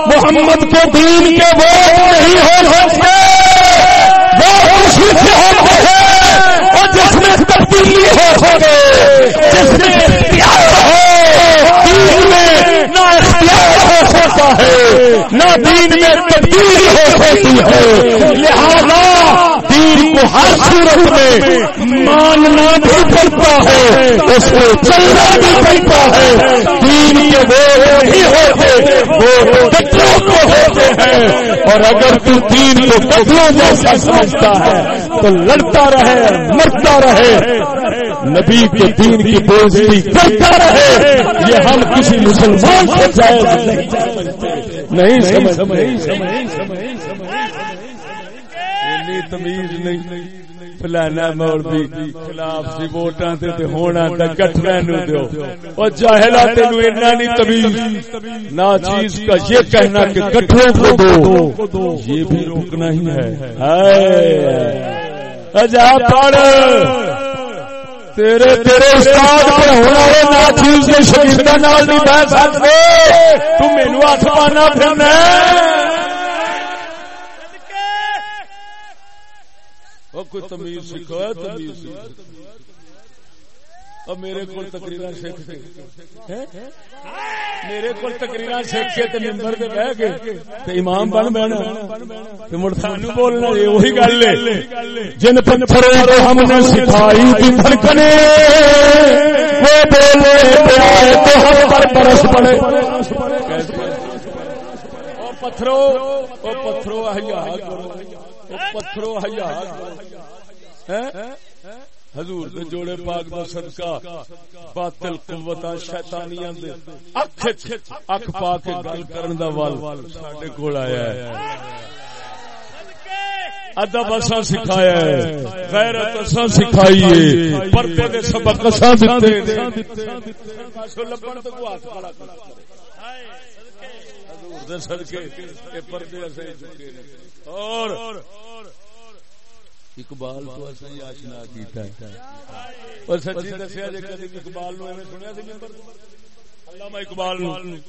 محمد کو دین کے ووٹ نہیں ہو سکتے۔ وہ سے ہوتے ہیں اور جس میں تبدیلی ہو سکے، جس میں اختیار ہو، دین میں نہ اختیار ہو سکتا ہے، نہ دین میں تبدیلی ہو سکتی ہے۔ لہذا دین کو ہر صورت میں ماننا بھی پڑتا ہے، اس کو چلنا بھی پڑتا ہے۔ دین کے وہ نہیں ہوتے وہ کچروں کو ہوتے ہیں۔ اور اگر تو دین کو کچروں جیسا سمجھتا ہے، تو لڑتا رہے، مرتا رہے۔ نبی کے دین کی بوزی کرتا رہے۔ یہ ہم کسی مسلمان سے جائز نہیں۔ سمجھ تمیز نہیں۔ فلانا مولوی خلاف سی ووٹاں تے تے ہونا تے گٹھڑا نو دیو۔ او جاہلا تینو اتنا نہیں تمیز۔ نا چیز کا یہ کہنا کہ گٹھڑوں کو دو۔ یہ بھی روکنا ہی ہے۔ ہائے۔ اجا پڑھ۔ تیرے تیرے استاد پڑھاونا ہے نا چیز کے شہیداں نال نہیں بیٹھ سکتے۔ تو مینوں ہاتھ پانا پھرنا کوئی تمیز سکھو تمیز اور میرے کو تقریر سیکھ میرے کو تقریر سیکھ کے ممبر پہ بہ کے امام بن بہنا مڑ سانو بولنا، یہ وہی گل ہے۔ جن پتھروں کو ہم نے سکھائی کی دھڑکنے۔ وہ بولے تو ہم پر برس پڑے۔ پتھرو پتھرو حیا کرو پتھرو حیا حضور دے جوڑے پاک دا صدقہ باطل قوتاں شیطانیاں دے۔ اکھ اکھ پا کے گل کرن دا ول ساڈے کول آیا ہے۔ ادب اساں سکھایا ہے غیرت اساں سکھائی ہے۔ پردے دے سبق اساں دتے لبن تے کو ہاتھ کھڑا کر دے اے پردے چکے اور اقبال تو آشنا کیتا ہے۔ اور سچی دسیا جی کدی اقبال نو ایویں سنیا سی ممبر؟ علامہ اقبال نو۔ نہیں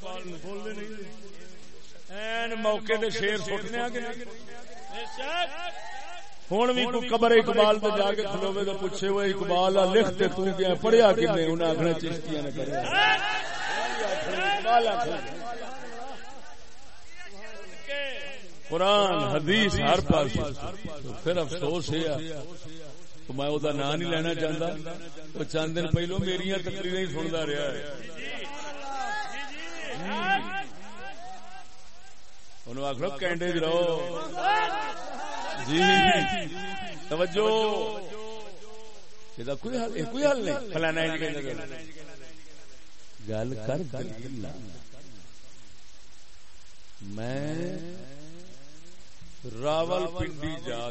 این موقع دے شیر سٹنے آ ہوں بھی کوئی قبر اقبال پہ جا کے کھلوے تو پوچھے وہ اقبال لکھ تے تو کیا پڑھیا انہیں چشتیاں نے کرے۔ قرآن حدیث ہر پاس۔ پھر افسوس ہے تو میں وہ نام نہیں لینا چاہتا وہ چند دن پہلو میری تقریر ہی سنتا رہا ہے۔ انہوں آخر کینڈے رہو۔ جی۔ توجہ۔ کوئی حل کوئی حل نہیں۔ فلانا گل کر میں راول پنڈی جا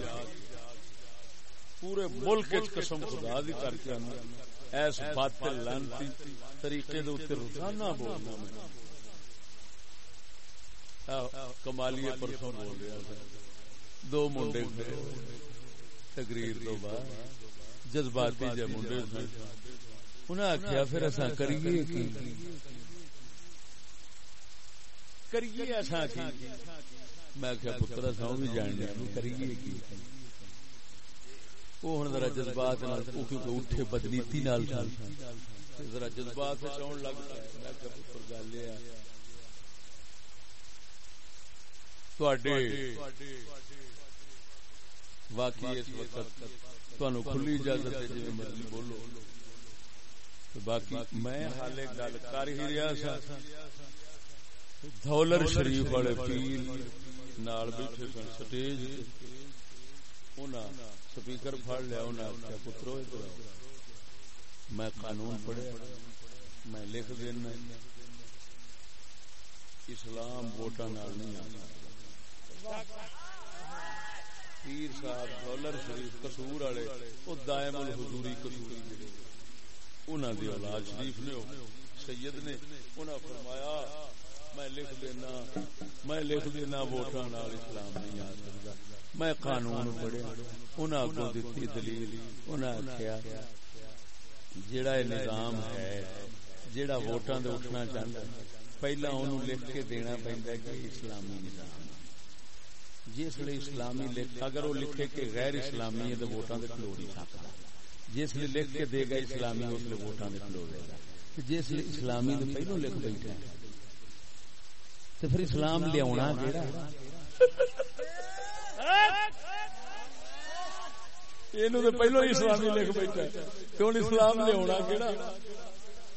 پورے ملک قسم خدا دی کر کے ایس باطل لانتی طریقے دے اوپر روزانہ بولنا میں۔ کمالیے پرسوں بول رہا تھا۔ دو منڈے تقریر تو بعد جذباتی جے منڈے تھے انہیں آخیا پھر اصا کریے کی؟ کریے اصا کی؟ میں آخیا پتر اصا بھی جاننے کریے کی وہ ہوں ذرا جذبات اٹھے بدنیتی نال ذرا جذبات آن لگ میں آخیا پتر، گل یہ واقعی اس وقت کھلی اجازت ہے جی مرضی بولو۔ باقی میں حالے گل کر ہی رہا سا دولر شریف والے پیر نال بیٹھے سن، سٹیج سپیکر پھڑ لیا انہیں آخیا پترو میں قانون پڑھیا، میں لکھ دینا۔ اسلام ووٹاں نہیں آتا پیر صاحب ڈالر شریف کسور والے وہ دائم الحضوری کسوری انہوں دی اولاد شریف نے سید نے انہوں فرمایا میں لکھ دینا، میں لکھ دینا ووٹاں نال اسلام نہیں آ سکتا۔ میں قانون پڑھیا انہوں اگوں دیتی دلیل انہوں آخیا جیڑا نظام ہے، جیڑا ووٹاں دے اٹھنا چاہتا پہلا انہوں لکھ کے دینا پہنتا کہ اسلامی نظام جس لیے اسلامی لکھ، اگر وہ لکھے کہ غیر اسلامی ہے تو ووٹان سے کھلو نہیں سکتا جس لیے لکھ کے دے گا اسلامی، اس لیے ووٹان سے کھلو دے گا جس لیے اسلامی نے پہلو لکھ بیٹھا تو پھر اسلام لیا کہڑا یہ پہلو اسلامی لکھ بیٹھا کیوں اسلام لیا کہڑا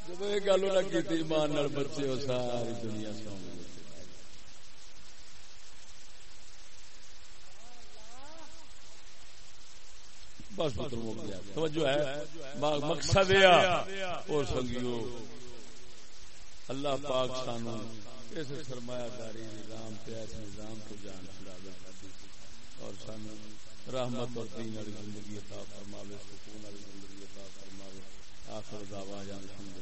جب یہ گل کی ایمان بچے وہ ساری دنیا سو بس پتر مک گیا۔ توجہ ہے۔ مقصد اور سنگیو۔ اللہ پاک سانو اس سرمایہ داری نظام پہ اس نظام کو جان چھڑا دے اور سانو رحمت اور دین والی زندگی عطا فرماوے، سکون والی زندگی عطا فرماوے۔ آخر دعوانا الحمدللہ